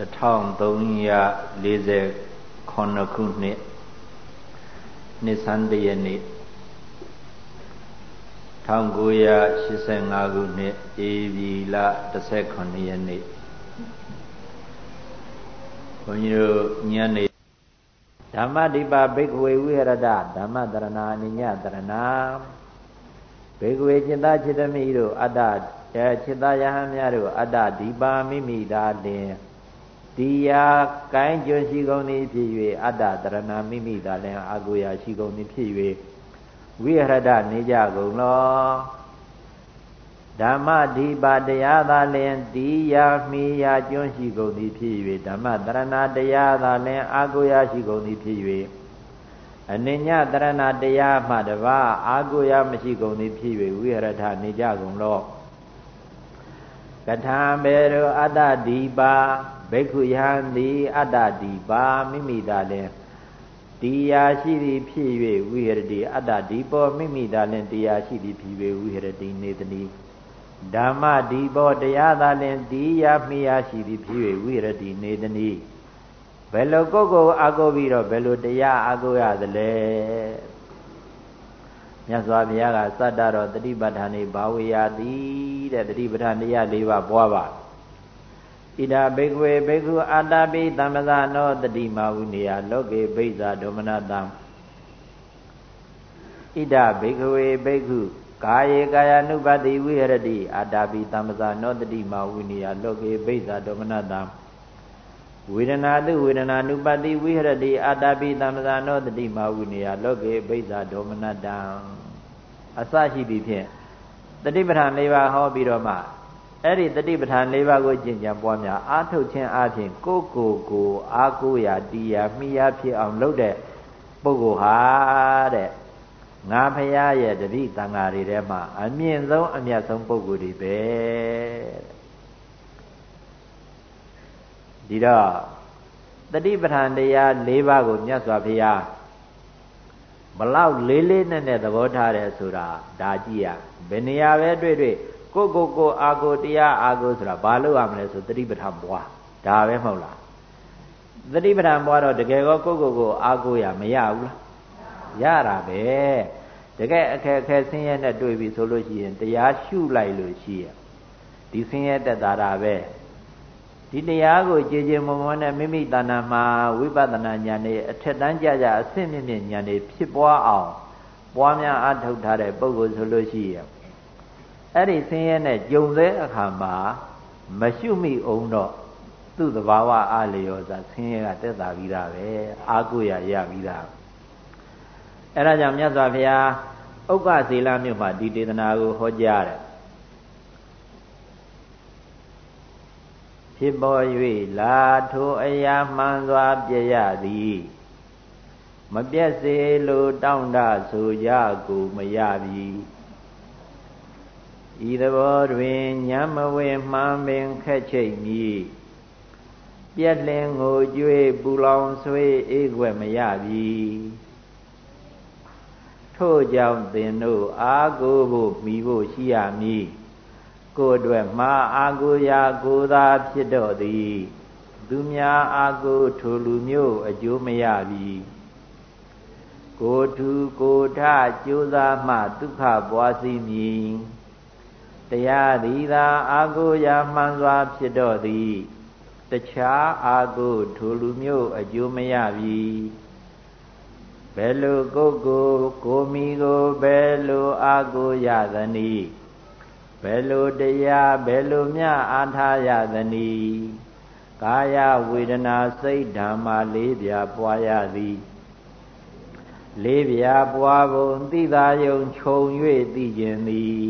1349ခုနှစ်နှစ်ဆန်းတရနေ့1985ခုနှစ်ဧပြီလ19ရက်နေ့ဘုန်းကြီးတို့ညနေဓမ္မဒီပါဘိက္ခဝေဝိရဒဓမ္မတရဏအနိညတရဏဘိက္ခဝေจิตာจิตမိတို့အတ္တจิตာယဟံများတို့အတ္တဒီပါမိမိသာလင် တရားကိုင်းကျွရှိကုန်သည်ဖြစ်၍အတ္တတရဏမိမိသာလင်အာကိုရာရှိကုန်သည်ဖြစ်၍ဝိရဒနေကြကုန်လောဓမ္မဒီပါတရားသာလင်တရားမိယာကျွရှိကုန်သည်ဖြစ်၍ဓမ္မတရဏတရားသာလင်အာကိုရာရှိကုန်သည်ဖြစ်၍အနိညတရဏတရားမှတပါအာကိုရာမရှိကုန်သည်ဖြစ်၍ဝိရဒနေကြကုန်လောကထာဘေရောအတ္တဒီပါ ဘိက္ခုယဟန်သည်အတ္တဒီပါမိမိသာလင်တရားရှိသည်ဖြစ်၍ဝိဟရတိအတ္တဒီပေါ်မိမိသာလင်တရားရှိသည်ဖြစ်၍ဝိဟရတိနေတနီဓမ္မဒီပေါ်တရားသာလင်တရားမိယာရှိသည်ဖြစ်၍ဝိဟရတိနေတနီဘယ်လိုကိုယ်ကိုအာကိုပြီးတော့ဘယ်လိုတရားအာကိုရသလဲမြတ်စွာဘုရားကစတ္တတော်တတိပဋ္ဌာနေဘာဝေယတိတဲ့တတိပဋ္ဌာန်တရား၄ပါးပွားပါ ဣဒဘိကဝေဘိက္ခုအာတာပိသမ္မဇနောတတိမဝုနေယလောကေဘိဇာဒေါမနတံဣဒဘိကဝေဘိက္ခုကာယေကာယ ानु ပတိဝိဟရတိအာတာပိသမ္မဇနောတတိမဝုနေယလောကေဘိဇာဒေါမနတံဝေဒနာတုဝေဒနာ ानु ပတိဝိဟရတိအာတာပိသမ္မဇနောတတိမဝုနေယလောကေဘိဇာဒေါမနတံအစရှိသည်ဖြင့်တတိပဋ္ဌာန်၄ပါးဟောပြီးတော့မှ အဲ့ဒီတတိပဋ္ဌာန်၄ပါးကိုကျင့်ကြံပွားများအာထုတ်ခြင်းအပြင်ကိုယ်ကိုယ်ကိုအာကိုရာတရားမိရဖြစ်အောင်လုပ်တဲ့ပုဂ္ဂိုလ်ဟာတဲ့ငါဖရာရဲ့တတိတန်ဃာတွေထဲမှာအမြင့်ဆုံးအမြတ်ဆုံးပုဂ္ဂိုလ်တွေပဲဒီတော့တတိပဋ္ဌာန်တရား၄ပါးကိုမြတ်စွာဘုရားဘလောက်လေးလေးနက်နက်သဘောထားတယ်ဆိုတာဒါကြည့်ရဘယ်နေရာပဲတွေ့တွေ့ ကိုကိုကိုအာကိုတရားအာကိုဆိုတာဘာလို့ရမလဲဆိုတတိပဋ္ဌာန်ပွားဒါပဲမဟုတ်လားတတိပဋ္ဌာန်ပွားတော့တကယ်ကောကိုကိုကိုအာကိုရမရဘူးလားရတာပဲတကယ်အခက်အခဲဆင်းရဲနဲ့တွေ့ပြီဆိုလို့ရှိရင်တရားရှုလိုက်လို့ရှိရဒီဆင်းရဲတက်တာတာပဲဒီတရားကိုကြည်ကြည်မွန်မွန်နဲ့မိမိတဏ္ဍာမှာဝိပဿနာဉာဏ်နဲ့အထက်တန်းကြကြအဆင့်မြင့်မြင့်ဉာဏ်တွေဖြစ်ပွားအောင်ပွားများအထုတ်ထားတဲ့ပုဂ္ဂိုလ်ဆိုလို့ရှိရင် အဲ့ဒီဆင်းရဲနဲ့ကြုံတဲ့အခါမှာမရှုမိအောင်တော့သူ့သဘာဝအားလျော်စွာဆင်းရဲကတက်တာပြီးတာပဲအာကိုရရပြီးတာအဲ့ဒါကြောင့်မြတ်စွာဘုရားဥက္ကဇေလမြို့မှာဒီဒေသနာကိုဟောကြားတယ်ဖြစ်ပေါ်၍လာထိုအရာမှန်စွာပြရသည်မပြက်စေလိုတောင့်တဆိုကြကိုမရပြီ ဤသဘောတွင်ညံမဝေမှန်ပင်ခက်ချိတ်မည်ပြက်လင်ကိုကြွေပူလောင်ဆွေးအေးွယ်မရပြီထို့ကြောင့်သင်တို့အာကိုဖို့မိဖို့ရှိရမည်ကိုယ်အတွက်မှာအာကိုရာကိုသာဖြစ်တော့သည်သူများအာကိုထိုလူမျိုးအကျိုးမရပြီကိုထူကိုထကြိုးစားမှဒုက္ခပွားစီမည် တရားသည်သာအာကိုရာမှန်စွာဖြစ်တော့သည်တခြားအာကိုထိုလူမျိုးအကျိုးမရပြီဘယ်လိုကိုယ်ကိုကိုမိကိုဘယ်လိုအာကိုရသနည်းဘယ်လိုတရားဘယ်လိုမျှအားထားရသနည်းကာယဝေဒနာစိတ်ဓမ္မလေးပြပွားရသည်လေးပြပွားပုံသိသာယုံခြုံ၍သိခြင်းသည်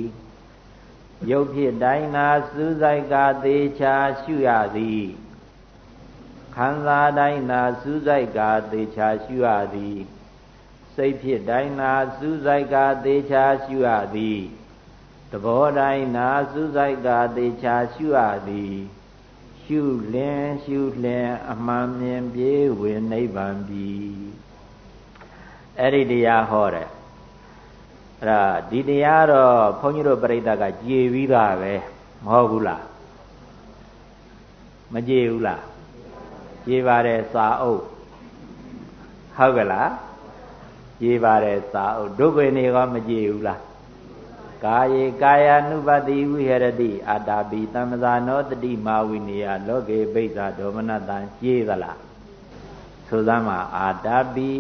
ရုပ်ဖြစ်တိုင်းသာစူးစိုက်ကသေးချာရှုရသည်ခန္ဓာတိုင်းသာစူးစိုက်ကသေးချာရှုရသည်စိတ်ဖြစ်တိုင်းသာစူးစိုက်ကသေးချာရှုရသည်သဘောတိုင်းသာစူးစိုက်ကသေးချာရှုရသည်ရှုလင်ရှုလင်အမှန်မြင်ပြေဝင်နိဗ္ဗာန်ပြီအဲ့ဒီတရားဟောတယ် အဲ့ဒါဒီတရားတော့ဘုန်းကြီးတို့ပြိဿကကြည်ပြီးသားပဲမဟုတ်ဘူးလားမကြည်ဘူးလားရေးပါတယ်စာအုပ်ဟုတ်ကလားရေးပါတယ်စာအုပ်ဒုက္ခနေကမကြည့်ဘူးလားကာယေကာယ ानु ပတိဝိဟရတိအာတာပိသမ္မဇာနောတတိမာဝိနေယလောကေဘိဇာဒေါမနတံကြည်သလားဆိုသမ်းမှာအာတာပိ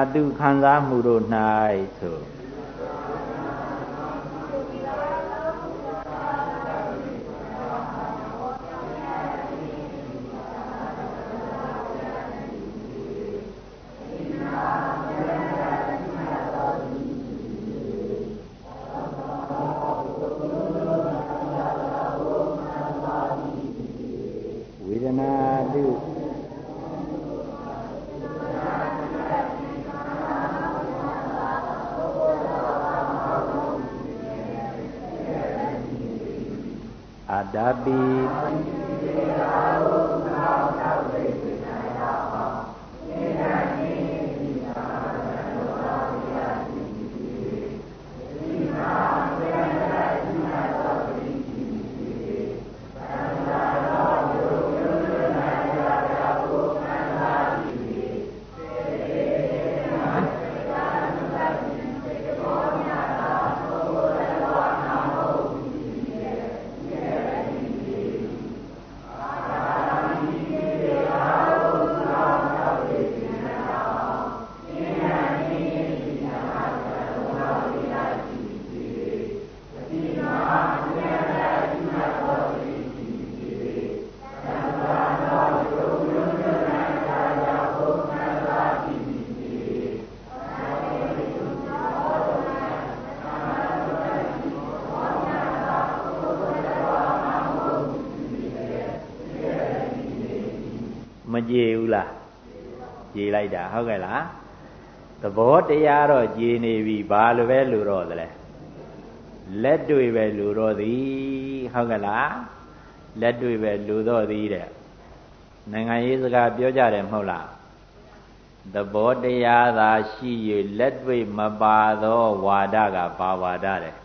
ဝေဒနာတုခံစားမှုတို့၌ဆိုကြည်ဘူးလား ကြည်လိုက်တာဟုတ်ကဲ့လားသဘောတရားတော့ကြည်နေပြီဘာလိုပဲလူတော့သလဲလက်တွေ့ပဲလူတော့သည်ဟုတ်ကဲ့လားလက်တွေ့ပဲလူတော့သည်တဲ့နိုင်ငံရေးစကားပြောကြတယ်မဟုတ်လားသဘောတရားသာရှိ၍လက်တွေ့မပါသောဝါဒကပါဝါဒတဲ့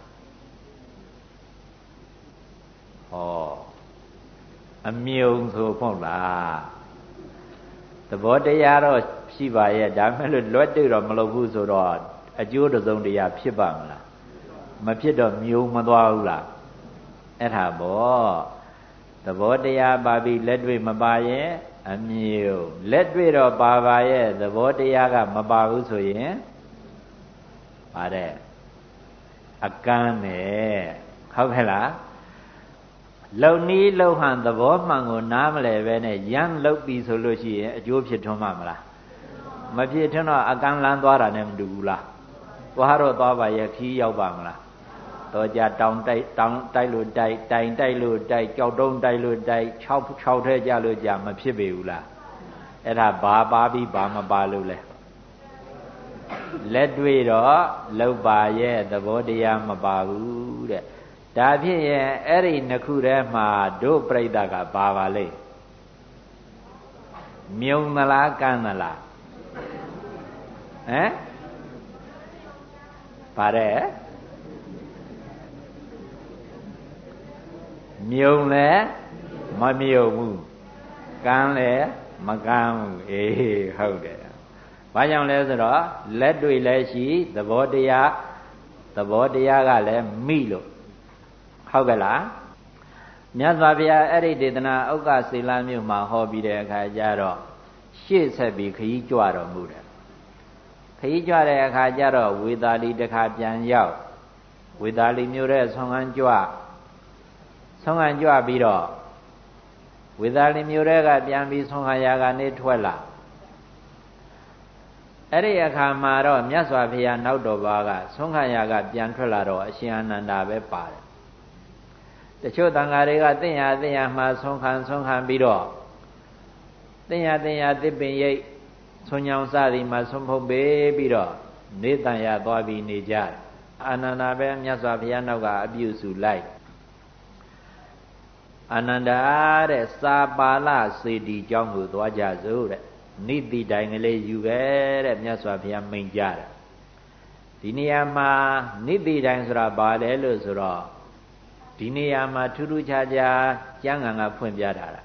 ဟောအမြုံဆိုဖို့လား သဘောတရားတော့ရှိပါရဲ့ဒါမဲ့လို့လွတ်တွေ့တော့မလုပ်ဘူးဆိုတော့အကျိုးတစုံတရာဖြစ်ပါမလားမဖြစ်တော့မြုံမသွားဘူးလားအဲ့ဒါပေါ့သဘောတရားပါပြီလက်တွေ့မပါရဲ့အမြုံလက်တွေ့တော့ပါပါရဲ့သဘောတရားကမပါဘူးဆိုရင်ပါတဲ့အကန်းနဲ့ဟုတ်ကဲ့လား လုံနီးလုံဟန်သဘောမှန်ကိုနားမလဲပဲနဲ့ရမ်းလုတ်ပြီဆိုလို့ရှိရင်အကျိုးဖြစ်ထွန်းမှာမလားမဖြစ်ထွန်းတော့အကန့်လန်းသွားတာနဲ့မတူဘူးလားသွားတော့သွားပါရဲ့ခီးရောက်ပါမလားတော့ကြတောင်တိုက်တောင်တိုက်လို့တိုက်တိုင်တိုက်လို့တိုက်ကြောက်တုံးတိုက်လို့တိုက်6 6ထဲကြလို့ကြာမဖြစ်ပေဘူးလားအဲ့ဒါဘာပါပြီးဘာမပါလို့လဲလက်တွေ့တော့လောက်ပါရဲ့သဘောတရားမပါဘူးတဲ့ ဒါဖြစ်ရင်အဲ့ဒီနှစ်ခုထဲမှာတို့ပြိဿကဘာပါလိမ့်မြုံသလားကန်းသလားဟမ်ပါတယ်မြုံလည်းမမြုံဘူးကန်းလည်းမကန်းဘူးအေးဟုတ်တယ်ဘာကြောင့်လဲဆိုတော့လက်တွေ့လည်းရှိသဘောတရားသဘောတရားကလည်းမိလို့ ဟုတ်ကဲ့လားမြတ်စွာဘုရားအဲ့ဒီဒေသနာဥက္ကစေလမြို့မှာဟောပြီးတဲ့အခါကျတော့ရှေ့ဆက်ပြီးခရီးကြွတော်မူတယ်ခရီးကြွတဲ့အခါကျတော့ဝေသာလီတစ်ခါပြန်ရောက်ဝေသာလီမြို့ရဲ့ဆောင်းကန်းကြွဆောင်းကန်းကြွပြီးတော့ဝေသာလီမြို့ရဲ့ကပြန်ပြီးဆောင်းခါရာကနေထွက်လာအဲ့ဒီအခါမှာတော့မြတ်စွာဘုရားနောက်တော်ဘာကဆုံးခရကပြန်ထွက်လာတော့အရှင်အာနန္ဒာပဲပါတယ် တချို့တန်ဃာတွေကသင်ရသင်ရမှာဆုံးခံဆုံးခံပြီးတော့သင်ရသင်ရသစ်ပင်ရိပ်ဆွညောင်စသည်မှာဆုံးဖုံးပေးပြီးတော့နေတန်ရသွားပြီးနေကြတယ်အာနန္ဒာပဲမြတ်စွာဘုရားနောက်ကအပြုစုလိုက်အာနန္ဒာတဲ့စာပါဠစေတီကျောင်းကိုသွားကြစို့တဲ့နိတိတိုင်ကလေးယူပဲတဲ့မြတ်စွာဘုရားမိန်ကြတယ်ဒီနေရာမှာနိတိတိုင်ဆိုတာဘာလဲလို့ဆိုတော့ ဒီနေရာမှာထူးထူးခြားခြားကျမ်းဂန်ကဖွင့်ပြထားတာ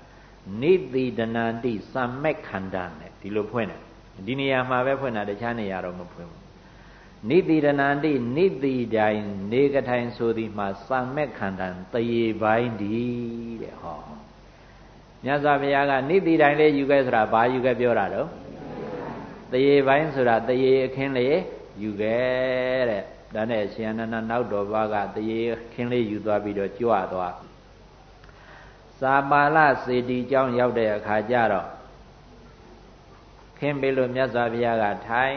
နိတိတနန္တိသံမက်ခန္ဓာနဲ့ဒီလိုဖွင့်တယ်ဒီနေရာမှာပဲဖွင့်တာတခြားနေရာတော့မဖွင့်ဘူးနိတိရဏန္တိနိတိတိုင်နေကထိုင်ဆိုသည်မှာစံမဲ့ခန္ဓာတရေပိုင်းဒီတဲ့ဟောမြတ်စွာဘုရားကနိတိတိုင်လေးယူခဲ့ဆိုတာဘာယူခဲ့ပြောတာတော့တရေပိုင်းဆိုတာတရေအခင်းလေးယူခဲ့တဲ့ ဒါနဲ့ရှင်အနန္ဒနောက်တော်ဘာကတရေအခင်းလေးယူသွားပြီးတော့ကြွသွားစာပါဠစေတီကျောင်းရောက်တဲ့အခါကျတော့ခင်းပေးလို့မြတ်စွာဘုရားကထိုင်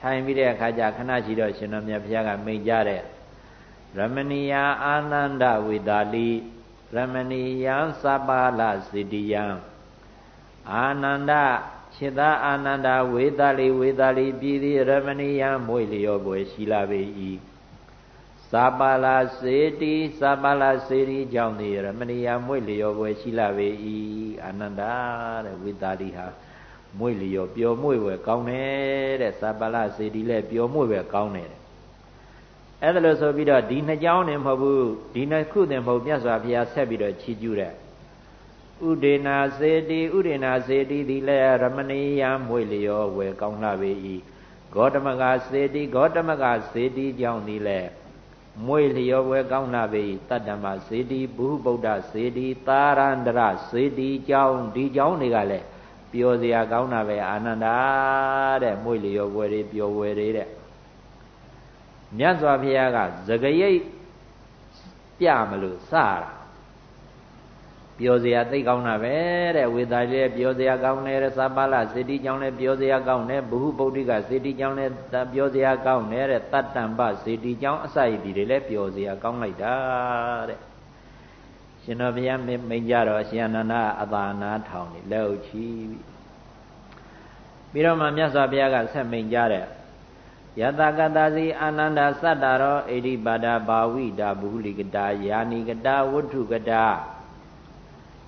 ထိုင်ပြီးတဲ့အခါကျခဏရှိတော့ရှင်တော်မြတ်ဘုရားကမိန့်ကြတဲ့ရမဏီယအာနန္ဒဝေဒါလိရမဏီယံသဗ္ဗလစေတိယံအာနန္ဒ ခြေသာအာနန္ဒဝေဒါလိဝေဒါလိပြည်သည်ရမဏီယံမွေလျောပွေရှိလာပေ၏သဗ္ဗလစေတိသဗ္ဗလစေတိကြောင့်သည်ရမဏီယံမွေလျောပွေရှိလာပေ၏အာနန္ဒတဲ့ဝေဒါလိဟာမွေ့လျော်ပျော်မွေ့ပဲကောင်းတယ်တဲ့သဗ္ဗလစေတီလည်းပျော်မွေ့ပဲကောင်းတယ်အဲ့ဒါလို့ဆိုပြီးတော့ဒီနှစ်ကြောင်းနေမဟုတ်ဘူးဒီနှစ်ခုတင်မဟုတ်မြတ်စွာဘုရားဆက်ပြီးတော့ချီးကျူးတဲ့ ဥဒေနာစေတီဥဒေနာစေတီဒီလည်းရမဏီယမွေ့လျော်ဝယ်ကောင်းလာပေ၏ဂေါတမကစေတီဂေါတမကစေတီကြောင့်ဒီလည်းမွေလျောဝဲကောင်းလာပေတတ္တမစေတီဘုဟုဗုဒ္ဓစေတီသာရန္တရစေတီကြောင့်ဒီကြောင့်တွေကလည်းပျော်စရာကောင်းတာပဲအာနန္ဒာတဲ့မွေလျော်ပွဲတွေပျော်ပွဲတွေတဲ့မြတ်စွာဘုရားကသကရိတ်ပြမလို့စတာ ပျော်စရာသိကောင်းတာပဲတဲ့ဝေသာလေးပျော်စရာကောင်းတယ်သဗ္ဗလစေတီကြောင့်လည်းပျော်စရာကောင်းတယ်ဘုဟုဗုဒ္ဓကစေတီကြောင့်လည်းပျော်စရာကောင်းတယ်တဲ့တတ္တံပစေတီကြောင့်အစရည်တွေလည်းပျော်စရာကောင်းလိုက်တာတဲ့ရှင်တော်ဘုရားမိန်ကြတော့ရှင်အနန္ဒအသာနာထောင်နေလက်အုပ်ချီပြီးပြီးတော့မှမြတ်စွာဘုရားကဆက်မိန်ကြတဲ့ယတကတစီအာနန္ဒသတ္တရောဣတိပါဒဘာဝိတာဘုလိကတာယာနိကတာဝဋ္ထုကတာ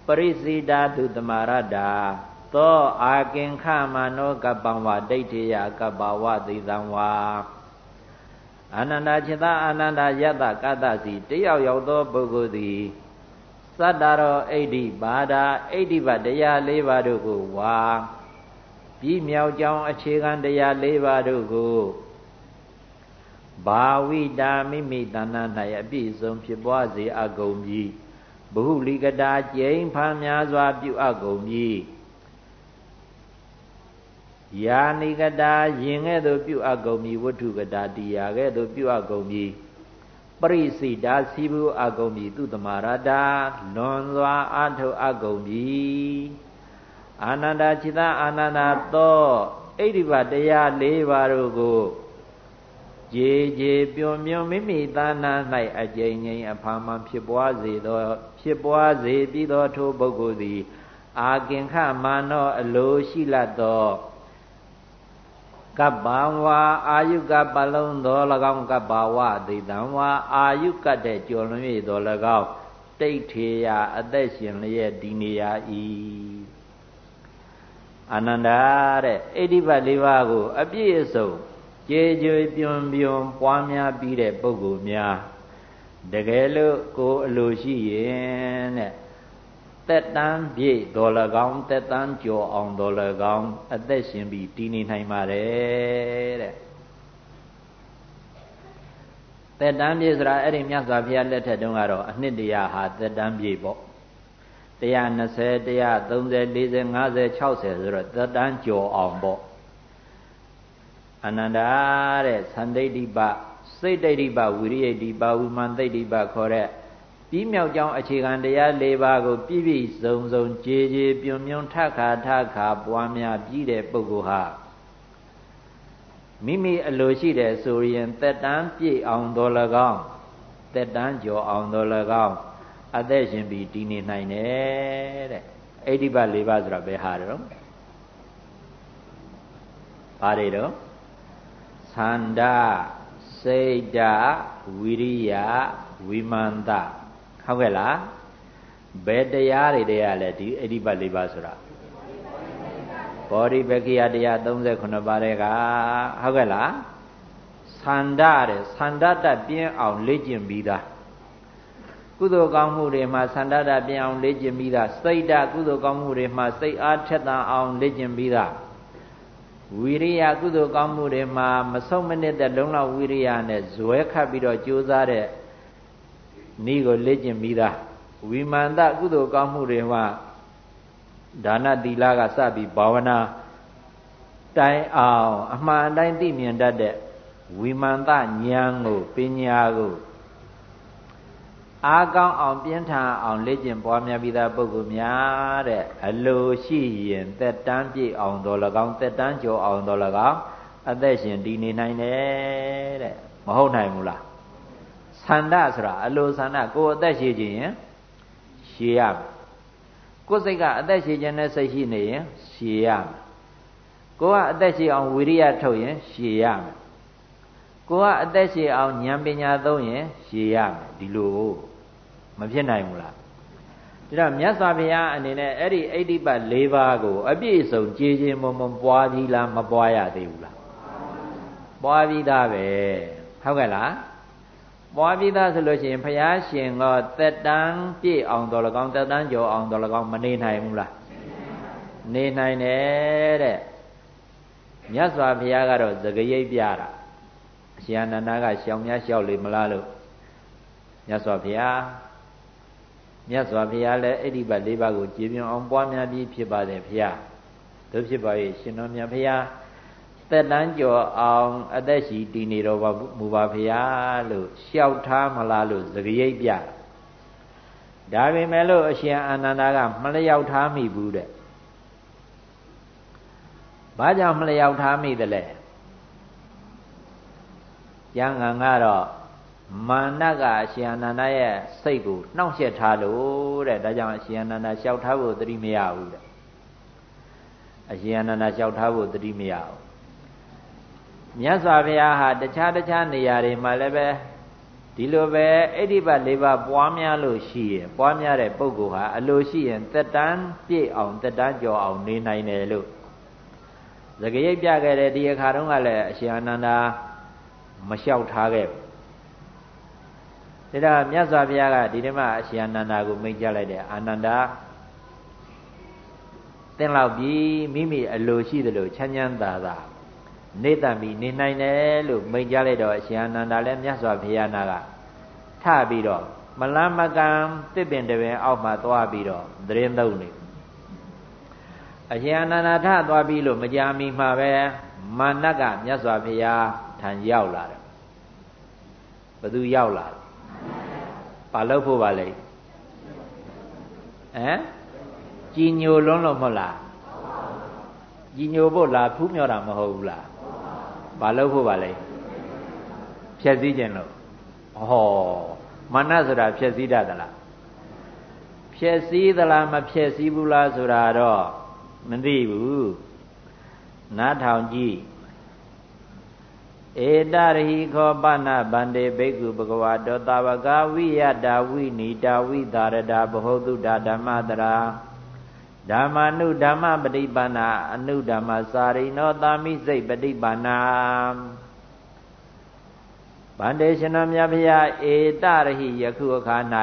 ပရိစီတာသူတမာရတာသောအာကင်ခမနောကပ္ပံဝဒိဋ္ဌိယကပ္ပဝသိသံဝါအာနန္ဒจิตအာနန္ဒယတကတစီတယောက်ရောက်သောပုဂ္ဂိုလ်သည်သတ္တရောဣဋ္ဌိပါဒာဣဋ္ဌိပတရား၄ပါးတို့ကိုဝါပြီးမြောက်ကြောင်းအခြေခံတရား၄ပါးတို့ကိုဘာဝိတာမိမိတဏ္ဍ၌အပြည့်စုံဖြစ်ပွားစေအကုန်ပြီ ဘဟုလိကတာကျိန်ဖန်များစွာပြုအပ်ကုန်ပြီယာနိကတာယင်ကဲ့သို့ပြုအပ်ကုန်ပြီဝတ္ထုကတာတရားကဲ့သို့ပြုအပ်ကုန်ပြီပရိစိတာစီဘူးအကုန်ပြီသူတမာရတာလွန်စွာအာထုအကုန်ပြီအာနန္ဒจิตအာနန္ဒသောဣတိပတရား၄ပါးတို့ကို ကြည်ကြည်ပြွန်မြွန်မိမိသာနာ၌အကျဉ်းငိမ်အဖာမှဖြစ်ပွားစေသော ဖြစ်ပွားစေပြီးသောထိုပုဂ္ဂိုလ်သည် အာကင်ခမာနောအလိုရှိလတ်သောကပ္ပံဝါအာယုကပလုံးသော၎င်းကပ္ပဝသိတံဝါအာယုကတဲ့ကျော်လွန်၍သော၎င်းတိတ်ထေယအသက်ရှင်လျက်ဒီနေရာဤအာနန္ဒာတဲ့အိဋ္ဌိပတ်၄ပါးကို အပြည့်အစုံ ကြေကြွပြွန်ပြွန်ပွားများပြီးတဲ့ပုဂ္ဂိုလ်များတကယ်လို့ကိုအလိုရှိရင်တဲ့သက်တမ်းပြည့်တော်၎င်းသက်တမ်းကျော်အောင်တော်၎င်းအသက်ရှင်ပြီးတည်နေနိုင်ပါတယ်တဲ့သက်တမ်းပြည့်ဆိုတာအဲ့ဒီမြတ်စွာဘုရားလက်ထက်တုန်းကတော့အနှစ်တရာဟာသက်တမ်းပြည့်ပေါ့120 130 40 50 60ဆိုတော့သက်တမ်းကျော်အောင်ပေါ့ အနန္တာတဲ့သန္တိဋ္ဌိပစိတ်တိဋ္ဌိပဝိရိယဋ္ဌိပဝိမန်တိဋ္ဌိပခေါ်တဲ့ပြီးမြောက်ကြောင်းအခြေခံတရား၄ပါးကိုပြည့်ပြည့်စုံစုံကြည်ကြည်ပြွန်မြွန်ထခါထခါပွားများပြီးတဲ့ပုဂ္ဂိုလ်ဟာမိမိအလိုရှိတယ်ဆိုရင်တက်တန်းပြည့်အောင်တော်၎င်းတက်တန်းကျော်အောင်တော်၎င်းအသက်ရှင်ပြီးတည်နေနိုင်တယ်တဲ့အိဋ္ဌိပတ်၄ပါးဆိုတာဘယ်ဟာတော့ဘာတွေတော့ သန္တာစိတ်ဓာဝိရိယဝိမန္တဟုတ်ကဲ့လားဘယ်တရားတွေတည်းရလဲဒီအိဋ္ဌိပတ်၄ပါးဆိုတာဘောဓိပက္ခိယတရား38ပါးတဲ့ကဟုတ်ကဲ့လားသန္တာတဲ့သန္တတပြင်းအောင်လေ့ကျင့်ပြီးသားကုသိုလ်ကောင်းမှုတွေမှာသန္တတပြင်းအောင်လေ့ကျင့်ပြီးသားစိတ်ဓာကုသိုလ်ကောင်းမှုတွေမှာစိတ်အားထက်သန်အောင်လေ့ကျင့်ပြီးသား ဝိရိယကုသိုလ်ကောင်းမှုတွေမှာမဆုံးမနစ်တဲ့လုံလောက်ဝိရိယနဲ့ဇွဲခတ်ပြီးတော့ကြိုးစားတဲ့ဤကိုလေ့ကျင့်ပြီးသားဝိမာန်တကုသိုလ်ကောင်းမှုတွေမှာဒါနသီလကစပြီးဘာဝနာတိုင်အောင်အမှန်တိုင်းသိမြင်တတ်တဲ့ဝိမာန်တဉာဏ်ကိုပညာကို အားကောင်းအောင်ပြင်းထန်အောင်လေ့ကျင့်ပွားများပြီးသားပုဂ္ဂိုလ်များတဲ့အလိုရှိရင်သက်တမ်းပြည့်အောင်တော်၎င်းသက်တမ်းကျော်အောင်တော်၎င်းအသက်ရှင်တည်နေနိုင်တယ်တဲ့မဟုတ်နိုင်ဘူးလားဆန္ဒဆိုတာအလိုဆန္ဒကိုယ်အသက်ရှိခြင်းရှည်ရမယ်ကိုယ်စိတ်ကအသက်ရှည်ခြင်းနဲ့စိတ်ရှိနေရင်ရှည်ရမယ်ကိုယ်ကအသက်ရှည်အောင်ဝိရိယထုတ်ရင်ရှည်ရမယ်ကိုယ်ကအသက်ရှည်အောင်ဉာဏ်ပညာသုံးရင်ရှည်ရမယ်ဒီလို မဖြစ်နိုင်ဘူးလားဒါတော့မြတ်စွာဘုရားအနေနဲ့အဲ့ဒီအိဋ္ဌိပတ်၄ပါးကို အပြည့်စုံကြည်ချင်းမုံမုံပွားပြီးလားမပွားရသေးဘူးလားပွားပြီးသားပဲဟုတ်ကဲ့လားပွားပြီးသားဆိုလို့ရှိရင်ဘုရားရှင်ကသက်တမ်းပြည့်အောင်တော်၎င်းသက်တမ်းကျော်အောင်တော်၎င်းမနေနိုင်ဘူးလားနေနိုင်တယ်တဲ့မြတ်စွာဘုရားကတော့သကရိပ်ပြတာအရှင်အနန္ဒာကရှောင်များလျှောက်လေမလားလို့မြတ်စွာဘုရား မြတ်စွာဘုရားလည်းအဲ့ဒီဘတ်၄ပါးကိုကြည်ပြွန်အောင်ပွားများပြီးဖြစ်ပါတယ်ဘုရားတို့ဖြစ်ပါရဲ့ရှင်တော်မြတ်ဘုရားသက်တမ်းကျော်အောင်အသက်ရှိတည်နေတော်မူပါဘုရားလို့လျှောက်ထားမလားလို့သတိရိပ်ပြဒါပေမဲ့လို့အရှင်အာနန္ဒာကမလျောက်ထားမိဘူးတဲ့ဘာကြောင့်မလျောက်ထားမိတယ်လဲကျမ်းဂန်ကတော့ မာနကအရှင်အနန္ဒရဲ့စိတ်ကိုနှောင့်ယှက်ထားလို့တဲ့ဒါကြောင့်အရှင်အနန္ဒလျှောက်ထားဖို့သတိမရဘူးတဲ့အရှင်အနန္ဒလျှောက်ထားဖို့သတိမရဘူးမြတ်စွာဘုရားဟာတခြားတခြားနေရာတွေမှာလည်းပဲဒီလိုပဲအိဋ္ဌိပတ်၄ပါးပွားများလို့ရှိရင်ပွားများတဲ့ပုဂ္ဂိုလ်ဟာအလိုရှိရင်တက်တန်းပြည့်အောင်တက်တန်းကျော်အောင်နေနိုင်တယ်လို့သကရိပ်ပြခဲ့တဲ့ဒီအခါတုန်းကလည်းအရှင်အနန္ဒာမလျှောက်ထားခဲ့ဘူး ဒါတော့မြတ်စွာဘုရားကဒီဓမ္မအရှင်အနန္ဒာကိုမိန့်ကြလိုက်တယ်အာနန္ဒာသင်လောက်ပြီးမိမိအလိုရှိသလိုချမ်းချမ်းသာသာနေတတ်ပြီးနေနိုင်တယ်လို့မိန့်ကြလိုက်တော့အရှင်အနန္ဒာလည်းမြတ်စွာဘုရားနာကထပြီးတော့မလန်းမကံတစ်ပင်တပင်အောက်မှာသွားပြီးတော့သတင်းသုံးနေအရှင်အနန္ဒာထသွားပြီးလို့မကြာမီမှာပဲမာနကမြတ်စွာဘုရားထံရောက်လာတယ်ဘသူရောက်လာလဲ ဘာလုပ်ဖို့ပါလဲဟမ်ကြည်ညိုလွန်းလို့မဟုတ်လားကြည်ညိုဖို့လားဖူးမြော်တာမဟုတ်ဘူးလားဘာလုပ်ဖို့ပါလဲဖြည့်စည်းခြင်းလို့ဟောမာနဆိုတာဖြည့်စည်းတတ်သလားဖြည့်စည်းသလားမဖြည့်စည်းဘူးလားဆိုတာတော့မသိဘူးနားထောင်ကြည့် ဧတရဟိခောပဏဗန္တေဘိက္ခုဘဂဝါတောတာဝကဝိယတာဝိနိတာဝိသာရတာဘဟုတုတာဓမ္မတရာဓမ္မနုဓမ္မပฏิပန္နာအနုဓမ္မစာရိနောသာမိစိတ်ပฏิပန္နာဗန္တေရှင်တော်မြတ်ဖျားဧတရဟိယခုအခါ၌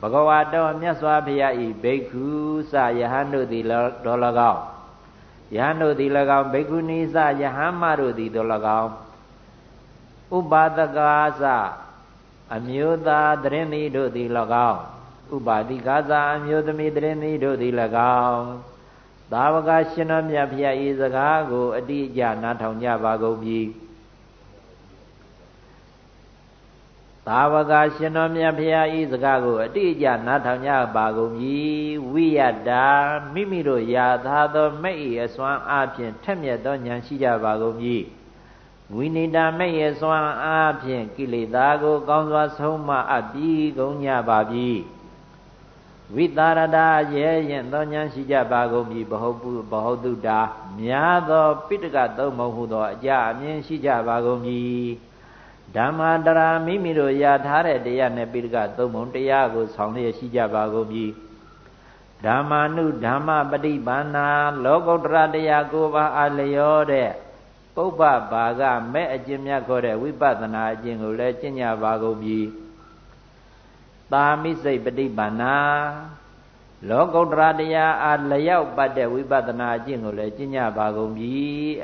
ဘဂဝါတော်မြတ်စွာဘုရားဤဘိက္ခုစယဟန်တို့သည်တော်၎င်း ယဟန်တို့သည်၎င်းဘိက္ခုနီစယဟန်မတို့သည်တော်၎င်းဥပါဒကာစအမျိုးသားတရင်သည်တို့သည်၎င်းဥပါတိကာစအမျိုးသမီးတရင်သည်တို့သည်၎င်းသာဝကရှင်တော်မြတ်ဖျားဤစကားကိုအတိအကျနားထောင်ကြပါကုန်ပြီ သည်၎င်းယဟန်တို့သည်၎င်းဘိက္ခုနီစယဟန်မတို့သည်တော်၎င်းဥပါဒကာစအမျိုးသားတရင်သည်တို့သည်၎င်းဥပါတိကာစအမျိုးသမီးတရင်သည်တို့သည်၎င်းသာဝကရှင်တော်မြတ်ဖျားဤစကားကိုအတိအကျနားထောင်ကြပါကုန်ပြီသာဝကရှင်တော်မြတ်ဖရာဤစကားကိုအတိအကျနားထောင်ကြပါကုန်ပြီဝိယတာမိမိတို့ရာသာသောမဲ့ဤအစွမ်းအားဖြင့်ထက်မြက်သောဉာဏ်ရှိကြပါကုန်ပြီဝိနိတာမဲ့ဤအစွမ်းအားဖြင့်ကိလေသာကို ကောင်းစွာဆုံးမအပ်ပြီးကုန်ကြပါပြီဝိတာရတာရဲရင်သောဉာဏ်ရှိကြပါကုန်ပြီဘဟုပုဘဟုတုတာများသောပိဋကသုံးမဟုသောအကြအမြင်ရှိကြပါကုန်ပြီ ဓမ္မတရာမိမိတို့ရထားတဲ့တရားနဲ့ပိဋကသုံးပုံတရားကိုဆောင်လျက်ရှိကြပါကုန်ပြီဓမ္မာနုဓမ္မပฏิပန္နာလောကုတ္တရာတရားကိုပါအလျောတဲ့ပုပ္ပဘာကမဲ့အကျင့်မြတ်ခေါ်တဲ့ဝိပဿနာအကျင့်ကိုလည်းကျင့်ကြပါကုန်ပြီသာမိစိတ်ပฏิပန္နာလောကုတ္တရာတရားအားလျောက်ပတ်တဲ့ဝိပဿနာအကျင့်ကိုလည်းကျင့်ကြပါကုန်ပြီ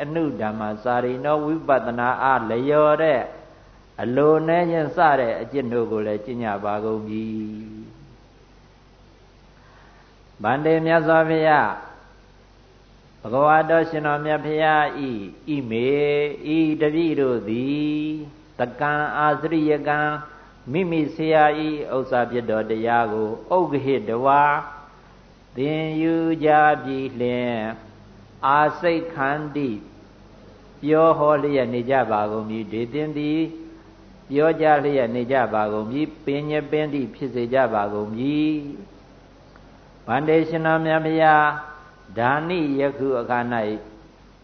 အနုဓမ္မစာရိနောဝိပဿနာအားလျောတဲ့ အလိုနဲ့ရင်စတဲ့အကျင့်တို့ကိုလည်းကျင့်ကြပါကုန်ပြီဗန္တေမြတ်စွာဘုရားဘဂဝါတော်ရှင်တော်မြတ်ဖရာဤဤမေဤတပိတို့သည်တကံအာစရိယကံမိမိဆရာဤဥစ္စာပြတော်တရားကိုဥက္ကဟိတဝါသင်ယူကြပြီလျင်အာစိတ်ခန္တိပြောဟောလျက်နေကြပါကုန်ပြီဒေသင်သည် ပြောကြလျက်နေကြပါကုန်ပြီပင်ညပင်တိဖြစ်စေကြပါကုန်ပြီဗန္တေရှင်တော်မြတ်ဖရာဒါနိယခုအခါ၌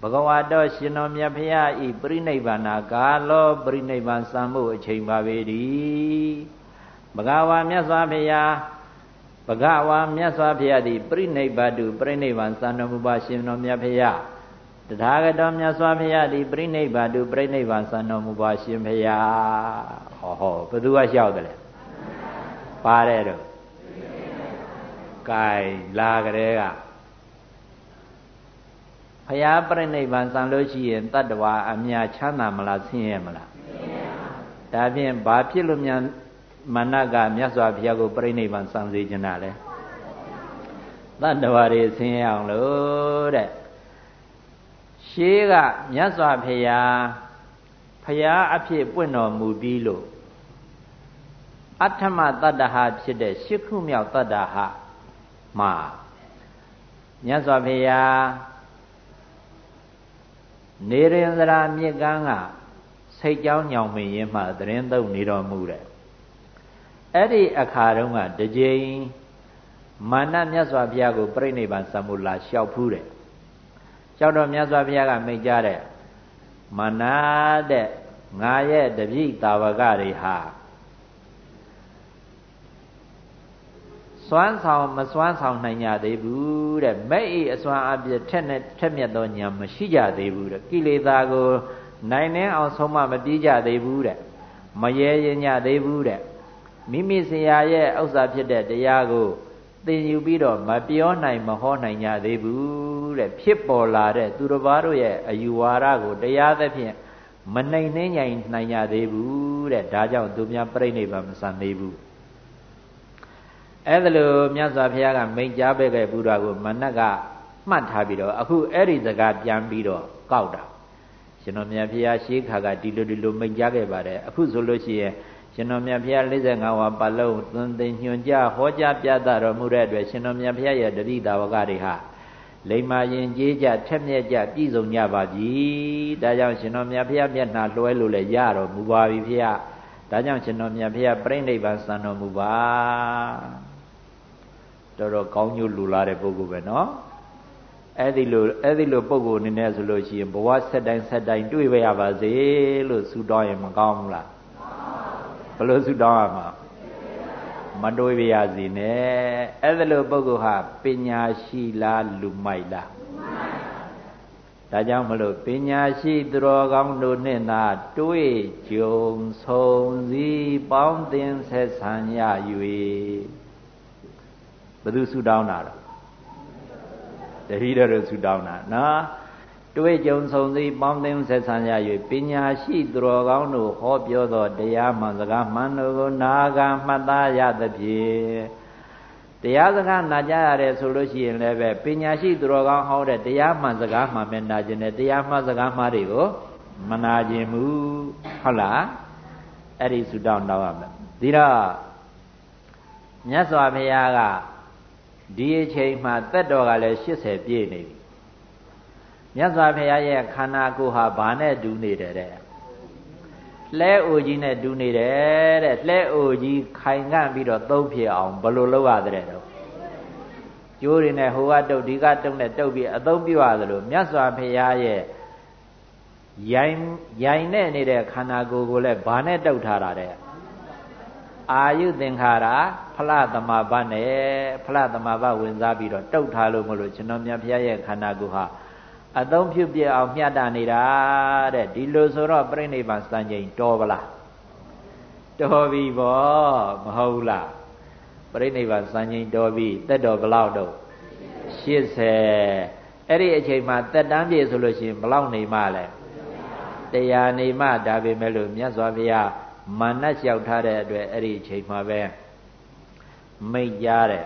ဘဂဝါတော်ရှင်တော်မြတ်ဖရာဤပြိနိဗ္ဗာနာကာလောပြိနိဗ္ဗာန်စံမှုအချိန်ပါပေသည်ဘဂဝါမြတ်စွာဘုရားဘဂဝါမြတ်စွာဘုရားသည်ပြိနိဗ္ဗာတုပြိနိဗ္ဗာန်စံတော်မူပါရှင်တော်မြတ်ဖရာ တထာဂတောမြတ်စွာဘုရားသည်ပြိနိဗ္ဗာတုပြိနိဗ္ဗာန်စံတော်မူပါရှင်ဖရာဟောဟောဘသူကလျှောက်တယ်လဲပါတယ်တော့ကဲလာကြတဲ့ကဖရာပြိနိဗ္ဗာန်စံလို့ရှိရင်တတ္တဝါအမြချမ်းသာမလားဆင်းရဲမလားဒါဖြင့်ဘာဖြစ်လို့မြန်မနကမြတ်စွာဘုရားကိုပြိနိဗ္ဗာန်စံစေချင်တာလဲတတ္တဝါတွေဆင်းရဲအောင်လို့တဲ့ ရှေးကမြတ်စွာဘုရားဖရာအဖြစ်ပွင့်တော်မူပြီးလို့အဋ္ဌမတတ္တဟဖြစ်တဲ့ရှစ်ခုမြောက်တတ္တဟမှာမြတ်စွာဘုရားနေရင်သရာမြစ်ကမ်းကစိတ်ကြောင်းညောင်မင်းရင်မှသတင်းသုံးနေတော်မူတဲ့အဲ့ဒီအခါတုန်းကတကြိမ်မာနမြတ်စွာဘုရားကိုပြိဋိဘံသံမူလာလျှောက်ဖူးတယ် လျှောက်တော့မြတ်စွာဘုရားကမိတ်ကြတဲ့မာနတဲ့ငါရဲ့တပိတာဝကတွေဟာစွမ်းဆောင်မစွမ်းဆောင်နိုင်ကြသေးဘူးတဲ့မဲ့ဤအစွမ်းအပြည့်ထက်နဲ့ထက်မြက်သောဉာဏ်မရှိကြသေးဘူးတဲ့ကိလေသာကို နိုင်နှင်းအောင်ဆုံးမမပြေးကြသေးဘူးတဲ့မရေရင်ကြသေးဘူးတဲ့မိမိဆရာရဲ့ဥစ္စာဖြစ်တဲ့တရားကိုသင်ယူပြီးတော့မပြောနိုင်မဟောနိုင်ကြသေးဘူး တဲ့ဖြစ်ပေါ်လာတဲ့သူတစ်ပါးတို့ရဲ့အယူဝါဒကိုတရားသဖြင့်မနိုင်နှင်းနိုင်နိုင်ကြသေးဘူးတဲ့ဒါကြောင့်သူများပြိဋိဘံမဆန်သေးဘူးအဲ့ဒါလို့မြတ်စွာဘုရားကမိန့်ကြားပေးခဲ့ဘူးတာကိုမနက်ကမှတ်ထားပြီးတော့အခုအဲ့ဒီစကားပြန်ပြီးတော့ကောက်တာရှင်တော်မြတ်ဘုရားရှေးခါကဒီလိုဒီလိုမိန့်ကြားခဲ့ပါတယ်အခုဆိုလို့ရှိရင်ရှင်တော်မြတ်ဘုရား45ဝါပါလုံးသွန်သင်ညွှန်ကြားဟောကြားပြသတော်မူတဲ့အတွက်ရှင်တော်မြတ်ဘုရားရဲ့တတိတာဝကတွေဟာ လိမ္မာရင်ကြေးကြထက်မြက်ကြပြည့်စုံကြပါပြီဒါကြောင့်ရှင်တော်မြတ်ဘုရားမျက်နှာလွှဲလို့လည်းရတော်မူပါပြီဘုရားဒါကြောင့်ရှင်တော်မြတ်ဘုရားပြိဋိဘံစံတော်မူပါတော်တော်ကောင်းညို့လူလာတဲ့ပုဂ္ဂိုလ်ပဲเนาะအဲ့ဒီလိုအဲ့ဒီလိုပုဂ္ဂိုလ်အနေနဲ့ဆိုလို့ရှိရင်ဘဝဆက်တိုင်းဆက်တိုင်းတွေ့ပဲရပါစေလို့ဆုတောင်းရင်မကောင်းဘူးလားဘယ်လိုဆုတောင်းရမှာ ဲ မတွေးပါရစေနဲ့အဲ့ဒါလိုပုဂ္ဂိုလ်ဟာပညာရှိလားလူမိုက်လားဒါကြောင့်မလို့ပညာရှိသူတော်ကောင်းတို့နဲ့သာတွေးကြုံဆုံစည်းပေါင်းသင်ဆက်ဆံရ၍ဘယ်သူဆူတောင်းတာတော့တတိတော်တို့ဆူတောင်းတာနော် တွေ့ကြုံဆုံစည်းပေါင်းသိမ်းဆက်ဆံရ၍ပညာရှိသူတော်ကောင်းတို့ဟောပြောသောတရားမှန်စကားမှန်တို့ကိုနာဂံမှတ်သားရသဖြင့်တရားစကားနာကြရတယ်ဆိုလို့ရှိရင်လည်းပဲပညာရှိသူတော်ကောင်းဟောတဲ့တရားမှန်စကားမှန်ပဲနာကျင်တယ်တရားမှန်စကားမှတွေကိုမနာကျင်ဘူးဟုတ်လားအဲ့ဒီဆုတောင်းတောင်းရမယ်ဒီတော့မြတ်စွာဘုရားကဒီအချိန်မှာတက်တော်ကလည်း80ပြည့်နေပြီ မြတ်စွာဘုရားရဲ့ခန္ဓာကိုယ်ဟာဘာနဲ့တူနေတယ်တဲ့လှဲအိုကြီးနဲ့တူနေတယ်တဲ့လှဲအိုကြီးခိုင်ငံ့ပြီးတော့သုံးဖြစ်အောင်ဘယ်လိုလုပ်ရတဲ့တော့ကျိုးတွေနဲ့ဟိုကတုတ်ဒီကတုတ်နဲ့တုတ်ပြီးအသုံးပြရသလိုမြတ်စွာဘုရားရဲ့ရိုင်ရိုင်နဲ့နေတဲ့ခန္ဓာကိုယ်ကိုလည်းဘာနဲ့တုတ်ထားတာတဲ့အာယုသင်္ခါရဖလသမဘတ်နဲ့ဖလသမဘတ်ဝင်စားပြီးတော့တုတ်ထားလို့မလို့ကျွန်တော်မြတ်ဘုရားရဲ့ခန္ဓာကိုယ်ဟာ အသုံးပြုပြအောင်မျှတနေတာတဲ့ဒီလိုဆိုတော့ပြိဋိဘံစံချိန်တော်ပလားတော်ပြီဗောမဟုတ်လားပြိဋိဘံစံချိန်တော်ပြီတက်တော်ဘလောက်တော့80အဲ့ဒီအချိန်မှာတက်တန်းပြည့်ဆိုလို့ရှိရင်ဘလောက်နေမှလဲတရားနေမှဒါပေမဲ့လို့မြတ်စွာဘုရားမာနလျှောက်ထားတဲ့အတွက်အဲ့ဒီအချိန်မှာပဲမိတ်ကြတဲ့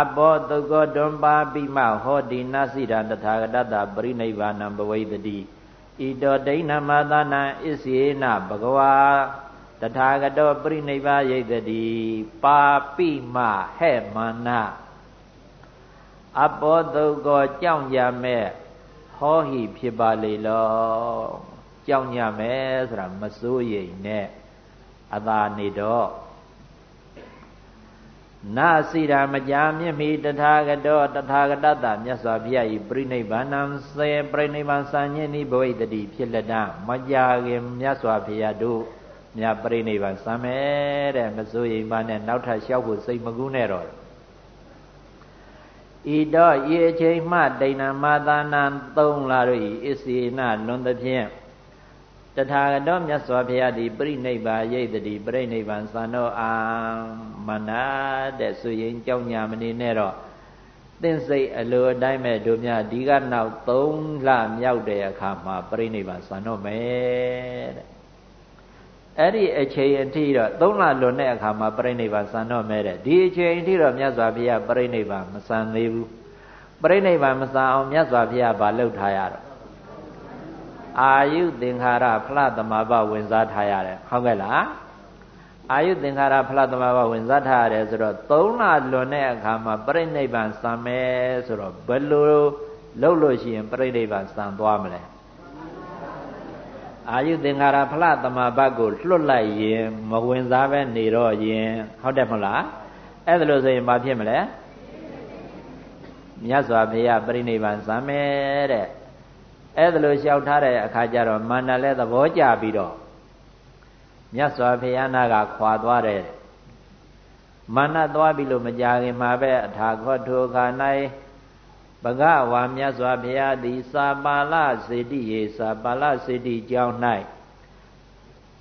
အဘောတုကောတွန်ပါပိမဟောတိနစိရတထာဂတတပရိနိဗ္ဗာနံဘဝိတတိဣတောဒိဋ္ဌမသနာဣစေနဘဂဝါတထာဂတောပရိနိဗ္ဗာယိတတိပါပိမဟဲ့မာနအဘောတုကောကြောင့်ကြမဲ့ဟောဟိဖြစ်ပါလေလောကြောင့်ညမယ်ဆိုတာမစိုးရိမ်နဲ့အသာနေတော့ နာစီရာမကြာမြင့်မီတထာဂတောတထာဂတတမြတ်စွာဘုရားဤပြိဋိဘန္နံစေပြိဋိဘံစံညင်းဤဘဝိတတိဖြစ်လက်တမကြာခင်မြတ်စွာဘုရားတို့မြတ်ပြိဋိဘံစံမယ်တဲ့မစိုးရိမ်ပါနဲ့နောက်ထပ်လျှောက်ဖို့စိတ်မကူးနဲ့တော့ဤတော့ဤအချိန်မှဒိဏမသာနာသုံးလာတို့ဤအစီနာလွန်သဖြင့် တထာဂတောမြတ်စွာဘုရားသည်ပြိဋိဘာရိတ်တိပြိဋိဘံသံတော်အာမနာတဲ့ဆိုရင်ကြောက်ညာမနေနဲ့တော့သင်စိတ်အလိုအတိုင်းမဲ့တို့များဒီကနောက်3လမြောက်တဲ့အခါမှာပြိဋိဘံသံတော်မယ်တဲ့အဲ့ဒီအချိန်အထိတော့3လလွန်တဲ့အခါမှာပြိဋိဘံသံတော်မယ်တဲ့ဒီအချိန်အထိတော့မြတ်စွာဘုရားပြိဋိဘံမသံသေးဘူးပြိဋိဘံမသံအောင်မြတ်စွာဘုရားဗာလှုပ်ထားရတော့ အာယုသင်္ခါရဖလားသမဘဝင်စားထားရတယ်ဟုတ်ကဲ့လားအာယုသင်္ခါရဖလားသမဘဝင်စားထားရတယ်ဆိုတော့၃လလွန်တဲ့အခါမှာပြိဋိဘံစံမယ်ဆိုတော့ဘယ်လိုလုပ်လို့ရှိရင်ပြိဋိဘံစံသွားမလဲအာယုသင်္ခါရဖလားသမဘကိုလွတ်လိုက်ရင်မဝင်စားပဲနေတော့ရင်ဟုတ်တယ်မဟုတ်လားအဲ့ဒါလို့ဆိုရင်ဘာဖြစ်မလဲမြတ်စွာဘုရားပြိဋိဘံစံမယ်တဲ့ အဲ့ဒါလိုလျှောက်ထားတဲ့အခါကျတော့မန္တလည်းသဘောကျပြီးတော့မြတ်စွာဘုရားနာကခွာသွားတယ်မန္တသွားပြီလို့မကြခင်မှာပဲအထာခောထိုခါ၌ဘဂဝါမြတ်စွာဘုရားသည်စာပါဠစေတိရေစာပါဠစေတိကျောင်း၌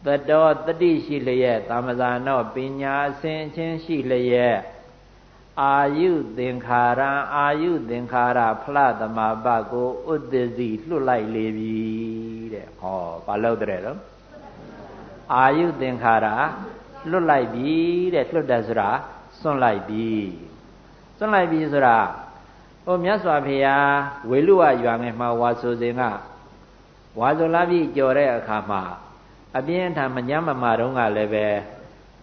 တတော်တတိရှိလျက်သမဇာနောပညာအစဉ်ချင်းရှိလျက် အာယုသင်္ခါရအာယုသင်္ခါရဖလသမဘကိုဥဒ္ဒစီလွတ်လိုက်လေပြီတဲ့ဟောဘာလို့တဲ့တော့အာယုသင်္ခါရလွတ်လိုက်ပြီတဲ့လွတ်တယ်ဆိုတာစွန့်လိုက်ပြီစွန့်လိုက်ပြီဆိုတာဟိုမြတ်စွာဘုရားဝေလူဝရွာငယ်မှာဝါဆိုစဉ်ကဝါဆိုလာပြီကြော်တဲ့အခါမှာအပြင်းထန်မညမ်းမမာတုန်းကလည်းပဲ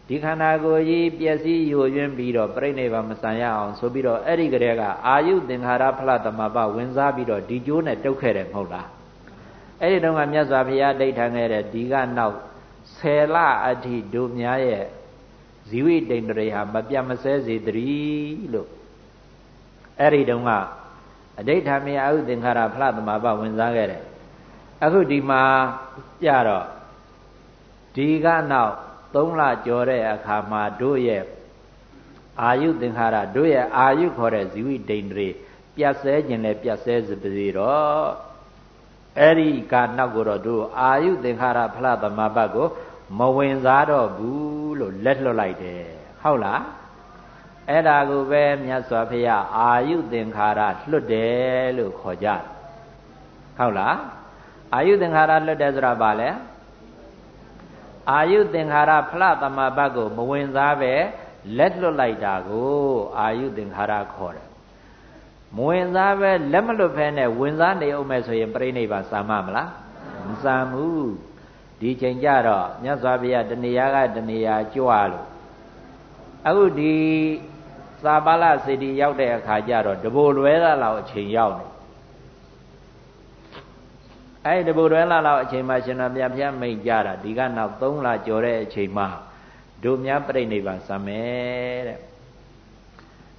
ဒီခန္ဓာကိုယ်ကြီးပျက်စီးယိုယွင်းပြီးတော့ပြိဋိဘံမဆန်ရအောင်ဆိုပြီးတော့အဲ့ဒီကလေးကအာယုသင်္ခါရဖလသမဘဝင်စားပြီးတော့ဒီကျိုးနဲ့တုတ်ခဲ့တယ်မဟုတ်လားအဲ့ဒီတုန်းကမြတ်စွာဘုရားဒိဋ္ဌံခဲ့တဲ့ဒီကနောက်10လအထိတို့များရဲ့ဇီဝိတိန်တရေဟာမပြတ်မစဲစေတည်းလို့အဲ့ဒီတုန်းကအဋိဋ္ဌာမေအာဟုသင်္ခါရဖလသမဘဝင်စားခဲ့တယ်အခုဒီမှာကြတော့ဒီကနောက် 3လကျော်တဲ့အခါမှာတို့ရဲ့အာယုသင်္ခါရတို့ရဲ့အာယုခေါ်တဲ့ဇီဝိဒိန္ဒြေပြတ်ဆဲခြင်းနဲ့ပြတ်ဆဲစပါစေတော့အဲ့ဒီကနောက်ကိုတော့တို့အာယုသင်္ခါရဖလသမဘတ်ကိုမဝင်စားတော့ဘူးလို့လက်လွတ်လိုက်တယ်ဟုတ်လားအဲ့ဒါကိုပဲမြတ်စွာဘုရားအာယုသင်္ခါရလွတ်တယ်လို့ခေါ်ကြတယ်ဟုတ်လားအာယုသင်္ခါရလွတ်တယ်ဆိုတာဘာလဲ အာယုသင်္ခါရဖလသမဘတ်ကိုမဝင်စားပဲလက်လွတ်လိုက်တာကိုအာယုသင်္ခါရခေါ်တယ်မဝင်စားပဲလက်မလွတ်ဖဲနဲ့ဝင်စားနေအောင်မယ်ဆိုရင်ပြိဋိဘံစာမမလားမစာဘူးဒီချိန်ကြတော့မြတ်စွာဘုရားတဏှာကတဏှာကြွလို့အခုဒီသာပါလစေတီရောက်တဲ့အခါကျတော့တဘိုလွဲလာလောက်အချိန်ရောက်နေ အဲ့ဒီတဘိုလွဲလာလောက်အချိန်မှာရှင်တော်မြတ်ဘုရားမိန့်ကြတာဒီကနောက်3လကျော်တဲ့အချိန်မှာတို့များပြိဋိဘံစမယ်တဲ့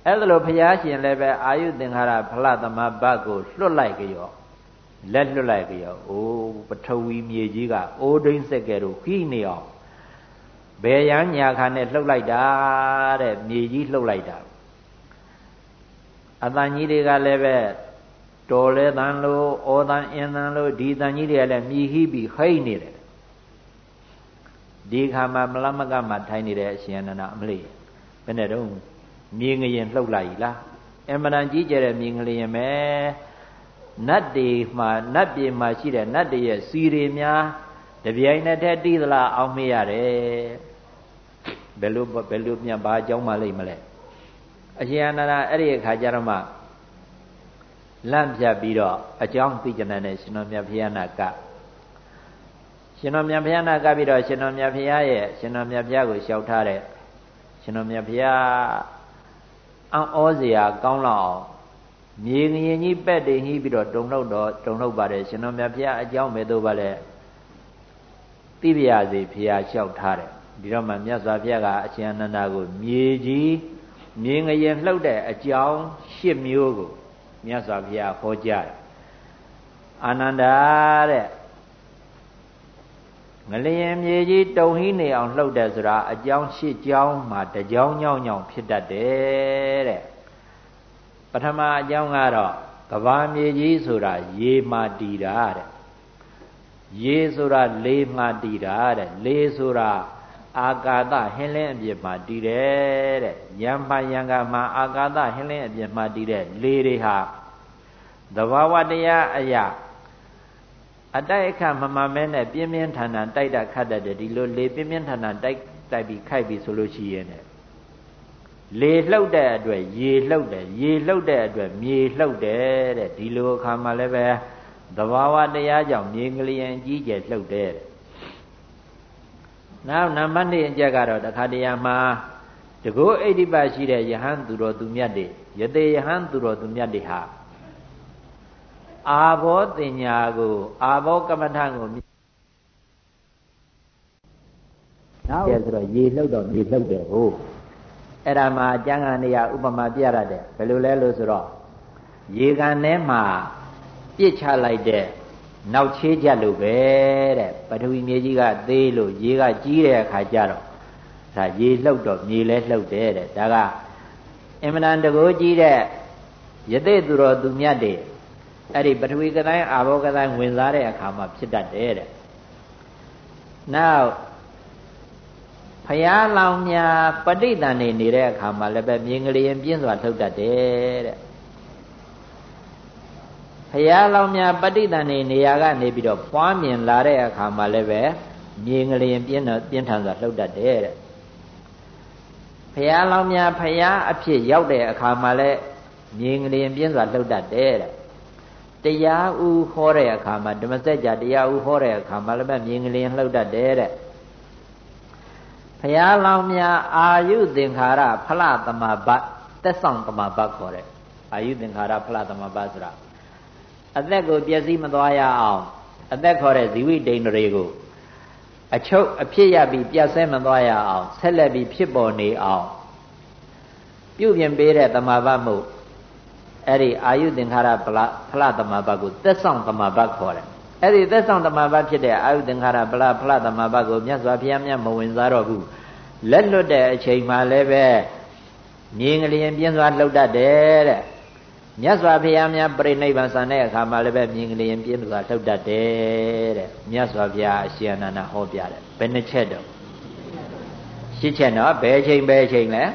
အဲ့ဒါလို့ဘုရားရှင်လည်းပဲအာယုသင်္ခါရဖလသမဘတ်ကိုလွတ်လိုက်ကြောလက်လွတ်လိုက်ကြောအိုးပထဝီမြေကြီးကအိုးဒိန်းစက်ကဲတို့ခိနေအောင်ဘယ်ရန်ညာခါနဲ့လှုပ်လိုက်တာတဲ့မြေကြီးလှုပ်လိုက်တာအတန်ကြီးတွေကလည်းပဲ တော်လဲတန်လို့ဩတန်အင်းတန်လို့ဒီတန်ကြီးတွေကလည်းမြည်ဟိပြီးဟိတ်နေတယ်ဒီခါမှာမလမကမှာထိုင်နေတဲ့အရှင်အနန္ဒအမလေးဘယ်နဲ့တော့မြေငရင်လှုပ်လိုက်လားအမှန်တန်ကြီးကျယ်တဲ့မြေငရင်ပဲနတ်တွေမှာနတ်ပြည်မှာရှိတဲ့နတ်တွေရဲ့စီတွေများတပြိုင်နက်တည်းတီးသလားအောင်မေးရတယ်ဘယ်လိုဘယ်လိုပြန်ဘာအကြောင်းမှလိမ့်မလဲအရှင်အနန္ဒအဲ့ဒီအခါကျတော့မှ လန့်ပြတ်ပြီးတော့အကြောင်းသိကြတဲ့ရှင်တော်မြတ်ဘုရားနာကရှင်တော်မြတ်ဘုရားနာကပြီးတော့ရှင်တော်မြတ်ဘုရားရဲ့ရှင်တော်မြတ်ဘုရားကိုလျှောက်ထားတဲ့ရှင်တော်မြတ်ဘုရားအံ့ဩစရာကောင်းလောက်အောင်မြေငရင်ကြီးပက်တင်ဟီးပြီးတော့တုံလောက်တော့တုံလောက်ပါတယ်ရှင်တော်မြတ်ဘုရားအကြောင်းပဲတော့ပါလေသိပြရစေဘုရားလျှောက်ထားတယ်ဒီတော့မှမြတ်စွာဘုရားကအရှင်အနန္ဒာကိုမြေကြီးမြေငရင်လှုပ်တဲ့အကြောင်း၈မျိုးကို မြတ်စွာဘုရားဟောကြားတယ်အာနန္ဒာတဲ့ငလျင်မြေကြီးတုံဟိနေအောင်လှုပ်တယ်ဆိုတာအကြောင်းရှစ်ကြောင်းမှာတကြောင်းညောင်းညောင်းဖြစ်တတ်တယ်တဲ့ပထမအကြောင်းကတော့ကဘာမြေကြီးဆိုတာရေမှတည်တာတဲ့ရေဆိုတာလေမှတည်တာတဲ့လေဆိုတာ အာကာသဟင်းလင်းအပြစ်မှာတည်တယ်တဲ့ယံပါယံကမှာအာကာသဟင်းလင်းအပြစ်မှာတည်တဲ့လေတွေဟာသဘာဝတရားအရာအတိုက်အခမမမဲနဲ့ပြင်းပြင်းထန်ထန်တိုက်တာခတ်တတ်တယ်ဒီလိုလေပြင်းပြင်းထန်ထန်တိုက်တိုက်ပြီးခိုက်ပြီးဆိုလို့ရှိရင်လေလှုပ်တဲ့အတွက်ရေလှုပ်တယ်ရေလှုပ်တဲ့အတွက်မြေလှုပ်တယ်တဲ့ဒီလိုအခါမှာလည်းပဲသဘာဝတရားကြောင့်မြေကလျင်ကြီးကျယ်လှုပ်တယ်တဲ့ နောက်နံပါတ်2အချက်ကတော့တခါတရံမှာတကောအိဋ္ဌိပရှိတဲ့ယဟန်သူတော်သူမြတ်တွေယတေယဟန်သူတော်သူမြတ်တွေဟာအာဘောတင်ညာကိုအာဘောကမ္မထံကိုနောက်ကျဆိုတော့ရေလှုပ်တော့ရေလှုပ်တယ်ဟုတ်အဲ့ဒါမှာကျမ်းဂန်နေရဥပမာပြရတယ်ဘယ်လိုလဲလို့ဆိုတော့ရေကန်ထဲမှာပြစ်ချလိုက်တဲ့ နောက်ချေးကြလို့ပဲတဲ့ပထဝီမြေကြီးကသေးလို့ရေကကြီးတဲ့အခါကျတော့ဒါရေလှုပ်တော့မြေလဲလှုပ်တယ်တဲ့ဒါကအင်မတန်တကိုးကြီးတဲ့ယသိသူတော်သူမြတ်တွေအဲ့ဒီပထဝီကတိုင်းအာဘောကတိုင်းဝင်စားတဲ့အခါမှာဖြစ်တတ်တယ်တဲ့နောက်ဖယားလောင်ညာပဋိသန္ဓေနေတဲ့အခါမှာလည်းပဲမြင်ကလေးရင်ပြင်းစွာထုတ်တတ်တယ်တဲ့ ဖယားလောင်ညာပဋိသန္ဓေနေရာကနေပြီးတော့ပွားမြင်လာတဲ့အခါမှာလည်းပဲမြင်ကလေးရင်ပြင်းတော့ပြင်းထန်စွာလှုပ်တတ်တယ်တဲ့ဖယားလောင်ညာဖယားအဖြစ်ရောက်တဲ့အခါမှာလည်းမြင်ကလေးရင်ပြင်းစွာလှုပ်တတ်တယ်တဲ့တရားဥဟောတဲ့အခါမှာဓမ္မစကြာတရားဥဟောတဲ့အခါမှာလည်းမြင်ကလေးလှုပ်တတ်တယ်တဲ့ဘုရားလောင်းများအာယုသင်္ခါရဖလသမဘတ်သက်ဆောင်သမဘတ်ခေါ်တယ်အာယုသင်္ခါရဖလသမဘတ်ဆိုတာ အသက်ကိုပျက်စီးမသွားရအောင်အသက်ခေါ်တဲ့ဇီဝိဒိန်တွေကိုအချုပ်အဖြစ်ရပြီးပြတ်ဆဲမသွားရအောင်ဆက်လက်ပြီးဖြစ်ပေါ်နေအောင်ပြုပြင်ပေးတဲ့သမဘတ်မှုအဲ့ဒီအာယုသင်္ခါရဖလဖလသမဘတ်ကိုသက်ဆောင်သမဘတ်ခေါ်တယ်အဲ့ဒီသက်ဆောင်သမဘတ်ဖြစ်တဲ့အာယုသင်္ခါရဖလဖလသမဘတ်ကိုမြတ်စွာဘုရားမြတ်မဝင်စားတော့ဘူးလက်လွတ်တဲ့အချိန်မှလည်းပဲမြင်ကလေးပြင်းစွာလှုပ်တတ်တယ်တဲ့ မြတ်စွာဘုရားများပြိဋိဘံဆန်တဲ့အခါမှာလည်းပဲမြင်ကလေးပြင်းစွာလှုပ်တတ်တယ်တဲ့မြတ်စွာဘုရားအရှင်အနန္ဒဟောပြတယ်ဘယ်နှချက်တော့ရှင်းချက်နော်ဘယ်ချိန်ဘယ်ချိန်လဲ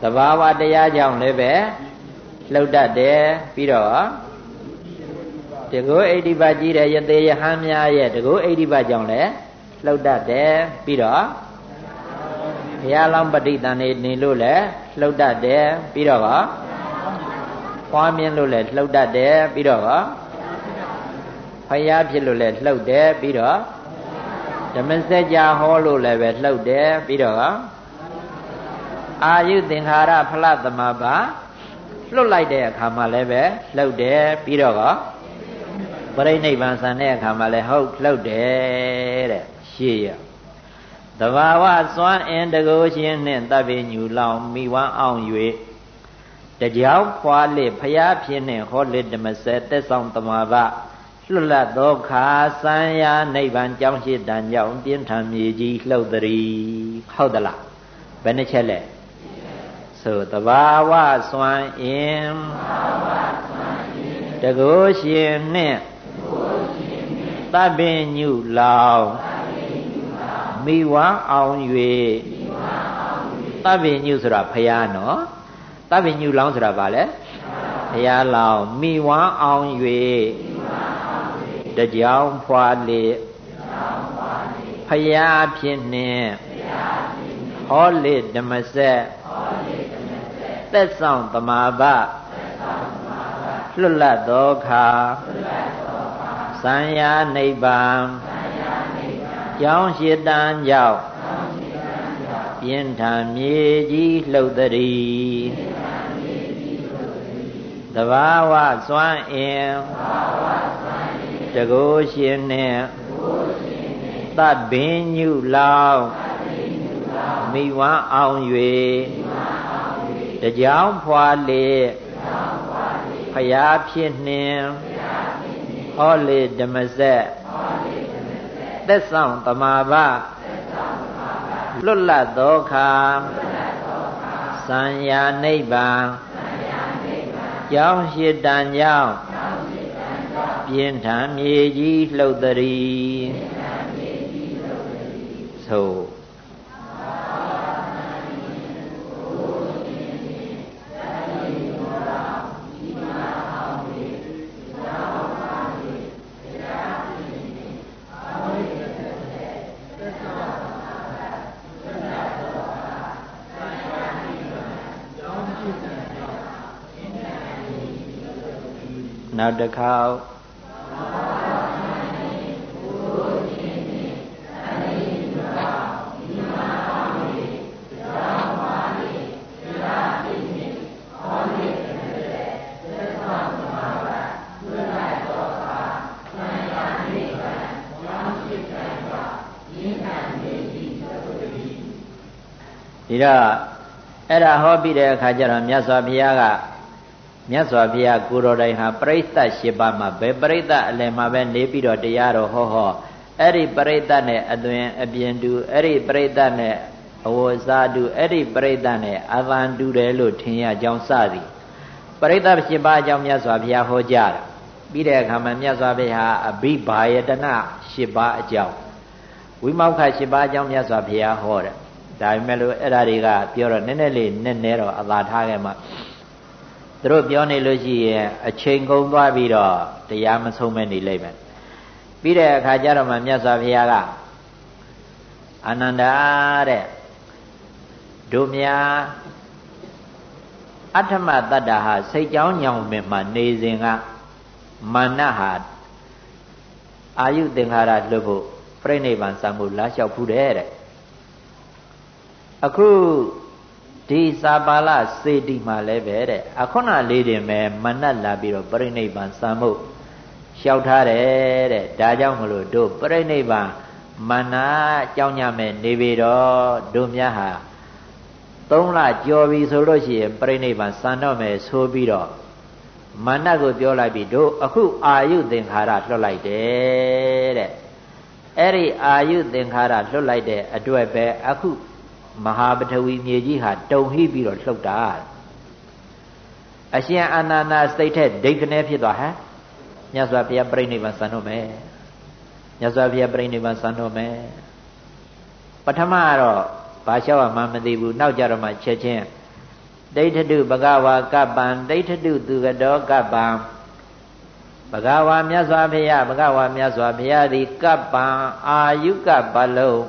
သဘာဝတရားကြောင့်လည်းပဲလှုပ်တတ်တယ်ပြီးတော့တကုအိဋ္ဌိပကြီးတဲ့ယသေးယဟန်များရဲ့တကုအိဋ္ဌိပကြောင့်လည်းလှုပ်တတ်တယ်ပြီးတော့ဘုရားလောင်းပဋိသန္ဓေနေလို့လည်းလှုပ်တတ်တယ်ပြီးတော့က ပွားမြင်လို့လည်းလှုပ်တတ်တယ်ပြီးတော့ကဖယားဖြစ်လို့လည်းလှုပ်တယ်ပြီးတော့ဓမ္မစကြာဟောလို့လည်းပဲလှုပ်တယ်ပြီးတော့အာယုသင်္ခါရဖလသမဘာလွတ်လိုက်တဲ့အခါမှာလည်းပဲလှုပ်တယ်ပြီးတော့ပရိနိဗ္ဗာန်ဆန်တဲ့အခါမှာလည်းဟုတ်လှုပ်တယ်တဲ့ရှေ့ရတဘာဝစွမ်းအင်တကိုရှင်နှင့်တပ်ပိညူလောင်မိဝမ်းအောင်၍ တကြောင်ဖွာလစ်ဖျားဖြစ်နှင့်ဟောလစ်ဓမ္မစက်တက်ဆောင်တမာဘလွတ်လပ်သောခါစံရာနိဗ္ဗာန်ကြောင်းရှိတန်ကြောင့်ပြင်းထန်မြေကြီးလှုပ်သည်ဟုတ်သလားဘယ်နှချက်လဲဆိုတဘာဝစွမ်းအင်တကိုရှင်နှင့်တပ်ပင်ညုလောင်မိဝါအောင်၍တပ်ပင်ညုဆိုတာဖရာနော် တပ်ပင်ညုလောင်ဆိုတာဗာလဲဖရာလောင်မိဝါအောင်၍တကြောင်ဖွာလေဖရာဖြစ်နှင့်ဟောလေဓမ္မစက်သက်ဆောင်တမာဘလွတ်လပ်သောခါသံယာနိဗ္ဗာန်ကြောင်းရှိတန်ကြောင့် ပြင်းထန်မြေကြီးလှုပ်သည်တဘာဝစွမ်းအင်တကိုးရှင်နှင့်သဗ္ဗညုလောင်မိဝမ်းအောင်၍တကြောင်ဖွာလေဖယားဖြစ်နှင်ဟောလေဓမ္မစက်သက်ဆောင်တမာဘ လွတ်လပ်သောခါသံယာနိဗ္ဗာန်ကြောင်းရှိတန်ကြောင်းပြင်းထန်မြေကြီးလှုပ်သည်သို့ နောက်တစ်ခေါက်ဒီတော့အဲ့ဒါဟောပြီးတဲ့အခါကျတော့မြတ်စွာဘုရားက မြတ်စွာဘုရားကိုတော်တိုင်ဟာပရိသတ်၈ပါးမှာဘယ်ပရိသတ်အလယ်မှာပဲနေပြီးတော့တရားတော်ဟောဟောအဲ့ဒီပရိသတ်နဲ့အသွင်အပြင်တူအဲ့ဒီပရိသတ်နဲ့အဝစားတူအဲ့ဒီပရိသတ်နဲ့အသံတူတယ်လို့ထင်ရကြောင်းစသည်ပရိသတ်၈ပါးအကြောင်းမြတ်စွာဘုရားဟောကြားတာပြီးတဲ့အခါမှာမြတ်စွာဘုရားအဘိဘာယတနာ၈ပါးအကြောင်းဝိမောက္ခ၈ပါးအကြောင်းမြတ်စွာဘုရားဟောတယ်ဒါပေမဲ့လို့အဲ့ဒါတွေကပြောတော့နည်းနည်းလေးနည်းနည်းတော့အသာထားခဲ့မှာ သူတို့ပြောနေလို့ရှိရင်အချိန်ကုန်သွားပြီးတော့တရားမဆုံးမဲ့နေလိမ့်မယ်ပြီးတဲ့အခါကျတော့မှမြတ်စွာဘုရားကအာနန္ဒာတဲ့တို့များအဋ္ဌမတတ္တဟာစိတ်ကြောင်းညောင်ပင်မှာနေစဉ်ကမာနဟာအာယုသင်္ခါရလွတ်ဖို့ပြိဋိဘံစံမှုလာလျှောက်ဖူးတယ်တဲ့အခု ဒီစာပါဠစေတီမှာလည်းပဲတဲ့အခုနလေးတင်ပဲမနတ်လာပြီးတော့ပြိဋိဘံစံမှုလျှောက်ထားတယ်တဲ့ဒါကြောင့်မလို့တို့ပြိဋိဘံမနာကြောင်းညမဲ့နေပြီတော့တို့များဟာသုံးလကြော်ပြီဆိုလို့ရှိရင်ပြိဋိဘံစံတော့မယ်ဆိုပြီးတော့မနတ်ကိုပြောလိုက်ပြီတို့အခုအာယုသင်္ခါရလွတ်လိုက်တယ်တဲ့အဲ့ဒီအာယုသင်္ခါရလွတ်လိုက်တဲ့အတွက်ပဲအခု မဟာပထဝီမြေကြီးဟာတုံဟိပြီးတော့လှုပ်တာအရှင်အာနန္ဒစိတ်ထက်ဒိဋ္ဌနဲ့ဖြစ်သွားဟမ်မြတ်စွာဘုရားပြိဋိဘံစံတော့မယ်မြတ်စွာဘုရားပြိဋိဘံစံတော့မယ်ပထမကတော့ဘာလျှောက်ရမှမသိဘူးနောက်ကြတော့မှချက်ချင်းဒိဋ္ဌတုဘဂဝါကပ္ပံဒိဋ္ဌတုသူကတော်ကပ္ပံဘဂဝါမြတ်စွာဘုရားဘဂဝါမြတ်စွာဘုရားသည်ကပ္ပံအာယုကပလုံး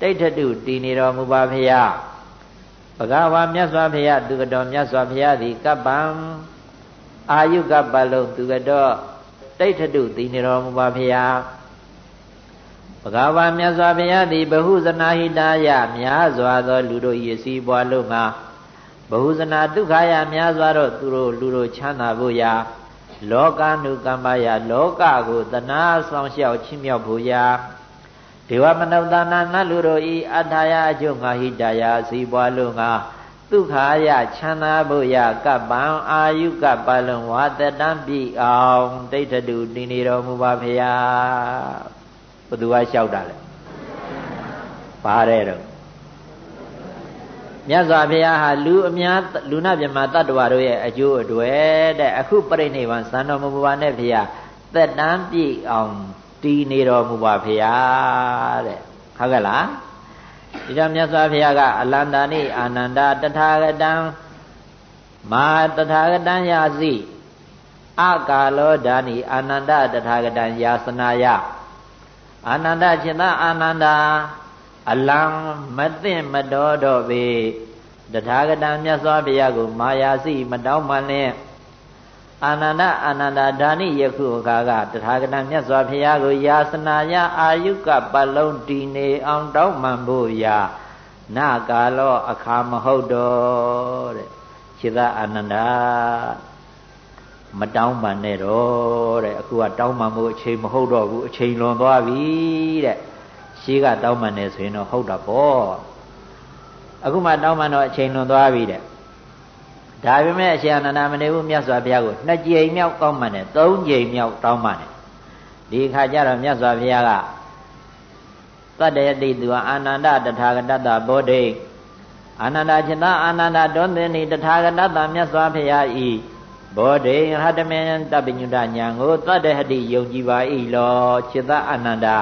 တိဋ္ဌတုတည်နေတော်မူပါဖရာဘဂဝါမြတ်စွာဘုရားသူကတော်မြတ်စွာဘုရားသည်ကပ္ပံအာယုကပ္ပလုံးသူကတော်တိဋ္ဌတုတည်နေတော်မူပါဖရာဘဂဝါမြတ်စွာဘုရားသည်ဘဟုဇနာဟိတာယများစွာသော လူတို့၏စီးပွားလို့ငါဘဟုဇနာဒုက္ခယများစွာတော့သူတို့လူတို့ချမ်းသာဖို့ရာလောကနုကမ္မယလောကကိုတနာဆောင်လျှောက်ချီးမြှောက်ဖို့ရာ ဒေဝမနုဿာနာနတ်လူတို့ဤအထာယအကျုံငါဟိတယစီပွားလို့ငါဒုက္ခယချမ်းသာဖို့ရာကပ္ပံအာယုကပလုံဝါတတံပြီအောင်ဒိဋ္ဌတုတည်နေတော်မူပါဖရာဘသူကလျှောက်တာလဲပါတယ်တော့မြတ်စွာဘုရားဟာလူအများလူနာမြမတတ္တဝါတို့ရဲ့အကျိုးအတွေ့တဲ့အခုပြိဋိဘံစံတော်မူပါနဲ့ဘုရားသက်တမ်းပြည့်အောင် တည်နေတော်မူပါဘုရားတဲ့ဟုတ်ကဲ့လားဒီတော့မြတ်စွာဘုရားကအလန္တာနိအာနန္ဒတထာဂတံမာတထာဂတံယာစီအကာလောဓာနိအာနန္ဒတထာဂတံယာစနာယအာနန္ဒจิตအာနန္ဒာအလံမသိမတော်တော့ပေတထာဂတံမြတ်စွာဘုရားကိုမာယာစီမတောင်းမှလင်း အာနန္ဒအာနန္ဒဓာနိယခုအခါကတထာဂတံမြတ်စွာဘုရားကိုယာစနာယအာယုကပတ်လုံးတည်နေအောင်တောင်းမှန်ဖို့ရာနာကာလောအခါမဟုတ်တော့တဲ့ခြေသာအာနန္ဒာမတောင်းပန်နဲ့တော့တဲ့အခုကတောင်းပန်မှုအချိန်မဟုတ်တော့ဘူးအချိန်လွန်သွားပြီတဲ့ရှေးကတောင်းပန်နေဆိုရင်တော့ဟုတ်တာပေါ့အခုမှတောင်းပန်တော့အချိန်လွန်သွားပြီတဲ့ ဒါပေမဲ့အရှင်အနန္ဒာမနေဘူးမြတ်စွာဘုရားကိုနှစ်ကြိမ်မြောက်တောင်းပန်တယ်သုံးကြိမ်မြောက်တောင်းပန်တယ်ဒီခါကျတော့မြတ်စွာဘုရားကသတ္တယတိသူအာနန္ဒတထာဂတတဘောဓိအာနန္ဒချင်သာအာနန္ဒတွန်းသင်ဤတထာဂတတမြတ်စွာဘုရားဤဘောဓိဟတမေတပညုတညာကိုသတ္တဟတိယုံကြည်ပါ၏လောချစ်သာအာနန္ဒာ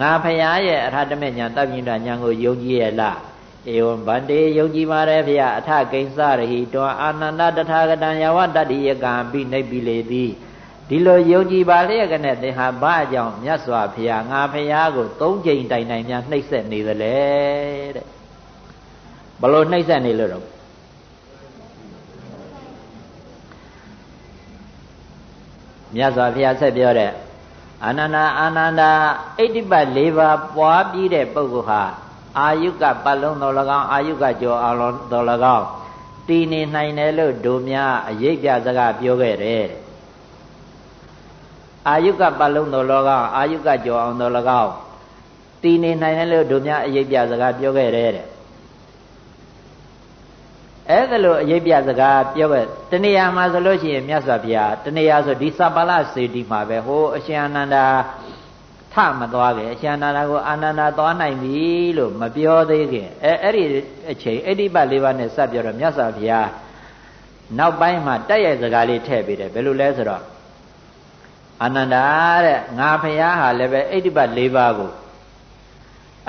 ငါဖရာရဲ့အရဟတမေညာတပညုတညာကိုယုံကြည်ရဲ့လား ဧဝံဗန္တေယုံကြည်ပါတယ်ဖရာအထကိဉ္စရဟိတောအာနန္ဒတထာဂတံယဝတတ္တိယကံပိနိဗ္ဗိလေတိဒီလိုယုံကြည်ပါလျက်ကနဲ့သင်ဟာဘာအကြောင်းမြတ်စွာဘုရားငါဖရာကိုသုံးကြိမ်တိုင်တိုင်များနှိပ်စက်နေသလဲတဲ့ဘလို့နှိပ်စက်နေလို့တော့မြတ်စွာဘုရားဆက်ပြောတဲ့အာနန္ဒာအာနန္ဒာအိဋ္ဌိပတ်၄ပါးပွားပြီးတဲ့ပုဂ္ဂိုလ်ဟာ အာယုကပတ်လုံးတော်၎င်းအာယုကကြောအောင်တော်၎င်းတည်နေနိုင်တယ်လို့ဒုများအရေးပြစကားပြောခဲ့တယ်အာယုကပတ်လုံးတော်၎င်းအာယုကကြောအောင်တော်၎င်းတည်နေနိုင်တယ်လို့ဒုများအရေးပြစကားပြောခဲ့တယ်တဲ့အဲ့ဒါလို့အရေးပြစကားပြောခဲ့တဏှာမှာဆိုလို့ရှိရင်မြတ်စွာဘုရားတဏှာဆိုဒီသဗ္ဗလစေတီမှာပဲဟိုအရှင်အနန္ဒာ ထမသွားခင်အရှင်အနန္ဒာကိုအာနန္ဒာသွားနိုင်ပြီလို့မပြောသေးခင်အဲအဲ့ဒီအချိန်အဋ္ဌိပတ်၄ပါးနဲ့စပ်ပြောတော့မြတ်စွာဘုရားနောက်ပိုင်းမှာတက်ရဲ့စကားလေးထည့်ပေးတယ်ဘယ်လိုလဲဆိုတော့အာနန္ဒာတဲ့ငါဘုရားဟာလည်းပဲအဋ္ဌိပတ်၄ပါးကို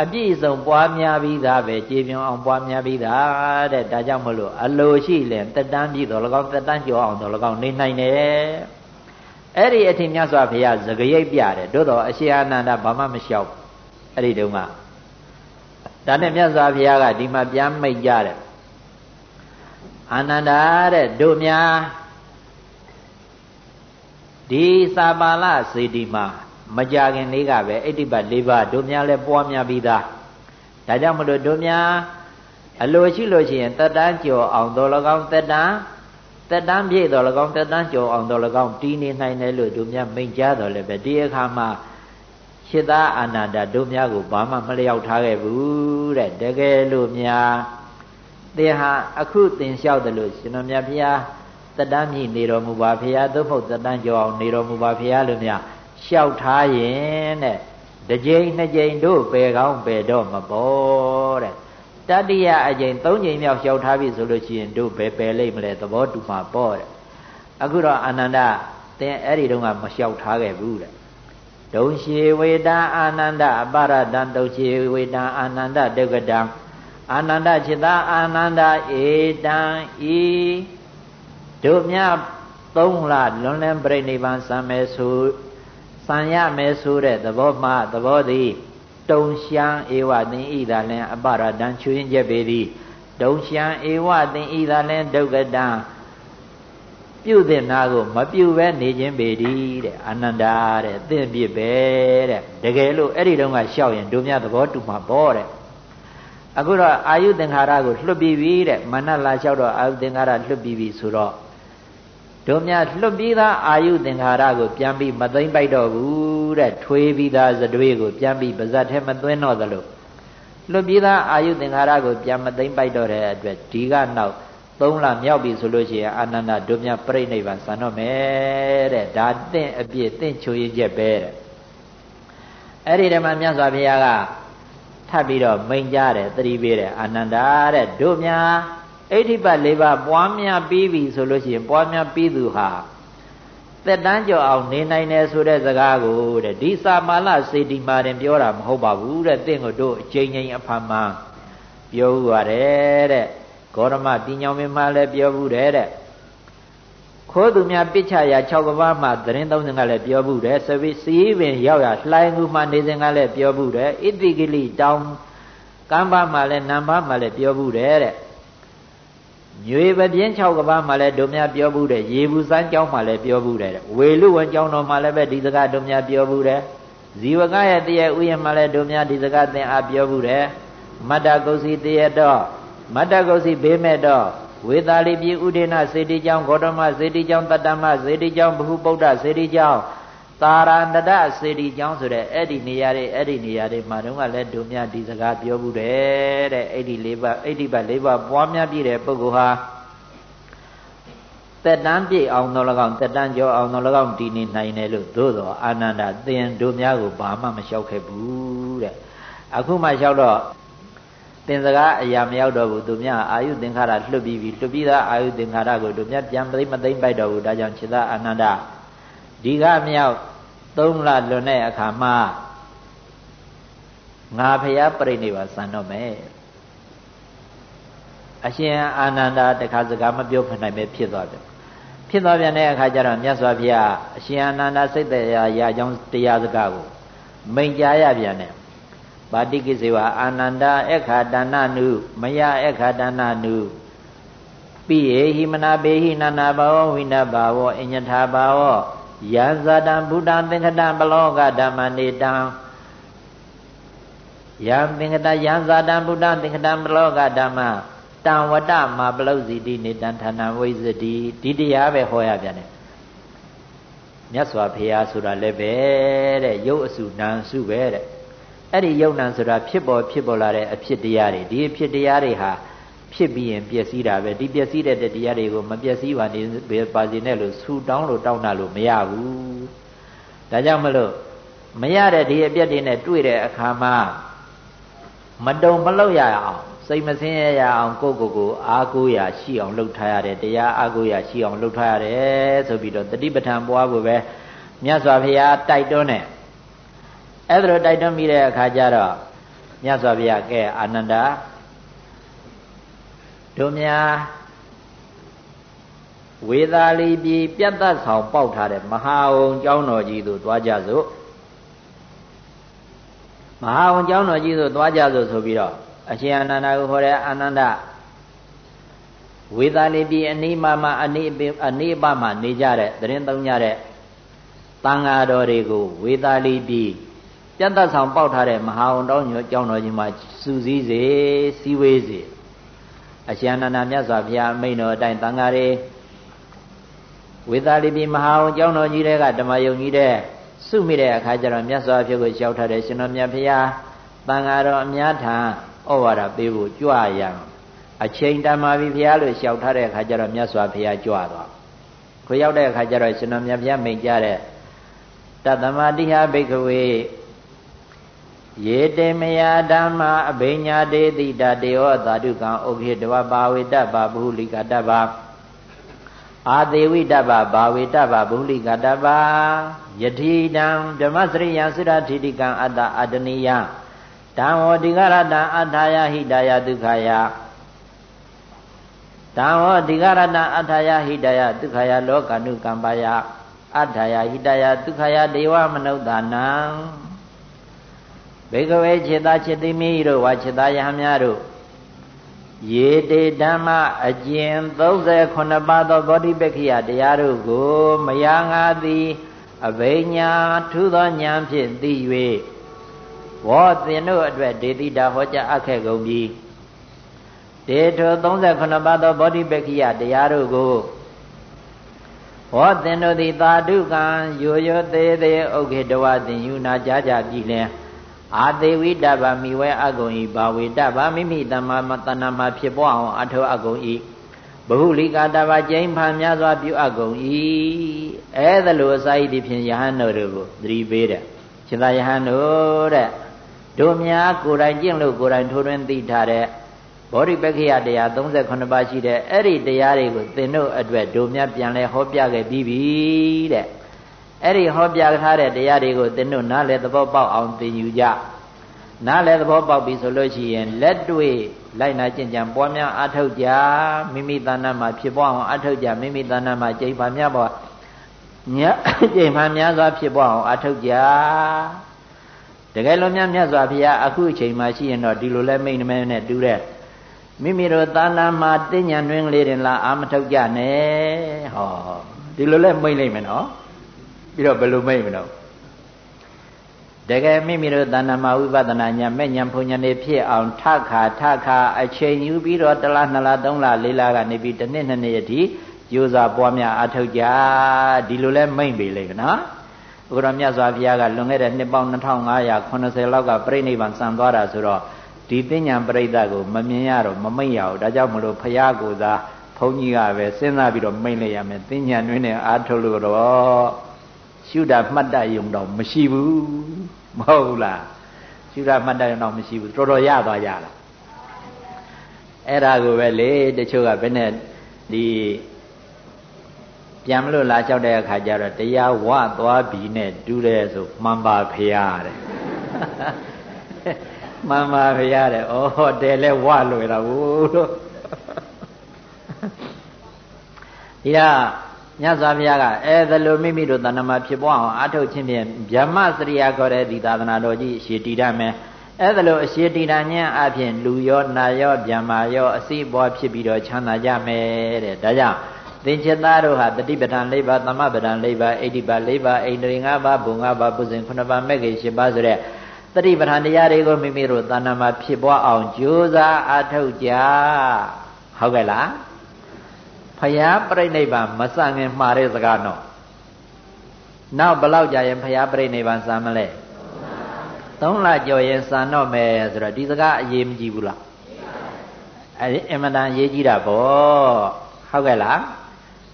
အပြည့်စုံပွားများပြီးသားပဲကြည်ပြွန်အောင်ပွားများပြီးသားတဲ့ဒါကြောင့်မလို့အလိုရှိလင်တက်တန်းပြီးတော့၎င်းတက်တန်းကျော်အောင်တော့၎င်းနေနိုင်တယ် အဲ့ဒီအထင်မြတ်စွာဘုရားသကရိပ်ပြတယ်တို့တော့အရှင်အာနန္ဒဘာမှမလျှောက်အဲ့ဒီတုန်းကဒါနဲ့မြတ်စွာဘုရားကဒီမှာပြန်မိတ်ကြတယ်အာနန္ဒာတဲ့တို့များဒီစာပါဠစေတီမှာမကြခင်လေးကပဲအိဋ္ဌိပတ်၄ပါးတို့များလဲပွားများပြီးသားဒါကြောင့်မလို့တို့များအလိုရှိလို့ရှိရင်တက်တန်းကြော်အောင်တော်၎င်းတက်တန်း တက်တန်းပြည့်တော်၎င်းတက်တန်းကြော်အောင်တော်၎င်းတီးနေနိုင်တယ်လို့တို့များမိန့်ကြားတော်လည်းပဲဒီအခါမှာရှစ်သားအာနန္ဒတို့များကိုဘာမှမလျောက်ထားခဲ့ဘူးတဲ့တကယ်လို့များသင်ဟာအခုသင်လျှောက်တယ်လို့ရှင်တော်မြတ်ဘုရားတက်တန်းမြည်နေတော်မူပါဘုရားသို့မဟုတ်တက်တန်းကြော်အောင်နေတော်မူပါဘုရားလို့များလျှောက်ထားရင်တဲ့တစ်ကြိမ်နှစ်ကြိမ်တို့ပယ်ကောင်းပယ်တော့မပေါ်တဲ့ တတိယအကြိမ်သုံးကြိမ်မြောက်လျှောက်ထားပြီဆိုလို့ရှိရင်တို့ဘယ်ပယ်လိမ့်မလဲသဘောတူမှာပေါ့တဲ့အခုတော့အာနန္ဒသင်အဲ့ဒီတုန်းကမလျှောက်ထားခဲ့ဘူးတဲ့ဒုံရှိဝေတံအာနန္ဒအပရတံဒုံရှိဝေတံအာနန္ဒဒုက္ကတံအာနန္ဒจิตာအာနန္ဒဧတံဤတို့မြသုံးလလွန်လင်းပြိဋိဘံစံမဲဆိုစံရမယ်ဆိုတဲ့သဘောမှသဘောသည် တုံရှံဧဝသင်ဤသာလင်အပရဒံချွင်းချက်ပေသည်တုံရှံဧဝသင်ဤသာလင်ဒုက္ကတံပြုတဲ့နာကိုမပြုဘဲနေခြင်းပေဒီတဲ့အာနန္ဒာတဲ့သင့်ပြစ်ပဲတဲ့တကယ်လို့အဲ့ဒီတုန်းကရှောက်ရင်တို့မြသဘောတူမှာပေါ့တဲ့အခုတော့အာယုသင်္ခါရကိုလွတ်ပြီးပြီတဲ့မနလာလျှောက်တော့အာယုသင်္ခါရလွတ်ပြီးပြီဆိုတော့ တို့မြလွတ်ပြီးသားအာယုသင်္ခါရကိုပြန်ပြီးမသိမ့်ပိုက်တော့ဘူးတဲ့ထွေးပြီးသားဇတွေးကိုပြန်ပြီးပါဇတ်ထဲမသွင်းတော့သလိုလွတ်ပြီးသားအာယုသင်္ခါရကိုပြန်မသိမ့်ပိုက်တော့တဲ့အတွက်ဒီကနောက်3လမြောက်ပြီဆိုလို့ရှိရင်အာနန္ဒတို့မြပြိဋိဘံဆန်တော့မယ်တဲ့ဒါတင့်အပြည့်တင့်ချိုရချက်ပဲတဲ့အဲ့ဒီတည်းမှာမြတ်စွာဘုရားကထပ်ပြီးတော့မိန်ကြတယ်သတိပေးတယ်အာနန္ဒာတဲ့တို့များ အဋ္ဌိပတ်၄ပါးပွားများပြီးပြီဆိုလို့ရှိရင်ပွားများပြီးသူဟာသက်တမ်းကြော်အောင်နေနိုင်တယ်ဆိုတဲ့စကားကိုတဲ့ဒီစာမာလစေတီမာရင်ပြောတာမဟုတ်ပါဘူးတဲ့တင့်ကိုတို့အချိန်ချင်းအဖန်မှန်ပြောဥရတယ်တဲ့ဂေါရမပညာမင်းမှလည်းပြောဘူးတဲ့တဲ့ခိုးသူများပိချရာ6ကဘာမှသတင်းသုံးစင်ကလည်းပြောဘူးတဲ့စပိစီးပင်ရောက်ရလှိုင်းကူမှနေစဉ်ကလည်းပြောဘူးတဲ့ဣတိကိလိတောင်းကမ်းပါမှလည်းနံပါမှလည်းပြောဘူးတဲ့တဲ့ ညွေပပြင်း6ကဘာမှလည်းတို့များပြောဘူးတဲ့ရေဘူးစမ်းကြောင်းမှလည်းပြောဘူးတဲ့ဝေလူဝန်ကြောင်းတော်မှလည်းပဲဒီစကားတို့များပြောဘူးတဲ့ဇီဝကရဲ့တရေဥယျာဉ်မှလည်းတို့များဒီစကားသင်အားပြောဘူးတဲ့မတ္တကုစီတရေတော့မတ္တကုစီဘေးမဲ့တော့ဝေသာလိပြည်ဥဒေနစေတီကျောင်းဂေါတမစေတီကျောင်းတတ္တမစေတီကျောင်းဘဟုပုဒ္ဒစေတီကျောင်း သာရန္တရစေတီကျောင်းဆိုတဲ့အဲ့ဒီနေရာတွေအဲ့ဒီနေရာတွေမှာတော့ကလည်းဒုမြဒီစကားပြောဘူးတယ်တဲ့အဲ့ဒီလေးပါအဲ့ဒီပါလေးပါပွားများပြည့်တဲ့ပုဂ္ဂိုလ်ဟာတက်တန်းပြည့်အောင်တော့၎င်းတက်တန်းကျော်အောင်တော့၎င်းတည်နေနိုင်တယ်လို့သို့တော်အာနန္ဒသင်တို့များကိုဘာမှမလျှောက်ခဲ့ဘူးတဲ့အခုမှလျှောက်တော့သင်စကားအရာမရောက်တော့ဘူးသူများအာယုသင်္ခါရလွတ်ပြီးပြီလွတ်ပြီးသားအာယုသင်္ခါရကိုသူများပြန်သိမသိမ့်ပိုက်တော့ဘူးဒါကြောင့်ခြေသားအာနန္ဒဒီကမြောက် သုံးလလွန်တဲ့အခါမှာငါဖျားပြိနေပါစံတော့မယ်အရှင်အာနန္ဒတခါစကားမပြောဖနိုင်ပဲဖြစ်သွားတယ်ဖြစ်သွားပြန်တဲ့အခါကျတော့မြတ်စွာဘုရားအရှင်အာနန္ဒစိတ်တရားရာကြောင်းတရားစကားကိုမိန်ကြားရပြန်တယ်ပါတိကိစေဝအာနန္ဒအခါတဏနုမယအခါတဏနုပိယေဟိမနာပေဟိနာနာဘာဝဝိနဘာဝအညထာဘာဝ ယံဇာတံဘုဒ္ဓံသင်္ခတံပလောကဓမ္မနေတံယံသင်္ခတယံဇာတံဘုဒ္ဓံသင်္ခတံပလောကဓမ္မတံဝတ္တမပလုစီတိနေတံဌာနဝိဇ္ဇတိဒီတရားပဲဟောရပြန်တယ်မြတ်စွာဘုရားဆိုတာလည်းပဲတဲ့ရုပ်အစုနာစုပဲတဲ့အဲ့ဒီယုံ nant ဆိုတာဖြစ်ပေါ်ဖြစ်ပေါ်လာတဲ့အဖြစ်တရားတွေဒီအဖြစ်တရားတွေဟာ ဖြစ်ပြီးရင်ပျက်စီးတာပဲဒီပျက်စီးတဲ့တရားတွေကိုမပျက်စီးပါနေပါစေနဲ့လို့ဆူတောင်းလို့တောင်းတာလို့မရဘူးဒါကြောင့်မလို့မရတဲ့ဒီအပြက်တွေနဲ့တွေ့တဲ့အခါမှာမတုံမလောက်ရအောင်စိတ်မစင်းရရအောင်ကိုယ့်ကိုယ်ကိုအားကိုးရရှိအောင်လှုပ်ထားရတယ်တရားအားကိုးရရှိအောင်လှုပ်ထားရတယ်ဆိုပြီးတော့တတိပဋ္ဌာန်ပွားဖို့ပဲမြတ်စွာဘုရားတိုက်တွန်းတယ်အဲ့ဒါလိုတိုက်တွန်းမိတဲ့အခါကျတော့မြတ်စွာဘုရားကဲအာနန္ဒာ တို့များဝေသာလီပြည်ပြတ်သက်ဆောင်ပေါက်ထားတဲ့မဟာဝုံကျောင်းတော်ကြီးသို့သွားကြစို့မဟာဝုံကျောင်းတော်ကြီးသို့သွားကြစို့ဆိုပြီးတော့အရှင်အာနန္ဒာကိုခေါ်တဲ့အာနန္ဒဝေသာလီပြည်အနိမမအနိအနိပမနေကြတဲ့တရင်သုံးကြတဲ့တန်ဃာတော်တွေကိုဝေသာလီပြည်ပြတ်သက်ဆောင်ပေါက်ထားတဲ့မဟာဝန်တော်ညောကျောင်းတော်ကြီးမှာစူစည်းစေစည်းဝေးစေ အရှင်အနန္ဒမြတ်စွာဘုရားမိန့်တော်အတိုင်းတန်ဃာတွေဝေသာလိပိမဟာဝန်ကျောင်းတော်ကြီးတွေကဓမ္မယုံကြီးတဲ့စုမိတဲ့အခါကျတော့မြတ်စွာဘုရားကိုလျှောက်ထားတဲ့ရှင်တော်မြတ်ဘုရားတန်ဃာတော်အများထံဩဝါဒပေးဖို့ကြွရံအချိန်တန်ပါပြီဘုရားလို့လျှောက်ထားတဲ့အခါကျတော့မြတ်စွာဘုရားကြွသွားခွေရောက်တဲ့အခါကျတော့ရှင်တော်မြတ်ဘုရားမိန့်ကြတဲ့တတ္တမတိဟဘိကဝေ ယေတေမယဓမ္မအဘိညာတေတိတတေဟောသာဓုကံဩခေတဝဘာဝေတ္တဗဘုလိကတ္တဗအာသေးဝိတ္တဗဘာဝေတ္တဗဘုလိကတ္တဗယတိတံဓမ္မစရိယသုရထိတိကံအတ္တအတနိယတံဝတိကရတံအထာယဟိတယဒုက္ခယတံဝတိကရတံအထာယဟိတယဒုက္ခယလောကနုကမ္ပယအထာယဟိတယဒုက္ခယဒေဝမနုဿာနံ ဘေကဝေจิตသားจิตသိမိတို့ဝါจิตသားယဟများတို့ ယေတေဓမ္မအကျင့်38ပါးသောဗောဓိပက္ခိယတရားတို့ကိုမယားငါသည်အဘိညာထူသောဉာဏ်ဖြင့်သိ၍ဝေါသင်တို့အတွက်ဒေတိတာဟောကြားအပ်ခဲ့ကုန်ပြီတေထော38ပါးသောဗောဓိပက္ခိယတရားတို့ကိုဟောသင်တို့သည်သာဓုကံယောယောသေးသေးဥက္ခေတဝသင်ယူနာကြကြပြီလင် အာသေးဝိတဗမိဝဲအကုံဤဘာဝေတဗမိမိတမ္မာတဏ္ဍမှာဖြစ်ပွားအောင်အထောအကုံဤဘဟုလိကတဗကျိန်ဖန်များစွာပြုအပ်ကုန်၏အဲဒါလိုအစာဤသည်ဖြင့်ယဟန်တို့ကိုသတိပေးတဲ့ရှင်သာယဟန်တို့တဲ့တို့များကိုယ်တိုင်ကျင့်လို့ကိုယ်တိုင်ထိုးထွင်းသိထားတဲ့ဘောဓိပက္ခယတရား38ပါးရှိတဲ့အဲ့ဒီတရားတွေကိုသင်တို့အတွက်တို့များပြန်လဲဟောပြခဲ့ပြီးပြီတဲ့ အဲ့ဒီဟောပြထားတဲ့တရားတွေကိုသင်တို့နားလည်သဘောပေါက်အောင်သင်ယူကြနားလည်သဘောပေါက်ပြီဆိုလို့ရှိရင်လက်တွေ့လိုက်နာကျင့်ကြံပွားများအထောက်ကြမိမိတဏ္ဍမှာဖြစ်ပွားအောင်အထောက်ကြမိမိတဏ္ဍမှာကြိမ်ပါများပွားညကြိမ်ပါများစွာဖြစ်ပွားအောင်အထောက်ကြတကယ်လို့များမြတ်စွာဘုရားအခုအချိန်မှရှိရင်တော့ဒီလိုလဲမိန်နမဲနဲ့တူတဲ့မိမိတို့သာနာမှာတင်းညံတွင်လေးတင်လာအာမထုတ်ကြနဲ့ဟောဒီလိုလဲမိတ်လိုက်မယ်နော် ပြီးတော့ဘယ်လိုမိတ်မလို့တကယ်မိမိတို့သာနာမှာဝိပဿနာဉာဏ်မဲ့ဉာဏ်ဘုံဉာဏ်တွေဖြစ်အောင်ထခါထခါအချိန်ယူပြီးတော့တစ်လနှစ်လသုံးလလေးလကနေပြီးတစ်နှစ်နှစ်နှစ်အထိကြိုးစားပွားများအထောက်ကြဒီလိုလဲမိတ်ပြီလေနော်ဥက္ကရာမြတ်စွာဘုရားကလွန်ခဲ့တဲ့နှစ်ပေါင်း2580လောက်ကပြိဋိဘံစံသွားတာဆိုတော့ဒီပညာပရိသတ်ကိုမမြင်ရတော့မမိတ်ရဘူးဒါကြောင့်မလို့ဖရာကိုသာဘုန်းကြီးကပဲစဉ်းစားပြီးတော့မိတ်လိုက်ရမယ်ပညာတွင်နဲ့အားထုတ်လို့တော့ ရှုတာမှတ်တတ်ရုံတော့မရှိဘူးမဟုတ်ဘူးလားရှုတာမှတ်တတ်ရုံတော့မရှိဘူးတော်တော်ရသွားကြလားအဲ့ဒါကိုပဲလေတချို့ကဘယ်နဲ့ဒီပြန်မလို့လာလျှောက်တဲ့အခါကျတော့တရားဝသွားပြီနဲ့တူးတယ်ဆိုမှန်ပါဖရာတဲ့မှန်ပါဗျာတဲ့ဩတယ်လဲဝလွယ်တာဘူးလို့ဒီက မြတ်စွာဘုရားကအဲဒါလိုမိမိတို့တဏ္ဍမှာဖြစ်ပွားအောင်အထုတ်ခြင်းဖြင့်ဗျမစရိယာခေါ်တဲ့ဒီသာသနာတော်ကြီးအရှိတည်ရမယ်အဲဒါလိုအရှိတည်တာညံ့အပြင်လူရောနာရောဗျမရောအစိပွားဖြစ်ပြီးတော့ချမ်းသာကြမယ်တဲ့ဒါကြောင့်သင်္ချသားတို့ဟာတတိပဌာန်၄ပါးသမပဌာန်၄ပါးအိဋ္ဌိပါ၄ပါးအိန္ဒြေ၅ပါးဘုံ၅ပါးပုဇဉ်9ပါးမဲ့ခင်10ပါးဆိုတဲ့တတိပဋ္ဌာန်တရားတွေကိုမိမိတို့သာနာမှာဖြစ်ပွားအောင်ကြိုးစားအားထုတ်ကြဟုတ်ကဲ့လား ဖယားပြိဋိဘံမစငင်မှားတဲ့စကားတော့နောက်ဘလောက်ကြာရင်ဖယားပြိဋိဘံစံမလဲသုံးလကြော်ရင်စံတော့မယ်ဆိုတော့ဒီစကားအရေးမကြီးဘူးလားအဲအင်မတန်ရေးကြီးတာပေါ့ဟုတ်ကဲ့လား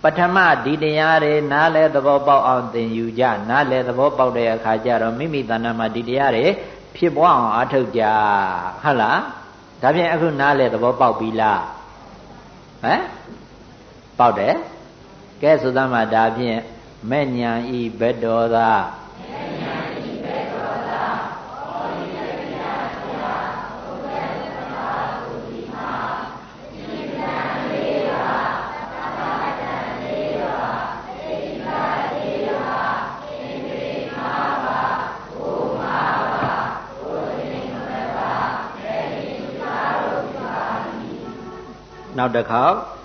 ပထမဒီတရားတွေနားလဲသဘောပေါက်အောင်သင်ယူကြနားလဲသဘောပေါက်တဲ့အခါကျတော့မိမိတဏ္ဍာမှာဒီတရားတွေဖြစ်ပွားအောင်အားထုတ်ကြဟုတ်လားဒါဖြင့်အခုနားလဲသဘောပေါက်ပြီလားဟမ် ပေါက်တယ်ကဲဆိုသားမှာဒါဖြင့်မဲ့ညာဤဘက်တော်သာမဲ့ညာဤဘက်တော်သာနောက်တစ်ခေါက်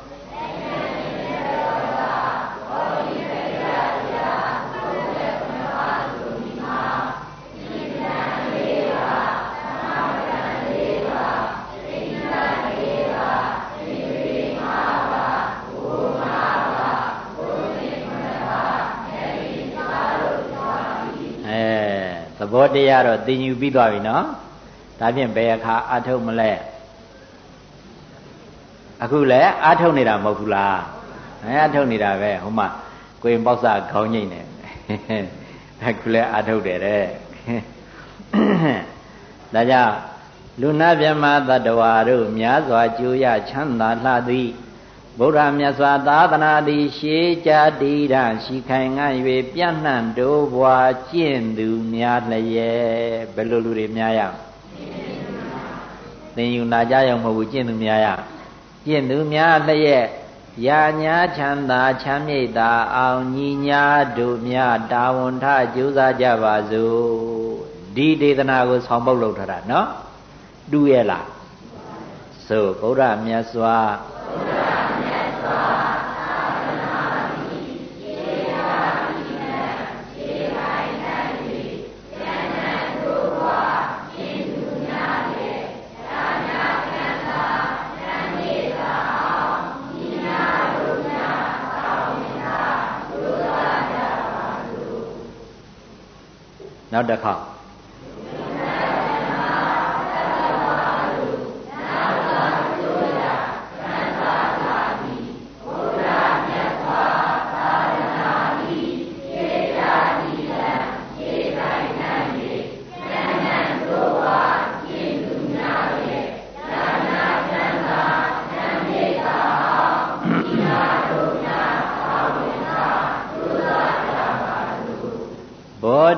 ဘောတရားတော့သိညူပြီးသွားပြီနော်ဒါဖြင့်ဘယ်အခါအထုတ်မလဲအခုလည်းအာထုတ်နေတာမဟုတ်ဘူးလားအဲအာထုတ်နေတာပဲဟိုမှာကိုရင်ပေါက်စခေါင်းငိမ့်နေအခုလည်းအာထုတ်တယ်တဲ့ဒါကြောင့်လူနာမြမတတ္တဝါတို့များစွာကြိုးရချမ်းသာလှသည် ဗုဒ္ဓမြတ်စွာသာသနာသည်ရှေးကြတိရရှိခိုင်ငန့်၍ပြန့်နှံ့တိုးပွားကျင့်သူများလျက်ဘယ်လိုလူတွေများရသင်ယူနာကြရုံမဟုတ်ဘူးကျင့်သူများရကျင့်သူများလျက်ရာညာချမ်းသာချမ်းမြေ့တာအောင်ညီညာတို့များတာဝန်ထကြိုးစားကြပါစို့ဒီဒေသနာကိုဆောင်းပုတ်လုပ်ထားတာနော်တူရဲ့လားဇဆိုဗုဒ္ဓမြတ်စွာ နောက်တစ်ခေါက်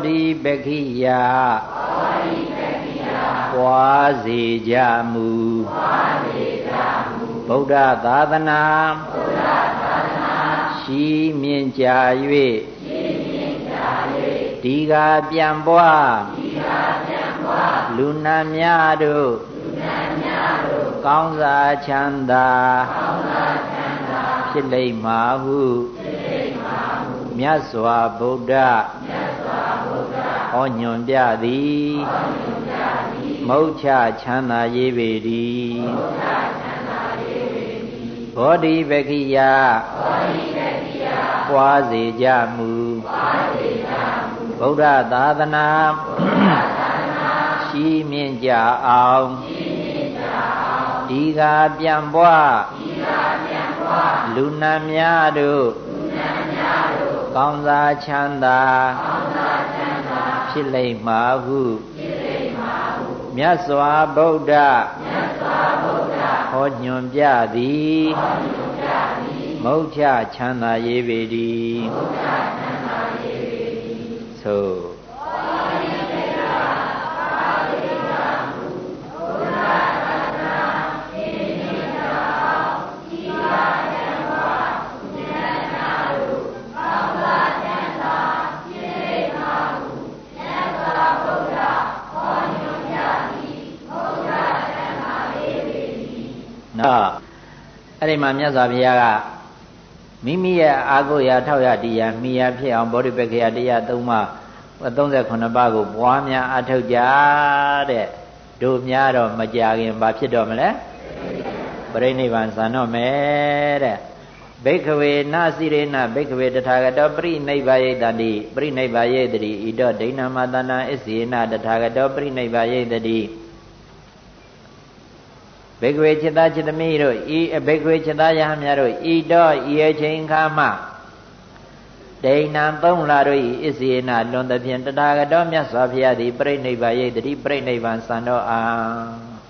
ဓိပ ခိယပွားစေကြမူဗုဒ္ဓသာသနာရှိမြင့်ကြ၍ဒီကပြန်ပွားလူနာများတို့ကောင်းစာချမ်းသာဖြစ်လိမ့်မှာဟုမြတ်စွာဘုရား ဟောညွန်ပြသည်မုတ်ချချမ်းသာရေးပေသည်ဘောဓိပကိယပွားစေကြမူဗုဒ္ဓသာသနာရှိမြင့်ကြအောင်ဒီကပြန်ပွားလူနာများတို့ကောင်းစာချမ်းသာ ဖြစ်လိမ့်မှာဟုမြတ်စွာဘုရားဟောညွန်ပြသည်မုတ်ချချမ်းသာရေးပေသည်သို့ အဲ့ဒီမှာမြတ်စွာဘုရားကမိမိရဲ့အာကိုရာထောက်ရတရားမိယာဖြစ်အောင်ဗောဓိပက္ခယတရား၃ပါး38ပါးကိုပွားများအထောက်ကြတဲ့တို့များတော့မကြခင်ဘာဖြစ်တော့မလဲပရိနိဗ္ဗာန်ဇာတော့မယ်တဲ့ဘိက္ခဝေနစိရေနဘိက္ခဝေတထာဂတောပရိနိဗ္ဗာယိတတိပရိနိဗ္ဗာယိတတိဣတောဒိဋ္ဌမတနာအစ္စေနတထာဂတောပရိနိဗ္ဗာယိတတိ ဘေကဝေจิตจิตမိတို့ဤဘေကဝေจิตယဟများတို့ဤတော့ဤအချိန်ခါမှဒိဏံသုံးလာတို့ဤအစ္စေနလွန်သဖြင့်တထာဂတောမြတ်စွာဘုရားသည်ပြိဋိဘယိတတိပြိဋိဘံစံတော်အာ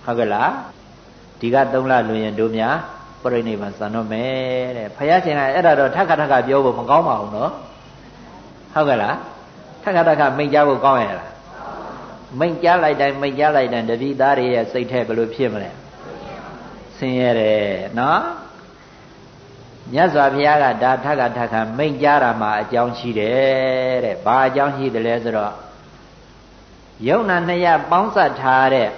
ဟုတ်ကလားဒီကသုံးလလွန်ရင်တို့များပြိဋိဘံစံတော်မယ်တဲ့ဘုရားရှင်ကအဲ့ဒါတော့ထက်ခါထက်ခါပြောဖို့မကောင်းပါဘူးနော်ဟုတ်ကလားထက်ခါထက်ခါမိတ်ကြဖို့ကောင်းရဲ့လားမိတ်ကြားလိုက်တိုင်းမိတ်ကြားလိုက်တိုင်းတတိသားတွေရဲ့စိတ်ထဲဘယ်လိုဖြစ်မလဲ ဆင်းရဲတယ်နော်မြတ်စွာဘုရားကဒါထက်ကထက်ခါမိန့်ကြားတာမှာအကြောင်းရှိတယ်တဲ့ဘာအကြောင်းရှိတယ်လဲဆိုတော့ယုံနာနှစ်ရပေါင်းစပ်ထားတဲ့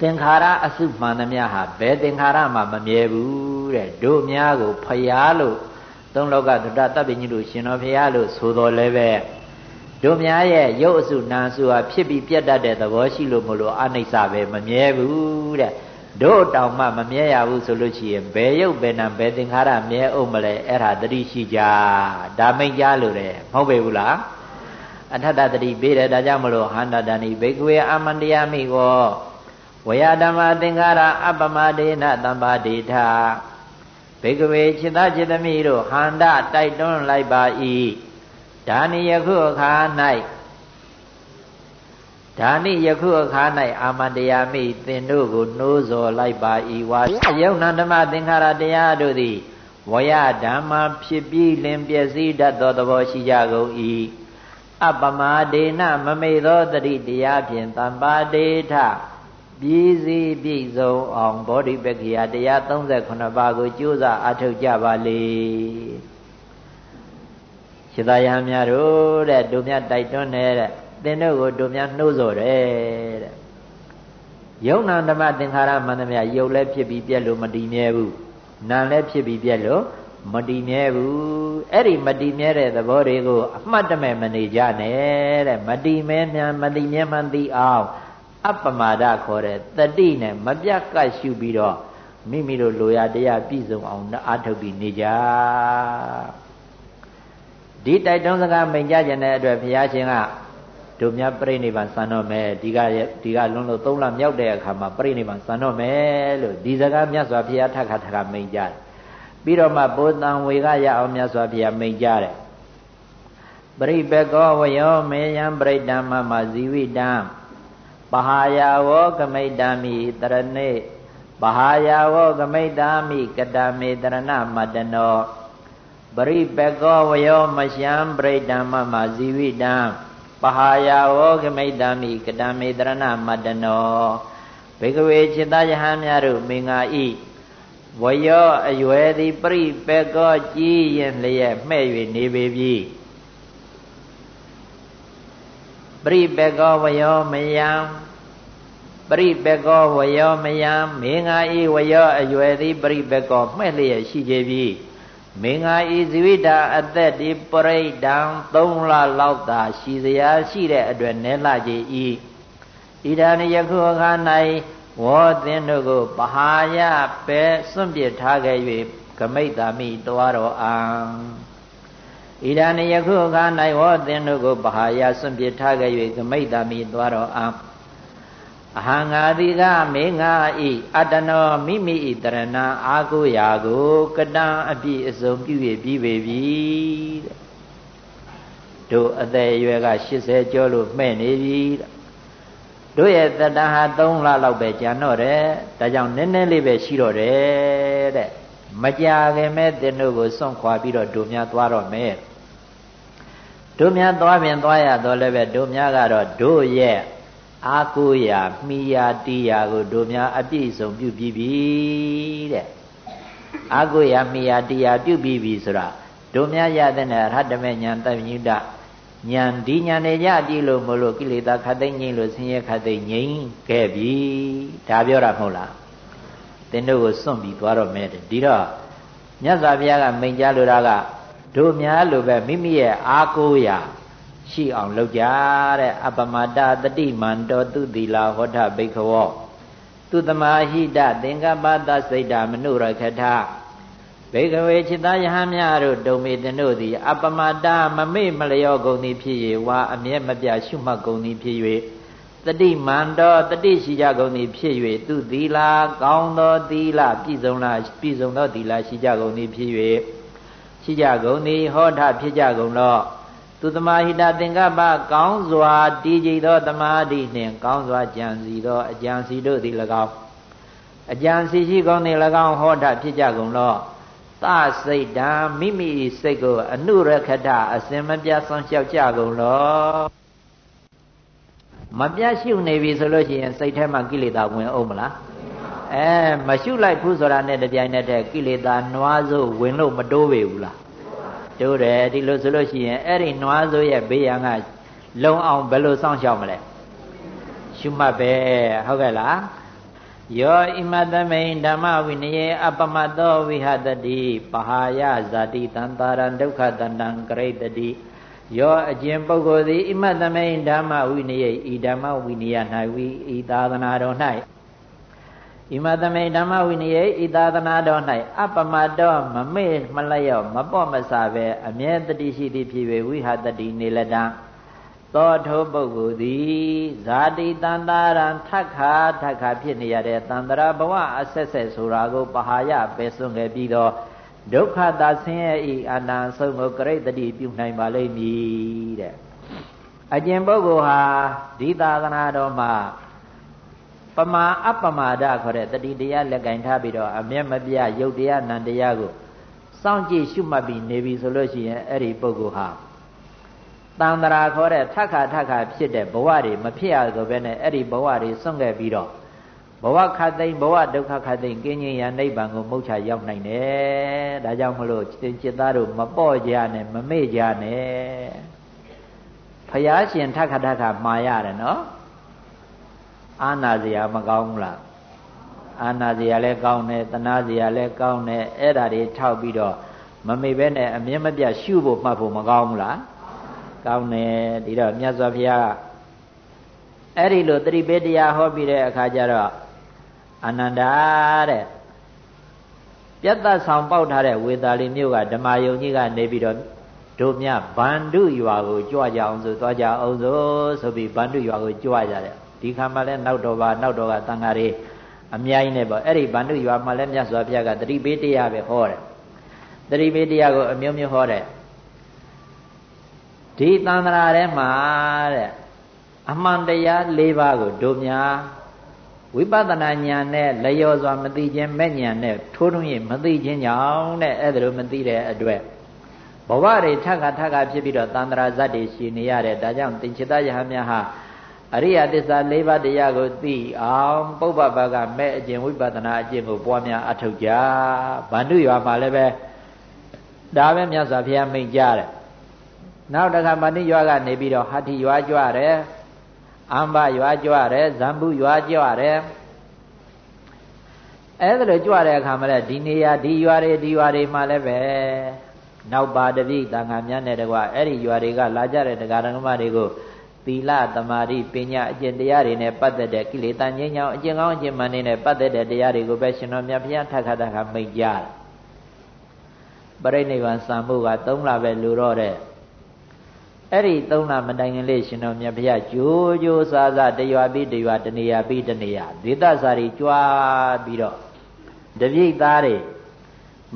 သင်္ခါရအစုမှန်သမျှဟာဘယ်သင်္ခါရမှမမြဲဘူးတဲ့တို့များကိုဖျားလို့သုံးလောကဒုတတပ္ပိညုလို့ရှင်တော်ဖျားလို့ဆိုတော်လဲပဲတို့များရဲ့ရုပ်အစုနာစုဟာဖြစ်ပြီးပြတ်တတ်တဲ့သဘောရှိလို့မလို့အနိစ္စပဲမမြဲဘူးတဲ့ တို့တောင်မှမမြဲရဘူးဆိုလို့ရှိရင်ဘယ်ရုပ်ဘယ်နာဘယ်သင်္ခါရမြဲအောင်မလဲအဲ့ဒါတတိရှိကြဒါမိတ်ကြလို့တယ်မဟုတ်ပေဘူးလားအထတတတိပေးတယ်ဒါကြောင့်မလို့ဟန္တာတဏိဘေကဝေအာမန္တယမိဝဝယဓမ္မသင်္ခါရအပမဒေနသမ္ပါဒေထာဘေကဝေခြေသားခြေသမီးတို့ဟန္တာတိုက်တွန်းလိုက်ပါ၏ဒါနိယခုအခါ၌ ဒါနိယခုအခါ၌အာမန္တယာမိသင်တို့ကိုနှိုးဆော်လိုက်ပါ၏ဝါယုံနာဓမ္မသင်္ခါရတရားတို့သည်ဝယဓမ္မဖြစ်ပြီးလင်ပျက်စီးတတ်သောသဘောရှိကြကုန်၏အပမဒေနမမေသောတတိတရားဖြင့်တမ္ပါဒေထပြည်စည်းပြည့်စုံအောင်ဘောဓိပက္ခယတရား38ပါးကိုကြိုးစားအထောက်ကြပါလေရှိသားရဟန်းများတို့တဲ့တို့မြတ်တိုက်တွန်းနေတဲ့ သင်တို့ကိုတို့များနှိုးဆော်တယ်တဲ့ယုံနာဓမ္မသင်္ခါရမှန်သမျှယုတ်လည်းဖြစ်ပြီးပြက်လို့မတည်မြဲဘူးနာလည်းဖြစ်ပြီးပြက်လို့မတည်မြဲဘူးအဲ့ဒီမတည်မြဲတဲ့သဘောတွေကိုအမှတ်တမဲ့မနေကြနဲ့တဲ့မတည်မြဲမြန်မတည်မြဲမှန်သိအောင်အပ္ပမာဒခေါ်တဲ့တတိနဲ့မပြတ်ကတ်ရှုပြီးတော့မိမိတို့လိုရာတရားပြည့်စုံအောင်အားထုတ်ပြီးနေကြဒီတိုက်တွန်းစကားမိန်ကြခြင်းတဲ့အတွက်ဘုရားရှင်က တို့များပြိဋိဘံစံတော့မယ်ဒီကဒီကလွန်လို့၃လမြောက်တဲ့အခါမှာပြိဋိဘံစံတော့မယ်လို့ဒီစကားမြတ်စွာဘုရားထပ်ခါထပ်ခါမိန်ကြတယ်ပြီးတော့မှဘုသံဝေကရအောင်မြတ်စွာဘုရားမိန်ကြတယ်ပရိပကောဝယောမေယံပရိဒံမမဇီဝိတံပဟာယဝောကမိတံမိတရဏေပဟာယဝောကမိတာမိကတမေတရဏမတနောပရိပကောဝယောမရှံပရိဒံမမဇီဝိတံ ပဟာယဝောကမိတာမိကတမေတရဏမတနောဘေကဝေจิตယဟံများတို့မင်္ဂာဤဝယောအရွယ်သည်ပရိပကောကြီးရင်လျက်မှဲ့၍နေပေပြီပရိပကောဝယောမယံပရိပကောဝယောမယံမင်္ဂာဤဝယောအရွယ်သည်ပရိပကောမှဲ့လျက်ရှိကြပြီ မင်္ဂာဤဇိဝိတာအသက်ဒီပရိဒံ3လလောက်သာရှိစရာရှိတဲ့အတွက်နဲလာကြ၏ဣဒာနိယခုအခါ၌ဝေါသင်တို့ကိုပဟာယပဲစွန့်ပစ်ထားခဲ့၍ဂမိတ်တာမိတွားတော်အံဣဒာနိယခုအခါ၌ဝေါသင်တို့ကိုပဟာယစွန့်ပစ်ထားခဲ့၍ဂမိတ်တာမိတွားတော်အံ အဟံငါတိကမေငါဤအတနောမိမိဤတရဏအာကိုရာကိုကတံအပြည့်အစုံပြု၍ပြီးပေပြီတဲ့တို့အသက်အရွယ်က80ကျော်လို့မှဲ့နေပြီတဲ့တို့ရဲ့တတဟာ3လလောက်ပဲကြာတော့တယ်ဒါကြောင့်နည်းနည်းလေးပဲရှိတော့တယ်တဲ့မကြာခင်မဲ့တင်တို့ကိုစွန့်ခွာပြီးတော့တို့များသွားတော့မယ်တို့များသွားပြင်သွားရတော့လည်းပဲတို့များကတော့တို့ရဲ့ အာကိုရာမိယာတိယာကိုတို့များအပြည့်စုံပြုပြီးပြီတဲ့အာကိုရာမိယာတိယာပြုပြီးပြီဆိုတာတို့များရတဲ့ရဟတမေညာတပညုတညာဒီညာနေကြပြီလို့မလို့ကိလေသာခတ်သိမ့်ငိမ့်လို့ဆင်းရဲခတ်သိမ့်ငိမ့်ခဲ့ပြီဒါပြောတာမဟုတ်လားသင်တို့ကိုစွန့်ပြီးသွားတော့မယ်ဒီတော့မြတ်စွာဘုရားကမိန့်ကြားလိုတာကတို့များလိုပဲမိမိရဲ့အာကိုရာ ရှိအောင်လုပ်ကြတဲ့အပမတတတိမန္တောသူတိလာဟောထဘိခဝောသူတမဟိတသင်္ကပ္ပသစိတ်တမနုရခထဘေကဝေจิตယဟများတို့ဒုံမေတတို့သည် အပမတမမေ့မလျော့ကုန်သည်ဖြစ်၍ဝါအမျက်မပြရှုမှတ်ကုန်သည်ဖြစ်၍တတိမန္တောတတိရှိကြကုန်သည်ဖြစ်၍သူသီလာကောင်းသောသီလပြည့်စုံလားပြည့်စုံသောသီလရှိကြကုန်သည်ဖြစ်၍ရှိကြကုန်သည်ဟောထဖြစ်ကြကုန်တော့ သူသမာဟိတသင်္ကပ္ပကောင်းစွာတည်ကြည်သောသမာဓိနှင့်ကောင်းစွာကြံစီသောအကြံစီတို့သည်၎င်းအကြံစီရှိကောင်းသည်၎င်းဟောတာဖြစ်ကြကုန်လောသစိတ်တံမိမိစိတ်ကိုအနုရခတအစင်မပြတ်ဆောင်လျှောက်ကြကုန်လောမပြတ်ရှုနေပြီဆိုလို့ရှိရင်စိတ်ထဲမှာကိလေသာဝင်အောင်မလားအဲမရှုလိုက်ဘူးဆိုတာနဲ့တပြိုင်နက်တည်းကိလေသာနွားစို့ဝင်လို့မတိုးပေဘူးလား တိုးတယ်ဒီလိုဆိုလို့ရှိရင်အဲ့ဒီနွားစိုးရဲ့ဘေးရန်ကလုံအောင်ဘယ်လိုစောင့်ရှောက်မလဲရှုမှတ်ပဲဟုတ်ကဲ့လားယောဣမတမိန်ဓမ္မဝိနယေအပမတောဝိဟတတိပဟာယဇာတိတံတာရံဒုက္ခတန္တံကရိတတိယောအကျင်ပုဂ္ဂိုလ်သည်ဣမတမိန်ဓမ္မဝိနယေဤဓမ္မဝိနယ၌ဝိဤသာသနာတော်၌ ဣမသမိဓမ္မဝိနယေဤသာသနာတော်၌အပမတောမမေ့မလျော့မပေါ့မဆပဲအမြဲတတိရှိသည်ဖြစ်၍ဝိဟာတတိနေလတံသောထိုပုဂ္ဂိုလ်သည်ဇာတိတန္တာရံထက်ခါထက်ခါဖြစ်နေရတဲ့တန္တရာဘဝအဆက်ဆက်ဆိုတာကိုပဟာယပဲစွန့်ခဲ့ပြီးတော့ဒုက္ခသာဆင်းရဲဤအနန္တဆုံးကိုကရိတ္တိပြုနိုင်ပါလိမ့်မည်တဲ့အကျင့်ပုဂ္ဂိုလ်ဟာဒီသာသနာတော်မှာ ပမာအပမာဒခေါ်တဲ့တတိတရားလက်ကင်ထားပြီးတော့အမျက်မပြရုပ်တရားနံတရားကိုစောင့်ကြည့်ရှုမှတ်ပြီးနေပြီဆိုလို့ရှိရင်အဲ့ဒီပုဂ္ဂိုလ်ဟာတန်တရာခေါ်တဲ့ထက်ခါထက်ခါဖြစ်တဲ့ဘဝတွေမဖြစ်ရဆိုပဲနဲ့အဲ့ဒီဘဝတွေစွန့်ခဲ့ပြီးတော့ဘဝခတ်သိမ်းဘဝဒုက္ခခတ်သိမ်းကင်းခြင်းရနိဗ္ဗာန်ကိုမုတ်ချရောက်နိုင်တယ်ဒါကြောင့်မလို့จิตသားတို့မပေါ့ကြနဲ့မမေ့ကြနဲ့ဖယားရှင်ထက်ခါထက်ခါမှာရတယ်နော် အာနာစရာမကောင်းဘူးလားအာနာစရာလည်းကောင်းတယ်တနာစရာလည်းကောင်းတယ်အဲ့ဒါတွေထောက်ပြီးတော့မမေ့ဘဲနဲ့အမြင့်မပြတ်ရှုဖို့မှတ်ဖို့မကောင်းဘူးလားကောင်းတယ်ဒီတော့မြတ်စွာဘုရားအဲ့ဒီလိုသတိပေးတရားဟောပြီးတဲ့အခါကျတော့အာနန္ဒာတဲ့ပြတ်သက်ဆောင်ပေါက်ထားတဲ့ဝေသာလီမြို့ကဓမ္မယုံကြီးကနေပြီးတော့တို့မြဗန္ဓုရွာကိုကြွကြအောင်ဆိုသွားကြအောင်ဆိုဆိုပြီးဗန္ဓုရွာကိုကြွကြတယ် ဒီခါမှလည်းနောက်တော်ပါနောက်တော်ကတန်ဃာတွေအများကြီးနဲ့ပေါ့အဲ့ဒီဗန္ဓုရွာမှာလည်းမြတ်စွာဘုရားကတတိပေးတရားပဲဟောတယ်တတိပေးတရားကိုအမျိုးမျိုးဟောတယ်ဒီသံဃာထဲမှာတဲ့အမှန်တရား၄ပါးကိုတို့များဝိပဿနာဉာဏ်နဲ့လျော်စွာမသိခြင်းမဲ့ဉာဏ်နဲ့ထိုးထွင်းရင်မသိခြင်းကြောင့်တဲ့အဲ့ဒါလိုမသိတဲ့အတွက်ဘဝတွေထပ်ခါထပ်ခါဖြစ်ပြီးတော့တန္တရာဇတ်တွေရှင်နေရတယ်ဒါကြောင့်သင်္ချတယဟမြတ်ဟာ အရိယသစ္စာ၄ပါးတရားကိုသိအောင်ပုပ္ပပကမဲ့အကျင့်ဝိပဿနာအကျင့်ကိုပွားများအထောက်ကြဗန္ဓုရွာမှာလည်းပဲဒါပဲမြတ်စွာဘုရားမိန့်ကြားတယ်နောက်တစ်ခါဗန္ဓုရွာကနေပြီးတော့ဟတ္တိရွာကြွတယ်အမ္ဘရွာကြွတယ်ဇံပုရွာကြွတယ်အဲ့ဒါလိုကြွတဲ့အခါမှာလည်းဒီနေရာဒီရွာတွေဒီရွာတွေမှာလည်းပဲနောက်ပါတပိတန်ခါများနဲ့တကွအဲ့ဒီရွာတွေကလာကြတဲ့တရားဓမ္မတွေကို သီလသမာဓိပညာအကျင့်တရားတွေနဲ့ပတ်သက်တဲ့ကိလေသာငြိမ်းချမ်းအကျင့်ကောင်းအကျင့်မှန်တွေနဲ့ပတ်သက်တဲ့တရားတွေကိုပဲရှင်တော်မြတ်ဘုရားထပ်ခါတခါမိတ်ကြတယ်ပရိနိဗ္ဗာန်စံမှုက၃လပဲလူတော့တဲ့အဲ့ဒီ၃လမတိုင်ခင်လေးရှင်တော်မြတ်ဘုရားကြိုးကြိုးစားစားတရွာပြီးတရွာတနေရာပြီးတနေရာဒေသစာရီကြွားပြီးတော့တပြိတ်သားတွေ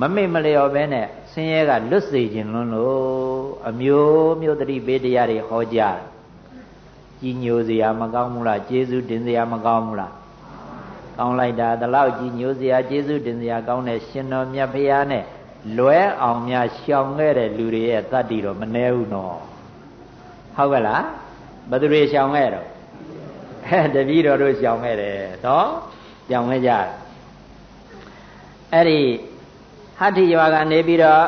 မမေ့မလျော်ပဲနဲ့ဆင်းရဲကလွတ်စေခြင်းလွန်းလို့အမျိုးမျိုးတတိပေးတရားတွေဟောကြား ကြီးညိုစရာမကောင်းဘူးလားကျေးဇူးတင်စရာမကောင်းဘူးလားကောင်းလိုက်တာဒီလောက်ကြီးညိုစရာကျေးဇူးတင်စရာကောင်းတဲ့ရှင်တော်မြတ်ဘုရားနဲ့လွဲအောင်များရှောင်ခဲ့တဲ့လူတွေရဲ့တတ္တိတော့မနှဲဘူးနော်ဟုတ်ကဲ့လားဘယ်သူတွေရှောင်ခဲ့တော့အဲတပည့်တော်တို့ရှောင်ခဲ့တယ်နော်ရှောင်ခဲ့ကြအဲ့ဒီဟတ္ထိရွာကနေပြီးတော့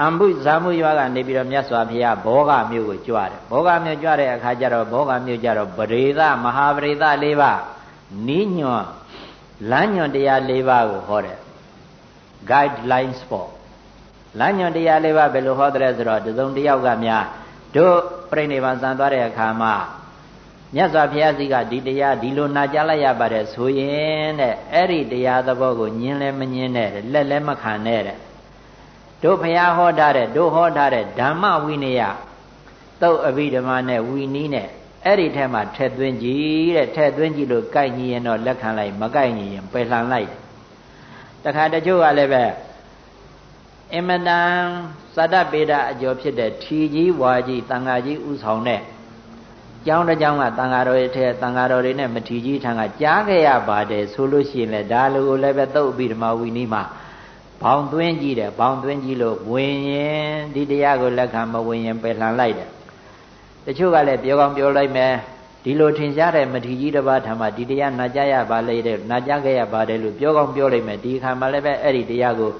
အမ္ဗုဇာမှုရွာကနေပြီးတော့မြတ်စွာဘုရားဘောဂမြို့ကိုကြွတယ်ဘောဂမြို့ကြွတဲ့အခါကျတော့ဘောဂမြို့ကျတော့ပရိသမဟာပရိသ၄ပါးနိညွန်လမ်းညွန်တရား၄ပါးကိုဟောတယ် guidelines for လမ်းညွန်တရား၄ပါးဘယ်လိုဟောတယ်ဆိုတော့တစုံတစ်ယောက်ကများတို့ပြိဋိဘံစံသွားတဲ့အခါမှာမြတ်စွာဘုရားစီကဒီတရားဒီလိုနာကြားလိုက်ရပါတယ်ဆိုရင်တဲ့အဲ့ဒီတရားသဘောကိုညင်းလဲမညင်းနဲ့လက်လဲမခံနဲ့တဲ့ တို့ဘုရားဟောထားတဲ့တို့ဟောထားတဲ့ဓမ္မဝိနည်းသုတ်အဘိဓမ္မာနဲ့ဝီနီးနဲ့အဲ့ဒီထဲမှာထက်သွင်းကြည့်တဲ့ထက်သွင်းကြည့်လို့ကြိုက်ညီရင်တော့လက်ခံလိုက်မကြိုက်ညီရင်ပယ်လှန်လိုက်တခါတချို့ကလည်းပဲအမတန်သတ္တပေဒအကျော်ဖြစ်တဲ့ထီကြီးဝါကြီးတန်ဃာကြီးဥဆောင်တဲ့ကျောင်းတစ်ကျောင်းကတန်ဃာတော်ရဲ့ထဲတန်ဃာတော်တွေနဲ့မထီကြီးထံကကြားခဲ့ရပါတယ်ဆိုလို့ရှိရင်လည်းဒါလိုကိုလည်းပဲသုတ်ပြီးဓမ္မဝီနီးမှာ ဘောင်သွင်းကြည့်တယ်ဘောင်သွင်းကြည့်လို့ဝင်ရင်ဒီတရားကိုလက်ခံမဝင်ရင်ပယ်လှန်လိုက်တယ်တချို့ကလည်းပြောကောင်းပြောလိုက်မယ်ဒီလိုထင်ရှားတဲ့မထီကြီးတစ်ပါးထံမှာဒီတရားနာကြရပါလေတဲ့နာကြခဲ့ရပါတယ်လို့ပြောကောင်းပြောလိုက်မယ်ဒီခါမှလည်းပဲအဲ့ဒီတရားကို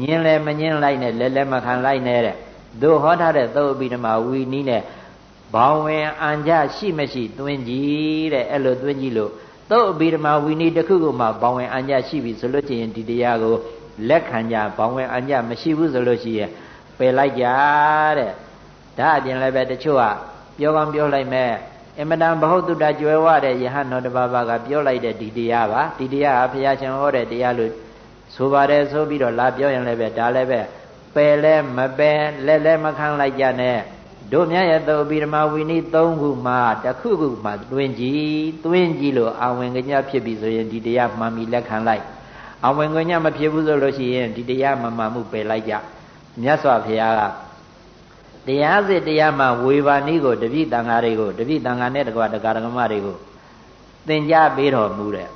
ညင်းလဲမညင်းလိုက်နဲ့လဲလဲမခံလိုက်နဲ့တဲ့တို့ဟောထားတဲ့သုတ်ပိဓမ္မာဝီနီးနဲ့ဘောင်ဝင်အံကြရှိမရှိသွင်းကြည့်တဲ့အဲ့လိုသွင်းကြည့်လို့သုတ်ပိဓမ္မာဝီနီးတစ်ခုခုမှဘောင်ဝင်အံကြရှိပြီဆိုလို့ချင်းဒီတရားကို လက်ခံကြဘောင်ဝင်အံကြမရှိဘူးဆိုလို့ရှိရင်ပယ်လိုက်ကြတဲ့ဒါအပြင်လည်းပဲတချို့ကပြောကောင်းပြောလိုက်မဲ့အမတန်ဘဟုတုတ္တကျွယ်ဝတဲ့ယဟန်တော်တပါးပါကပြောလိုက်တဲ့ဒီတရားပါဒီတရားဟာဘုရားရှင်ဟောတဲ့တရားလို့ဆိုပါတယ်ဆိုပြီးတော့လာပြောရင်လည်းပဲဒါလည်းပဲပယ်လဲမပယ်လက်လဲမခံလိုက်ကြနဲ့တို့မြတ်ရဲ့သုတ်ပိဓမ္မာဝီနည်း၃ခုမှတစ်ခုခုမှတွင်ကြည့်တွင်ကြည့်လို့အာဝင်ကြဖြစ်ပြီဆိုရင်ဒီတရားမှန်ပြီလက်ခံလိုက် အာဝင်ကြမဖြစ်ဘူးဆိုလို့ရှိရင်ဒီတရားမမှန်မှုပယ်လိုက်ကြမြတ်စွာဘုရားကတရားစစ်တရားမှဝေဘာနည်းကိုတပိတန်ဃာတွေကိုတပိတန်ဃာနဲ့တကွာတက္ကရာမတွေကိုသင်ကြားပေးတော်မူတဲ့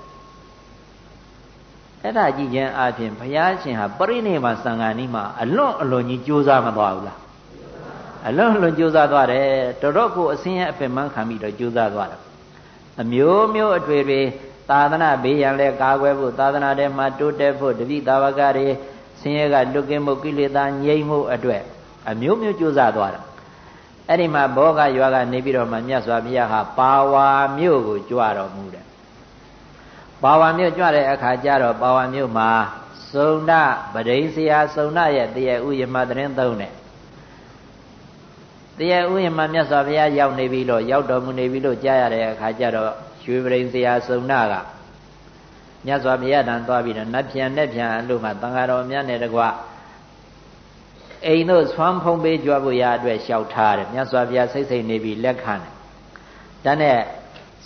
အဲ့ဒါကြည့်ခြင်းအပြင်ဘုရားရှင်ဟာပရိနိဗ္ဗာန်စံဃာနီးမှာအလွန်အလွန်ကြီးကြိုးစားမသွားဘူးလားအလွန်အလွန်ကြိုးစားသွားတယ်တော်တော့ကိုအစင်းရဲ့အပင်မခံပြီးတော့ကြိုးစားသွားတယ်အမျိုးမျိုးအတွေ့တွေ သာသနာဘေးရန်လဲကာကွယ်ဖို့သာသနာထဲမှာတိုးတက်ဖို့တပိသာဝကတွေဆင်းရဲကလွတ်ကင်းမှုကိလေသာငြိမ်းမှုအတွက်အမျိုးမျိုးကြိုးစားသွားတာအဲ့ဒီမှာဘောဂရွာကနေပြီးတော့မှမြတ်စွာဘုရားဟာပါဝါမြို့ကိုကြွတော်မူတယ်ပါဝါမြို့ကြွတဲ့အခါကျတော့ပါဝါမြို့မှာစုံဒပဒိဆရာစုံဒရဲ့တရေဥယမသတင်းသုံးတယ်တရေဥယမမြတ်စွာဘုရားရောက်နေပြီလို့ရောက်တော်မူနေပြီလို့ကြားရတဲ့အခါကျတော့ ရွှေပဒိဆရာစုံဒကမြတ်စွာဘုရားတန်သွားပြီးတော့နတ်ပြန်နဲ့ပြန်အလို့မှတန်ဃာတော်များနဲ့တကွအိမ်တို့ဆွမ်းဖုံးပေးကြွဖို့ရအတွက်လျှောက်ထားတယ်မြတ်စွာဘုရားစိတ်စိတ်နေပြီးလက်ခံတယ်ဒါနဲ့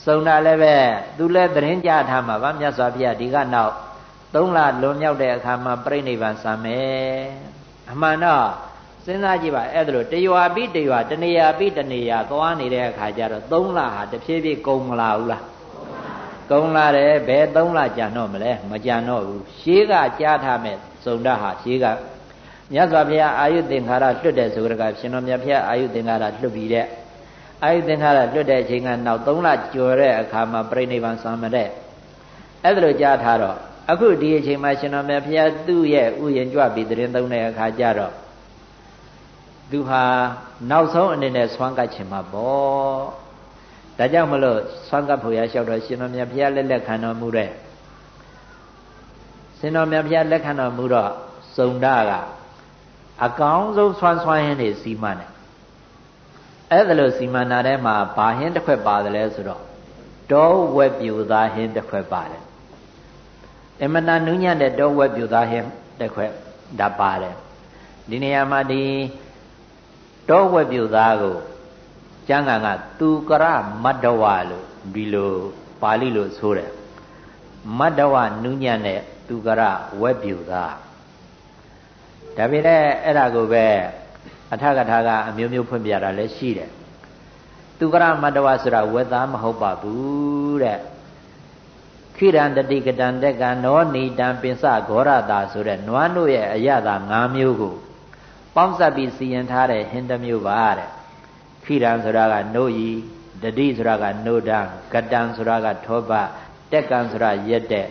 စုံတာလည်းပဲသူလည်းသတင်းကြထားမှာဗာမြတ်စွာဘုရားဒီကနောက်သုံးလလွန်မြောက်တဲ့အခါမှာပြိဋိဘံစံမယ်အမှန်တော့ စဉ်းစားကြည့်ပါအဲ့ဒါလို့တရွာပြီးတရွာတနေရာပြီးတနေရာသွားနေတဲ့အခါကျတော့သုံးလဟာတဖြည်းဖြည်းကုန်မလာဘူးလားကုန်လာတယ်ဘယ်သုံးလကြာတော့မလဲမကြာတော့ဘူးရှေးကကြားထားမဲ့စုံတဟာရှေးကမြတ်စွာဘုရားအာယုသင်္ခါရလွတ်တဲ့ဆိုကြကရှင်တော်မြတ်ဘုရားအာယုသင်္ခါရလွတ်ပြီးတဲ့အာယုသင်္ခါရလွတ်တဲ့အချိန်ကနောက်3လကျော်တဲ့အခါမှာပြိဋိဘံဆံမတဲ့အဲ့ဒါလိုကြားထားတော့အခုဒီအချိန်မှာရှင်တော်မြတ်ဘုရားသူ့ရဲ့ဥယျာဉ်ကြွပြီးတရင်သုံးတဲ့အခါကျတော့ သူဟာနောက်ဆုံးအနေနဲ့ဆွမ်းကပ်ခြင်းမှာပေါ့ဒါကြောင့်မလို့ဆွမ်းကပ်ဖို့ရလျှောက်တော့ရှင်တော်မြတ်ဘုရားလက်လက်ခံတော်မူတဲ့ရှင်တော်မြတ်ဘုရားလက်ခံတော်မူတော့စုံဒကအကောင်းဆုံးဆွမ်းဆွမ်းရင်းနေစီမံတယ်အဲ့ဒါလို့စီမံတာထဲမှာဘာဟင်းတစ်ခွက်ပါတယ်လဲဆိုတော့တောဝက်ပြူသားဟင်းတစ်ခွက်ပါတယ်အမတန်နူးညံ့တဲ့တောဝက်ပြူသားဟင်းတစ်ခွက်ဒါပါတယ်ဒီနေရာမှာဒီ တောဝက်ပြူသားကိုကျမ်းဂန်ကသူကရမတ္တဝလို့ဒီလိုပါဠိလိုဆိုတယ်မတ္တဝနူးညံ့တဲ့သူကရဝက်ပြူသားဒါပေမဲ့အဲ့ဒါကိုပဲအထကထာကအမျိုးမျိုးဖွင့်ပြတာလည်းရှိတယ်သူကရမတ္တဝဆိုတာဝက်သားမဟုတ်ပါဘူးတဲ့ခိရန္တတိကတံတက်ကနောနိတံပင်စဂောရတာဆိုတဲ့နွားတို့ရဲ့အရသာ၅မျိုးကို ပေါင်းစပ်ပြီးစီရင်ထားတဲ့ဟင်းတစ်မျိုးပါတဲ့ခိရံဆိုတာကနို့ဤတတိဆိုတာကနို့တံကတံဆိုတာကထောပတက်ကံဆိုတာရက်တဲ့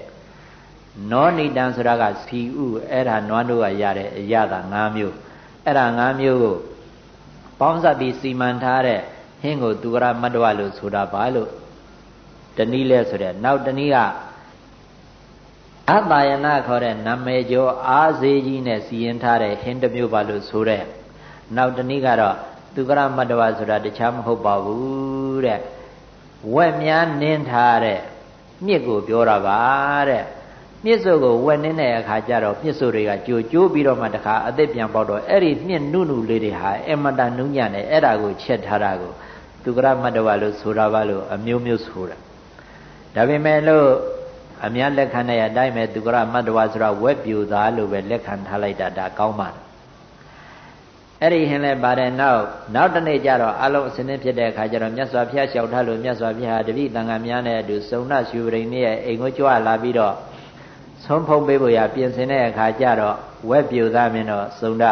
နောနိတံဆိုတာကစီဥအဲ့ဒါနွားတို့ကရတဲ့အရသာ၅မျိုးအဲ့ဒါ၅မျိုးကိုပေါင်းစပ်ပြီးစီမံထားတဲ့ဟင်းကိုသူကရမတ္တဝလို့ဆိုတာပါလို့တနည်းလဲဆိုတဲ့နောက်တနည်းက အတ္တယနာခေါ်တဲ့နာမည်ကျော်အားစေးကြီးနဲ့စီရင်ထားတဲ့ဟင်းတစ်မျိုးပါလို့ဆိုတဲ့နောက်တနည်းကတော့သူကရမတ္တဝဆိုတာတခြားမဟုတ်ပါဘူးတဲ့ဝက်များနင်းထားတဲ့မြစ်ကိုပြောတာပါတဲ့မြစ်စို့ကိုဝက်နင်းတဲ့အခါကျတော့မြစ်စို့တွေကကြိုကျိုးပြီးတော့မှတခါအသက်ပြန်ပေါက်တော့အဲ့ဒီမြစ်နုနုလေးတွေဟာအမတန်နုညံ့တယ်အဲ့ဒါကိုချက်ထားတာကိုသူကရမတ္တဝလို့ဆိုတာပါလို့အမျိုးမျိုးဆိုတာဒါပေမဲ့လို့ အများလက်ခံတဲ့အတိုင်းပဲသူကရမတ္တဝဆိုတာဝက်ပြူသားလို့ပဲလက်ခံထားလိုက်တာဒါကောင်းပါတယ်အဲ့ဒီဟင်းလဲပါတယ်နောက်နောက်တနေ့ကျတော့အလုံးအစင်းင်းဖြစ်တဲ့အခါကျတော့မြတ်စွာဘုရားလျှောက်ထားလို့မြတ်စွာဘုရားတပည့်တန်ခါများနဲ့အတူစုံနရှူပရိန်ရဲ့အိမ်ကိုကြွလာပြီးတော့ဆုံးဖုံးပေးဖို့ရပြင်ဆင်တဲ့အခါကျတော့ဝက်ပြူသားမင်းတော့စုံဒ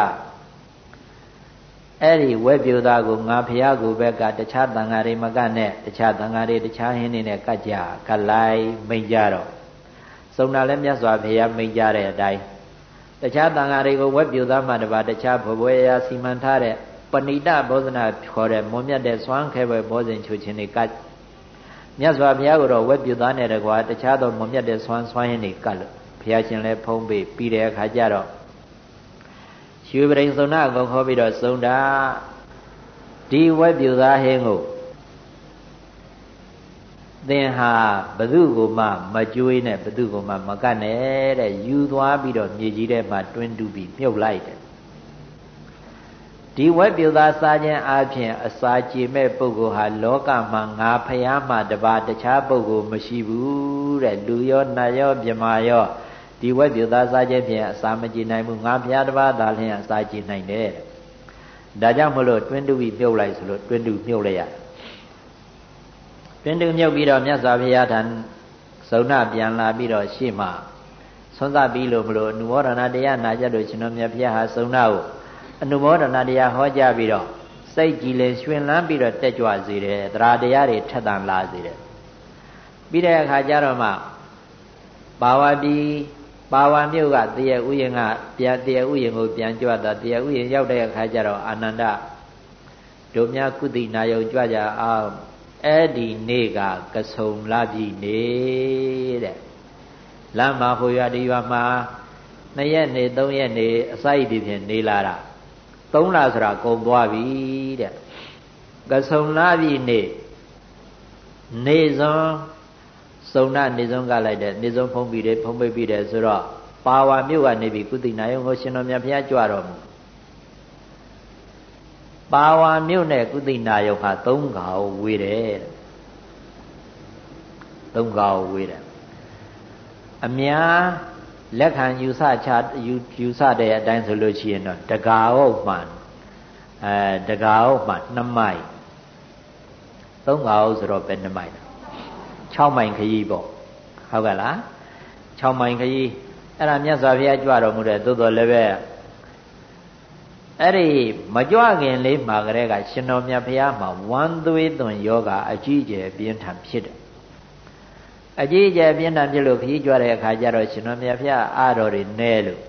အဲ့ဒီဝက်ပြူသားကိုငါဖះကိုဘက်ကတခြားတန်ဃာတွေမကနဲ့တခြားတန်ဃာတွေတခြားဟင်းတွေနဲ့ကတ်ကြကလိုက်မိန်ကြတော့ စုံတာလည်းမြတ်စွာဘုရားမိန်ကြတဲ့အတိုင်းတခြားတန်ဃာတွေကိုဝက်ပြူသားမှတပါတခြားဘဘွယ်ရာစီမံထားတဲ့ပဏိတဘောဇနာခေါ်တဲ့မွန်မြတ်တဲ့စွမ်းခဲပွဲဘောဇင်ချူခြင်းတွေကတ်မြတ်စွာဘုရားကိုတော့ဝက်ပြူသားနဲ့တကွာတခြားသောမွန်မြတ်တဲ့စွမ်းစွမ်းရင်းတွေကတ်လို့ဘုရားရှင်လည်းဖုံးပေးပြီးတဲ့အခါကျတော့ရွှေပရိန်စုံနာကိုခေါ်ပြီးတော့စုံတာဒီဝက်ပြူသားဟင်းကို သင်ဟာဘသူကိုမှမကြွေးနဲ့ဘသူကိုမှမကတ်နဲ့တဲ့ယူသွားပြီးတော့မြေကြီးထဲမှာတွင်းတူပြီးမြုပ်လိုက်တယ်ဒီဝက်ပြူသားစားခြင်းအပြင်အစာကြေမဲ့ပုဂ္ဂိုလ်ဟာလောကမှာငါဖျားမှတပါတခြားပုဂ္ဂိုလ်မရှိဘူးတဲ့လူရောနတ်ရောမြမာရောဒီဝက်ပြူသားစားခြင်းဖြင့်အစာမကြေနိုင်ဘူးငါဖျားတပါသာလျှင်အစာကြေနိုင်တယ်ဒါကြောင့်မလို့တွင်းတူပြီးမြုပ်လိုက်ဆိုလို့တွင်းတူမြုပ်လိုက်ရတယ် တွင်တူမြုပ်ပြီးတော့မြတ်စွာဘုရားထံစုံနာပြန်လာပြီးတော့ရှေ့မှာဆွမ်းစားပြီးလို့မလို့အနုမောဒနာတရားနာကြလို့ရှင်တော်မြတ်ဘုရားဟာစုံနာကိုအနုမောဒနာတရားဟောကြားပြီးတော့စိတ်ကြည်လင်ရွှင်လန်းပြီးတော့တက်ကြွစေတယ်တရားတရားတွေထက်သန်လာစေတယ်ပြီးတဲ့အခါကျတော့မှပါဝတိပါဝါမြို့ကတရဥယျင်ကပြန်တရဥယျင်ကိုပြန်ကြွတာတရဥယျင်ရောက်တဲ့အခါကျတော့အာနန္ဒဒတို့များကုသိနာယုံကြွကြအောင် အဲ့ဒီနေ့ကကဆုံလာပြီနေတဲ့လမ်းမှာဟိုရွာဒီရွာမှာ2ရက်နေ3ရက်နေအစိုက်ဒီဖြင့်နေလာတာ3လဆိုတာကုန်သွားပြီတဲ့ကဆုံလာပြီနေ့နေစွန်စုံနာနေစွန်ကလိုက်တဲ့နေစွန်ဖုံးပြီးတယ်ဖုံးပိတ်ပြီးတယ်ဆိုတော့ပါဝါမြို့ကနေပြီးကုသိနာယုံကိုရှင်တော်မြတ်ဘုရားကြွတော်မူ ပါဝါမြို့နဲ့ကုသိနာယုံဟာ၃ခါဝေးတယ်၃ခါဝေးတယ်အများလက်ခံယူဆချယူယူဆတဲ့အတိုင်းဆိုလို့ရှိရင်တော့တကာဟုတ်မှန်အဲတကာဟုတ်မှ2မိုင်3ခါဟုတ်ဆိုတော့ပဲ2မိုင်6မိုင်ခရီးပေါ့ဟုတ်ကဲ့လား6မိုင်ခရီးအဲ့ဒါမြတ်စွာဘုရားကြွတော်မူတဲ့သို့တော်လည်းပဲ အဲ့ဒီမကြွခင်လေးမှာကလေးကရှင်တော်မြတ်ဘုရားမှာဝမ်းသွေးသွန်ယောဂအကြီးကျယ်ပြင်းထန်ဖြစ်တယ်အကြီးကျယ်ပြင်းထန်ဖြစ်လို့ခကြီးကြွတဲ့အခါကျတော့ရှင်တော်မြတ်ဘုရားအာတော်တွေနဲလို့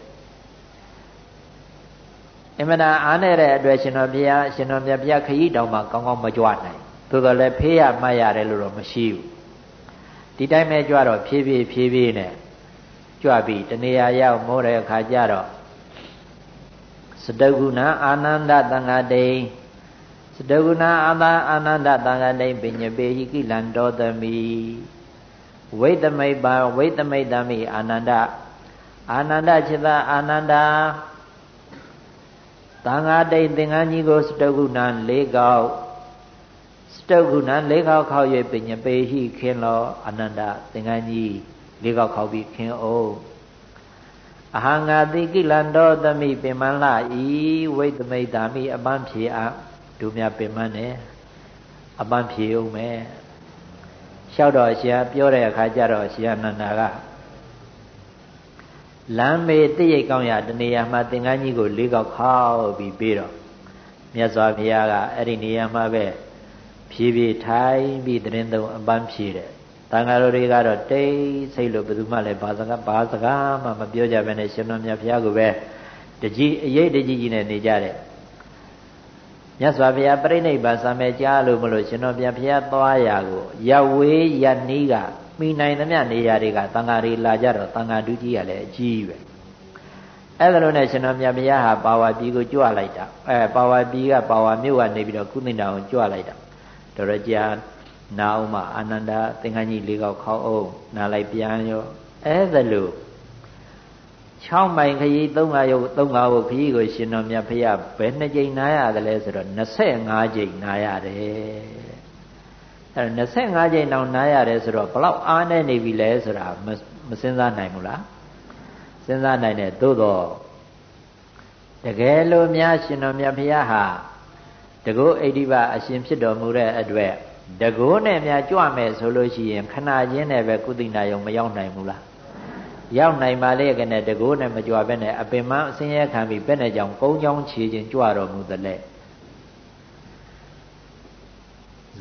အမှန်တန်အားနေတဲ့အတွက်ရှင်တော်ဘုရားရှင်တော်မြတ်ဘုရားခကြီးတောင်မှကောင်းကောင်းမကြွနိုင်သို့တော်လည်းဖေးရမှတ်ရတယ်လို့တော့မရှိဘူးဒီတိုင်းပဲကြွတော့ဖြည်းဖြည်းဖြည်းဖြည်းနဲ့ကြွပြီးတနေရာရောက်မိုးတဲ့အခါကျတော့ စတကုဏအာနန္ဒသံဃာတိစတကုဏအာသာအာနန္ဒသံဃာတိပညပေဟိကိလန္တောသမိဝိတမိတ်ပါဝိတမိတ်တမိအာနန္ဒအာနန္ဒจิตအာနန္ဒသံဃာတိသင်္ကန်းကြီးကိုစတကုဏ၄ကောက်စတကုဏ၄ကောက်ခောက်၍ပညပေဟိခင်းလောအာနန္ဒသင်္ကန်းကြီး၄ကောက်ခောက်ပြီးခင်းအောင် အဟံငါတိကိလန္တောသမိပင်မလှဤဝိတမိတ်တာမိအပန်းဖြေအဒုမြပင်မနဲ့အပန်းဖြေအောင်မယ်လျှောက်တော့အရှင်ပြောတဲ့အခါကျတော့အရှင်အနန္ဒာကလမ်းမေတိရိတ်ကောင်းရတနေရာမှာသင်္ကန်းကြီးကိုလေးကောက်ခောက်ပြီးပြီးတော့မြတ်စွာဘုရားကအဲ့ဒီနေရာမှာပဲဖြည်းဖြည်းထိုင်ပြီးတရင်သုံးအပန်းဖြေတယ် တန်ဃာတော်တွေကတော့တိတ်ဆိတ်လို့ဘယ်သူမှလည်းဘာစကားဘာစကားမှမပြောကြဘဲနဲ့ရှင်တော်မြတ်ဘုရားကိုပဲတကြီးအရေးတကြီးကြီးနဲ့နေကြတယ်မြတ်စွာဘုရားပြိဋိဘံစံမဲ့ကြားလို့မလို့ရှင်တော်မြတ်ဘုရားသွားရာကိုရဝေးရနီးကမိနိုင်သမျှနေရာတွေကတန်ဃာတွေလာကြတော့တန်ဃာတူကြီးကလည်းအကြီးပဲအဲ့ဒါလို့နဲ့ရှင်တော်မြတ်ဘုရားဟာပါဝါပြည်ကိုကြွလိုက်တာအဲပါဝါပြည်ကပါဝါမြို့ကနေပြီးတော့ကုသိဏအောင်ကြွလိုက်တာတော်တော်ကြာ နာအောင်မှအာနန္ဒသင်္ကန်းကြီးလေးကောက်ခေါအောင်နားလိုက်ပြန်ရောအဲ့ဒါလို့6မိုင်ခရီး3ငါရုပ်3ငါဘုခရီးကိုရှင်တော်မြတ်ဖရာဘယ်နှစ်ကြိမ်နားရတယ်လဲဆိုတော့25ကြိမ်နားရတယ်အဲ့တော့25ကြိမ်တောင်နားရတယ်ဆိုတော့ဘလောက်အားနဲ့နေပြီလဲဆိုတာမစဉ်းစားနိုင်ဘူးလားစဉ်းစားနိုင်တယ်သို့တော့တကယ်လို့များရှင်တော်မြတ်ဖရာဟာတကုအိဋ္ဌိပအရှင်ဖြစ်တော်မူတဲ့အတွက် တကိုးနဲ့များကြွမယ်ဆိုလို့ရှိရင်ခဏချင်းနဲ့ပဲကုသိနာယုံမရောက်နိုင်ဘူးလားရောက်နိုင်ပါလေကနဲ့တကိုးနဲ့မကြွဘဲနဲ့အပင်မအစင်းရဲခံပြီးဘယ်နဲ့ကြောင့်ကုန်းချောင်းခြေချင်းကြွတော်မူသလဲ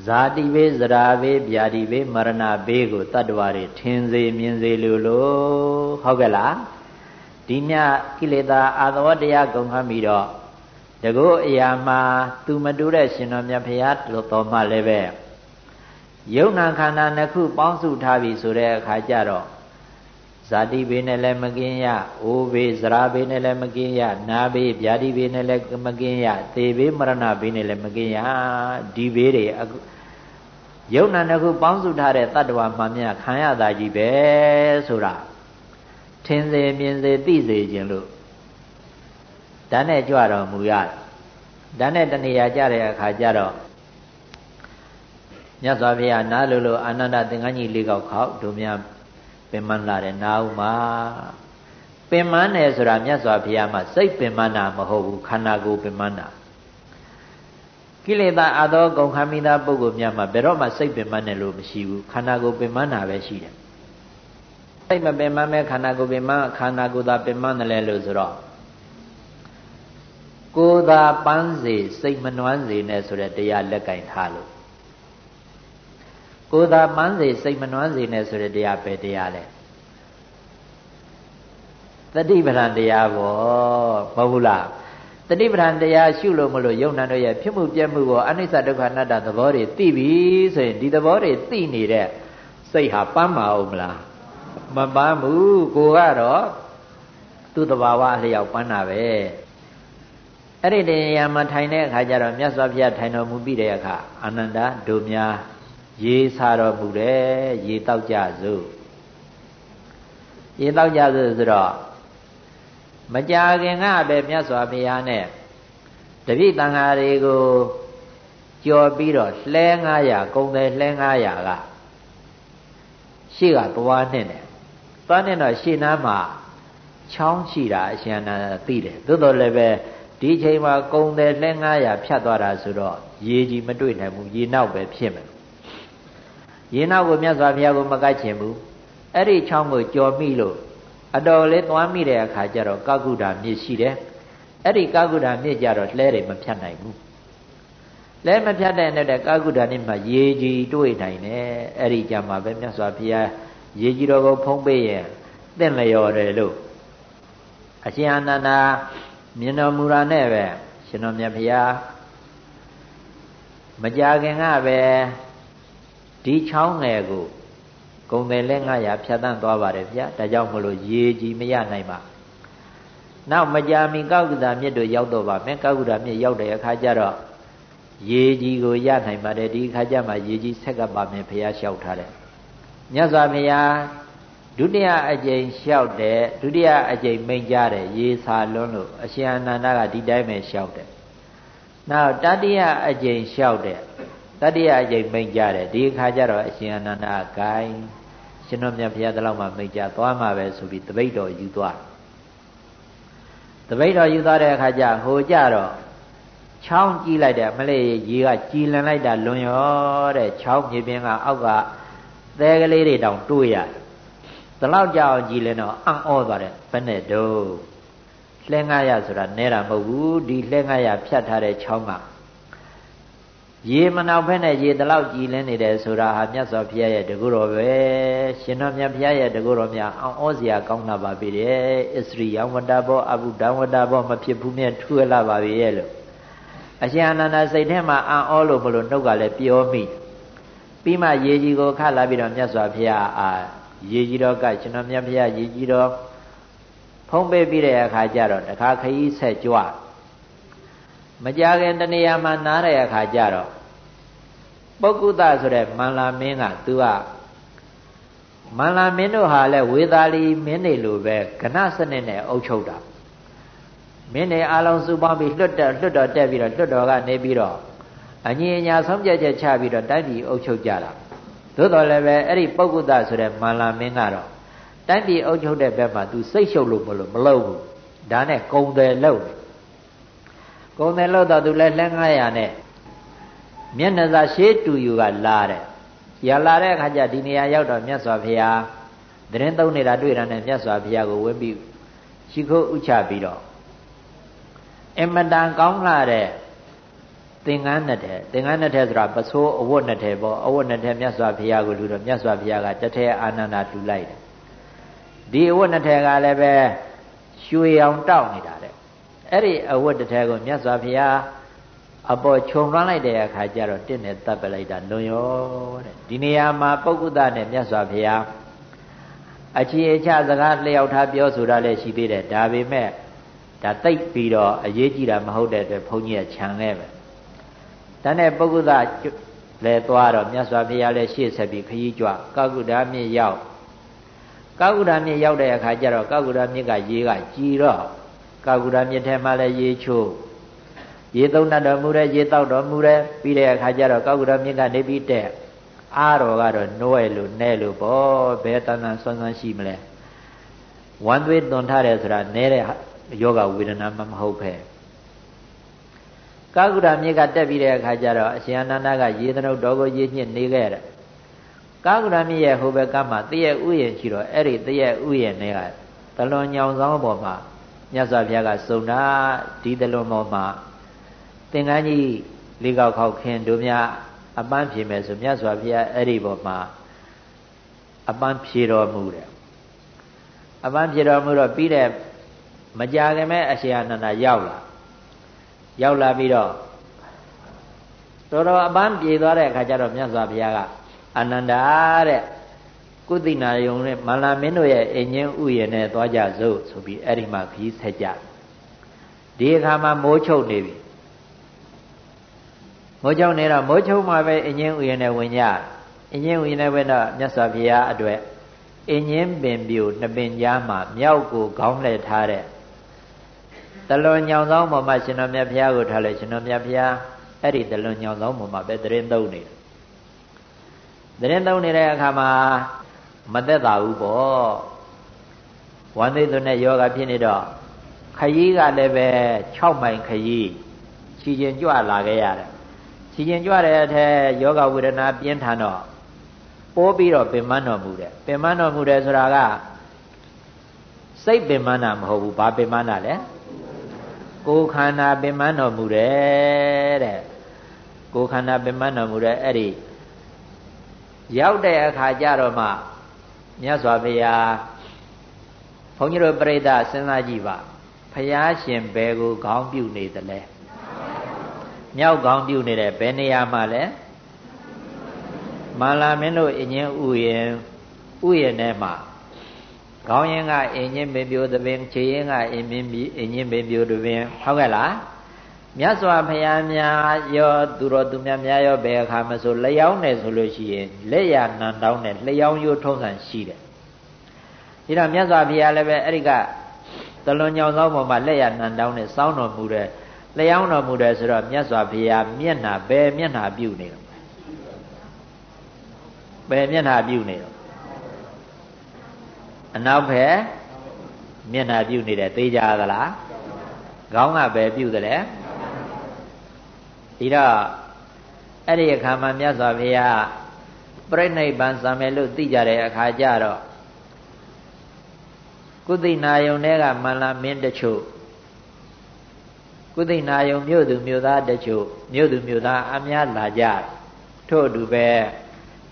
ဇာတိဘေးဇရာဘေးဗျာတိဘေးမရဏဘေးကိုတတ္တဝါတွေထင်စေမြင်စေလို့လို့ဟုတ်ကဲ့လားဒီမြကိလေသာအာသဝတရားကုန်ခမ်းပြီးတော့တကုအရာမှာသူမတူတဲ့ရှင်တော်မြတ်ဖရာတော်မှလည်းပဲ ယုံနာခန္ဓာနှစ်ခုပေါင်းစုထားပြီဆိုတဲ့အခါကျတော့ဇာတိဘေးနဲ့လည်းမကင်းရအိုးဘေးဇရာဘေးနဲ့လည်းမကင်းရနာဘေးဗျာတိဘေးနဲ့လည်းမကင်းရသေဘေးမရဏဘေးနဲ့လည်းမကင်းရဒီဘေးတွေယုံနာနှစ်ခုပေါင်းစုထားတဲ့တ attva မှမြခံရတာကြီးပဲဆိုတာထင်စေမြင်စေသိစေခြင်းလို့ဓာတ်နဲ့ကြွတော်မူရတယ်ဓာတ်နဲ့တဏှာကြတဲ့အခါကျတော့ မြတ်စွာဘုရားနားလို့လို့အာနန္ဒသင်္ကန်းကြီးလေးကောက်ခေါက်တို့များပင်မလာတယ်နားဦးမှာပင်မတယ်ဆိုတာမြတ်စွာဘုရားမှာစိတ်ပင်မနာမဟုတ်ဘူးခန္ဓာကိုယ်ပင်မနာကိလေသာအသောကုန်ခမိသားပုဂ္ဂိုလ်များမှာဘယ်တော့မှစိတ်ပင်မနဲ့လို့မရှိဘူးခန္ဓာကိုယ်ပင်မနာပဲရှိတယ်စိတ်မပင်မမဲ့ခန္ဓာကိုယ်ပင်မခန္ဓာကိုယ်သာပင်မတယ်လေလို့ဆိုတော့ကိုယ်သာပန်းစေစိတ်မနှွမ်းစေနဲ့ဆိုတဲ့တရားလက်ကင်ထားလို့ ကိုယ်သာပန်းစေစိတ်မနှွမ်းစေနဲ့ဆိုတဲ့တရားပဲတရားလဲတတိပဌံတရားပေါ့မဟုတ်ဘူးလားတတိပဋ္ဌာန်တရားရှုလို့မလို့ယုံနာတို့ရဲ့ဖြစ်မှုပြက်မှုကိုအနိစ္စဒုက္ခအနတ္တသဘောတွေသိပြီဆိုရင်ဒီသဘောတွေသိနေတဲ့စိတ်ဟာပန်းမအောင်မလားမပန်းဘူးကိုကတော့သူ့တဘာဝအလျောက်ပန်းတာပဲအဲ့ဒီတရားမှာထိုင်တဲ့အခါကျတော့မြတ်စွာဘုရားထိုင်တော်မူပြီးတဲ့အခါအာနန္ဒတို့များ ရေစာတော်မူတယ်ရေတောက်ကြစို့ရေတောက်ကြစို့ဆိုတော့မကြာခင်ကပဲမြတ်စွာဘုရားနဲ့တပိတန်ဃာတွေကိုကြော်ပြီးတော့လှဲ900ကုံတယ်လှဲ900ကရှေ့ကသွားနဲ့တယ်သွားနဲ့တော့ရှေ့နားမှာချောင်းရှိတာအရှင်အနန္ဒသိတယ်သို့တော်လည်းပဲဒီချိန်မှာကုံတယ်လှဲ900ဖြတ်သွားတာဆိုတော့ရေကြီးမတွေ့နိုင်ဘူးရေနောက်ပဲဖြစ်မယ် ရေနောက်ကိုမြတ်စွာဘုရားကိုမကတ်ချင်ဘူးအဲ့ဒီချောင်းကိုကြော်မိလို့အတော်လေးသွားမိတဲ့အခါကျတော့ကကုဒ္ဒမြစ်ရှိတယ်အဲ့ဒီကကုဒ္ဒမြစ်ကြတော့လှဲတွေမဖြတ်နိုင်ဘူးလဲမဖြတ်တဲ့နဲ့ကကုဒ္ဒမြစ်မှာရေကြီးတွေ့နိုင်တယ်အဲ့ဒီကြမှာပဲမြတ်စွာဘုရားရေကြီးတော်ကိုဖုံးပေးရင်တင့်လျော်တယ်လို့အရှင်အနန္ဒာမြင်တော်မူတာနဲ့ပဲရှင်တော်မြတ်ဘုရားမကြခင်ကပဲ ဒီချောင်းငယ်ကိုကုံတယ်လက်900ဖြတ်တန်းသွားပါတယ်ဗျာဒါကြောင့်မလို့ရေကြီးမရနိုင်ပါနောက်မကြာမီကောက်ကုတာမြစ်တို့ရောက်တော့ပါမယ်ကောက်ကုတာမြစ်ရောက်တဲ့အခါကျတော့ရေကြီးကိုရနိုင်ပါတယ်ဒီအခါကျမှရေကြီးဆက်ကပ်ပါမယ်ဘုရားလျှောက်ထားတယ်မြတ်စွာဘုရားဒုတိယအကြိမ်လျှောက်တယ်ဒုတိယအကြိမ်မိန်ကြတယ်ရေစာလွန်းလို့အရှင်အနန္ဒကဒီတိုင်းပဲလျှောက်တယ်နောက်တတိယအကြိမ်လျှောက်တယ် တတိယအကြိမ်မိန်ကြတယ်ဒီအခါကျတော့အရှင်အနန္ဒကဂိုင်းရှင်တော်မြတ်ဘုရားတလောက်မှမိတ်ကြသွားမှာပဲဆိုပြီးတပိတ်တော်ယူသွားတပိတ်တော်ယူသွားတဲ့အခါကျဟိုကြတော့ချောင်းကြည့်လိုက်တယ်မလေးရေကကြည်လန်လိုက်တာလွန်ရောတဲ့ချောင်းမြေပြင်ကအောက်ကသဲကလေးတွေတောင်တွေးရတယ်။ဒီလောက်ကြောင်ကြည်လန်တော့အံ့ဩသွားတယ်ဘယ်နဲ့တော့လှဲ900ဆိုတာနဲတာမဟုတ်ဘူးဒီလှဲ900ဖြတ်ထားတဲ့ချောင်းက ရေမနောက်ဖက်နဲ့ရေတလောက်ကြည်လင်းနေတယ်ဆိုတာဟာမြတ်စွာဘုရားရဲ့တကုတော်ပဲရှင်တော်မြတ်ဘုရားရဲ့တကုတော်များအောင်ဩစရာကောင်းလာပါပြီတဲ့ဣစရိယဝတ္တဘောအဘုဒ္ဓဝတ္တဘောမဖြစ်ဘူးမြတ်ထွေးလာပါပြီရဲ့လို့အရှင်အနန္ဒစိတ်ထဲမှာအံ့ဩလို့မလို့နှုတ်ကလည်းပြောမိပြီးမှရေကြီးကိုခတ်လာပြီးတော့မြတ်စွာဘုရားအာရေကြီးတော့ကရှင်တော်မြတ်ဘုရားရေကြီးတော့ဖုံးပေးပြီးတဲ့အခါကျတော့တခါခရီးဆက်ကြွမကြခင်တနေရာမှာနားတဲ့အခါကျတော့ ပုဂ္ဂုတဆိုတဲ့မန္လာမင်းကသူကမန္လာမင်းတို့ဟာလဲဝေသာလီမင်းတွေလိုပဲကဏစနစ်နဲ့အုပ်ချုပ်တာမင်းတွေအလုံးစုပေါင်းပြီးလွတ်တော်လွတ်တော်တက်ပြီးတော့လွတ်တော်ကနေပြီးတော့အငြင်းညာဆုံးဖြတ်ချက်ချပြီးတော့တိုင်းပြည်အုပ်ချုပ်ကြတာသို့တော်လည်းပဲအဲ့ဒီပုဂ္ဂုတဆိုတဲ့မန္လာမင်းကတော့တိုင်းပြည်အုပ်ချုပ်တဲ့ဘက်မှာ तू စိတ်ရှုပ်လို့မလို့မလုပ်ဘူးဒါနဲ့ကုံတယ်လုပ်တယ်ကုံတယ်လို့တော့သူလည်းလက်900နဲ့ မျက်နှာစာရှေးတူယူကလာတဲ့ရလာတဲ့အခါကျဒီနေရာရောက်တော့မြတ်စွာဘုရားသတင်းသုံးနေတာတွေ့တာနဲ့မြတ်စွာဘုရားကိုဝင်းပြီးရှိခိုးဥချပြီးတော့အမတန်ကောင်းလာတဲ့သင်္ကန်းနှစ်ထည်သင်္ကန်းနှစ်ထည်ဆိုတာပစိုးအဝတ်နှစ်ထည်ပေါ့အဝတ်နှစ်ထည်မြတ်စွာဘုရားကိုလူတော့မြတ်စွာဘုရားကတထဲအာနန္ဒာတူလိုက်တယ်ဒီအဝတ်နှစ်ထည်ကလည်းပဲရွှေအောင်တောက်နေတာတဲ့အဲ့ဒီအဝတ်တစ်ထည်ကိုမြတ်စွာဘုရား အပေါ်ခြုံလွှမ်းလိုက်တဲ့အခါကျတော့တင့်နဲ့တပ်ပလိုက်တာလွန်ရောတဲ့ဒီနေရာမှာပုဂ္ဂုတနဲ့မြတ်စွာဘုရားအချီအချစကားလျှောက်ထားပြောဆိုတာလည်းရှိသေးတယ်ဒါပေမဲ့ဒါတိတ်ပြီးတော့အရေးကြီးတာမဟုတ်တဲ့အတွက်ဘုန်းကြီးကခြံလဲပဲဒါနဲ့ပုဂ္ဂုတလည်းသွားတော့မြတ်စွာဘုရားလည်းရှေ့ဆက်ပြီးခရီးကြွကောကုဒာမြစ်ရောက်ကောကုဒာမြစ်ရောက်တဲ့အခါကျတော့ကောကုဒာမြစ်ကရေကကြည်တော့ကောကုဒာမြစ်ထဲမှာလည်းရေချိုး ရေသုံးတတ်တော်မူတဲ့ရေတောက်တော်မူတဲ့ပြီးတဲ့အခါကျတော့ကောက်ကုရမြင့်ကနေပြီးတဲ့အားတော်ကတော့နှိုးရလို့နဲလို့ပေါ့ဘယ်တန်တန်ဆွမ်းဆွမ်းရှိမလဲဝမ်းသွေးသွန်ထားတယ်ဆိုတာနဲတဲ့ယောဂဝေဒနာမှမဟုတ်ပဲကာကုရမြစ်ကတက်ပြီးတဲ့အခါကျတော့အရှင်အနန္ဒကရေသနုတ်တော်ကိုရေညှစ်နေခဲ့တယ်ကာကုရမြစ်ရဲ့ဟိုဘက်ကမှတည့်ရဲ့ဥယျာဉ်ရှိတော့အဲ့ဒီတည့်ရဲ့ဥယျာဉ်တွေကတလွန်ညောင်ဆောင်ပေါ်မှာမြတ်စွာဘုရားကစုံတာဒီတလွန်ပေါ်မှာသ င်္ကန်းကြီးလေးကောက်ခောက်ခင်တို့များအပန်းဖြေမယ်ဆိုမြတ်စွာဘုရားအဲ့ဒီပေါ်မှာအပန်းဖြေတော်မူတယ်အပန်းဖြေတော်မူတော့ပြီးတဲ့မကြာခင်မဲ့အရှင်အနန္ဒရောက်လာရောက်လာပြီးတော့တော်တော်အပန်းပြေသွားတဲ့အခါကျတော့မြတ်စွာဘုရားကအနန္ဒာတဲ့ကုသိနာယုံနဲ့မလာမင်းတို့ရဲ့အင်းချင်းဥယျာဉ်နဲ့သွားကြစို့ဆိုပြီးအဲ့ဒီမှာခီးဆက်ကြဒီအခါမှာမိုးချုပ်နေပြီ မိုးချုပ်နေတော့မိုးချုပ်မှာပဲအင်းချင်းဥယျာဉ်နဲ့ဝင်ကြအင်းချင်းဥယျာဉ်နဲ့ဝင်တော့မြတ်စွာဘုရားအတွက်အင်းချင်းပင်ပြိုနှစ်ပင်ကြားမှာမြောက်ကိုခေါင်းလှည့်ထားတဲ့တလွန်ညောင်ဆောင်ပေါ်မှာရှင်တော်မြတ်ဘုရားကိုထားလိုက်ရှင်တော်မြတ်ဘုရားအဲ့ဒီတလွန်ညောင်ဆောင်ပေါ်မှာပဲတရင်သုံးနေတယ်တရင်သုံးနေတဲ့အခါမှာမသက်သာဘူးပေါ့ဝမ်းသိသူနဲ့ယောဂဖြစ်နေတော့ခရီးကလည်းပဲ6မိုင်ခရီးခြီကျင်ကြွလာခဲ့ရတယ် ခြီကျင်ကြွတဲ့အထက်ယောဂဝေဒနာပြင်းထန်တော့ပိုးပြီးတော့ပင်မတော်မူတယ်ပင်မတော်မူတယ်ဆိုတာကစိတ်ပင်မနာမဟုတ်ဘူးဘာပင်မနာလဲကိုယ်ခန္ဓာပင်မတော်မူတယ်တဲ့ကိုယ်ခန္ဓာပင်မတော်မူတဲ့အဲ့ဒီရောက်တဲ့အခါကျတော့မှမြတ်စွာဘုရားဘုန်းကြီးတို့ပြိဿစဉ်းစားကြည့်ပါဖရာရှင်ဘယ်ကိုခေါင်းပြုနေသလဲ မြောက်ခေါင်းပြုနေတဲ့ဘယ်နေရာမှာလဲမာလာမင်းတို့အင်းချင်းဥယျင်ဥယျင်ထဲမှာခေါင်းရင်ကအင်းချင်းပင်ပြိုသပင်ခြေရင်ကအင်းမင်းအင်းချင်းပင်ပြိုသပင်ဟုတ်ကဲ့လားမြတ်စွာဘုရားများရောသူတော်သူများများရောဘယ်အခါမှဆိုလျောင်းတယ်ဆိုလို့ရှိရင်လက်ရနံတောင်းနဲ့လျောင်းရိုးထုံးစံရှိတယ်ဒီတော့မြတ်စွာဘုရားလည်းပဲအဲ့ဒီကတလွန်ညောင်ဆောင်ပေါ်မှာလက်ရနံတောင်းနဲ့စောင်းတော်မူတယ် လျောင်းတော်မူတယ်ဆိုတော့မြတ်စွာဘုရားမျက်နှာဘယ်မျက်နှာပြုနေတော့ဘယ်မျက်နှာပြုနေတော့အနောက်ဘက်မျက်နှာပြုနေတယ်သိကြသလားခေါင်းကဘယ်ပြုတယ်လဲဒီတော့အဲ့ဒီအခါမှာမြတ်စွာဘုရားပြိဋိဘံစံမယ်လို့သိကြတဲ့အခါကျတော့ကုသိနာယုံတွေကမန္လာမင်းတချို့ ကုသိနာယုံမြို့သူမြို့သားတချို့မြို့သူမြို့သားအများလာကြထို့အတူပဲ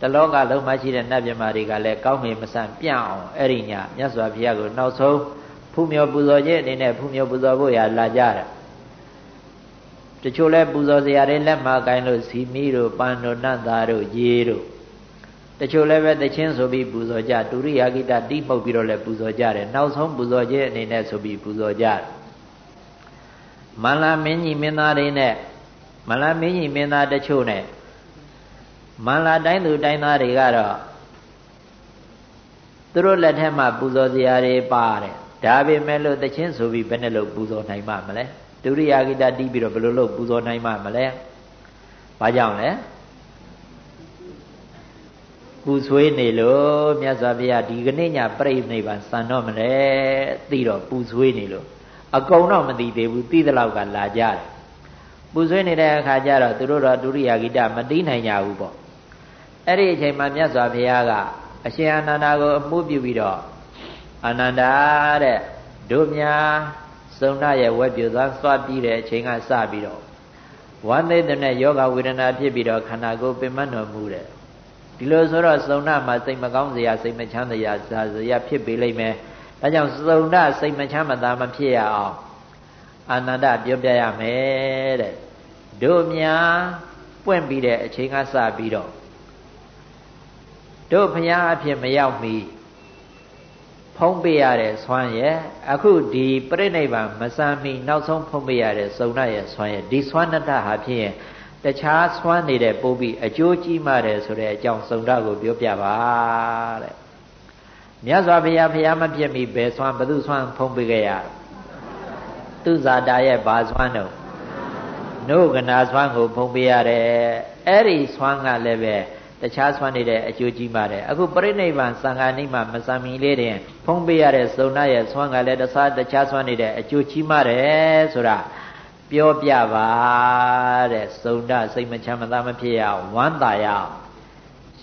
တလောကလုံးမှာရှိတဲ့နတ်မြမာတွေကလည်းကောင်းငင်မဆန်ပြန့်အောင်အဲ့ဒီညမြတ်စွာဘုရားကိုနောက်ဆုံးဖူးမြော်ပူဇော်ခြင်းအနေနဲ့ဖူးမြော်ပူဇော်ဖို့ရလာကြတယ်တချို့လဲပူဇော်စရာတွေလက်မှာကိုင်းလို့စီမီတို့ပန်တို့နတ်သားတို့ရေတို့တချို့လည်းပဲတချင်းဆိုပြီးပူဇော်ကြဒုရိယာကိတတိပုတ်ပြီးတော့လည်းပူဇော်ကြတယ်နောက်ဆုံးပူဇော်ခြင်းအနေနဲ့ဆိုပြီးပူဇော်ကြတယ် မန္လာမင်းကြီးမင်းသားတွေနဲ့မန္လာမင်းကြီးမင်းသားတချို့နဲ့မန္လာတိုင်းသူတိုင်းသားတွေကတော့သူတို့လက်ထက်မှာပူဇော်စရာတွေပါတယ်ဒါပေမဲ့လို့တချင်းဆိုပြီးဘယ်နဲ့လို့ပူဇော်နိုင်မှာမလဲဒုရိယာဂိတတီးပြီးတော့ဘယ်လိုလုပ်ပူဇော်နိုင်မှာမလဲဘာကြောင့်လဲပူဆွေးနေလို့မြတ်စွာဘုရားဒီကနေ့ညပြိဋိဘံစံတော့မလဲသိတော့ပူဆွေးနေလို့ အကုန်တော့မသိသေးဘူးသိသလောက်ကလာကြတယ်ပူဆွေးနေတဲ့အခါကျတော့သူတို့တော့ဒုရိယာဂိတမသိနိုင်ကြဘူးပေါ့အဲ့ဒီအချိန်မှာမြတ်စွာဘုရားကအရှင်အာနန္ဒာကိုအမှုပြုပြီးတော့အာနန္ဒာတဲ့တို့များစုံနာရဲ့ဝက်ပြူသွားသွားပြီးတဲ့အချိန်ကစပြီးတော့ဝမ်းသိတဲ့နဲ့ယောဂဝေဒနာဖြစ်ပြီးတော့ခန္ဓာကိုယ်ပင်မတော်မူတယ်ဒီလိုဆိုတော့စုံနာမှာစိတ်မကောင်းစရာစိတ်မချမ်းစရာဇာစရာဖြစ်ပေလိမ့်မယ် ဒါကြောင့်စုံနာစိတ်မချမ်းမသာမဖြစ်ရအောင်အာနန္ဒပြောပြရမယ်တဲ့တို့များပွင့်ပြီးတဲ့အချိန်ကစပြီးတော့တို့ဖျားအဖြစ်မရောက်မီဖုံးပေးရတဲ့ဆွမ်းရဲ့အခုဒီပြိဋိဘံမစမ်းမီနောက်ဆုံးဖုံးပေးရတဲ့စုံရရဲ့ဆွမ်းရဲ့ဒီဆွမ်းနတ္တဟာဖြစ်ရင်တခြားဆွမ်းနေတဲ့ပို့ပြီးအကျိုးကြီးမှတယ်ဆိုတဲ့အကြောင်းစုံရကိုပြောပြပါတဲ့ မြတ်စွာဘုရားဘုရားမပြည့်မီဘယ်ဆွမ်းဘသူဆွမ်းဖုံးပေးခဲ့ရသူဇာတာရဲ့ဘာဆွမ်းတော့နုကနာဆွမ်းကိုဖုံးပေးရတယ်အဲ့ဒီဆွမ်းကလည်းပဲတခြားဆွမ်းနေတဲ့အကျိုးကြီးပါတယ်အခုပြိဋိဘံသံဃာနိမမစံမီလေးတင်ဖုံးပေးရတဲ့စုံနာရဲ့ဆွမ်းကလည်းတခြားတခြားဆွမ်းနေတဲ့အကျိုးကြီးပါတယ်ဆိုတာပြောပြပါတဲ့စုံဒစိတ်မချမ်းမသာမဖြစ်ရဝမ်းသာရ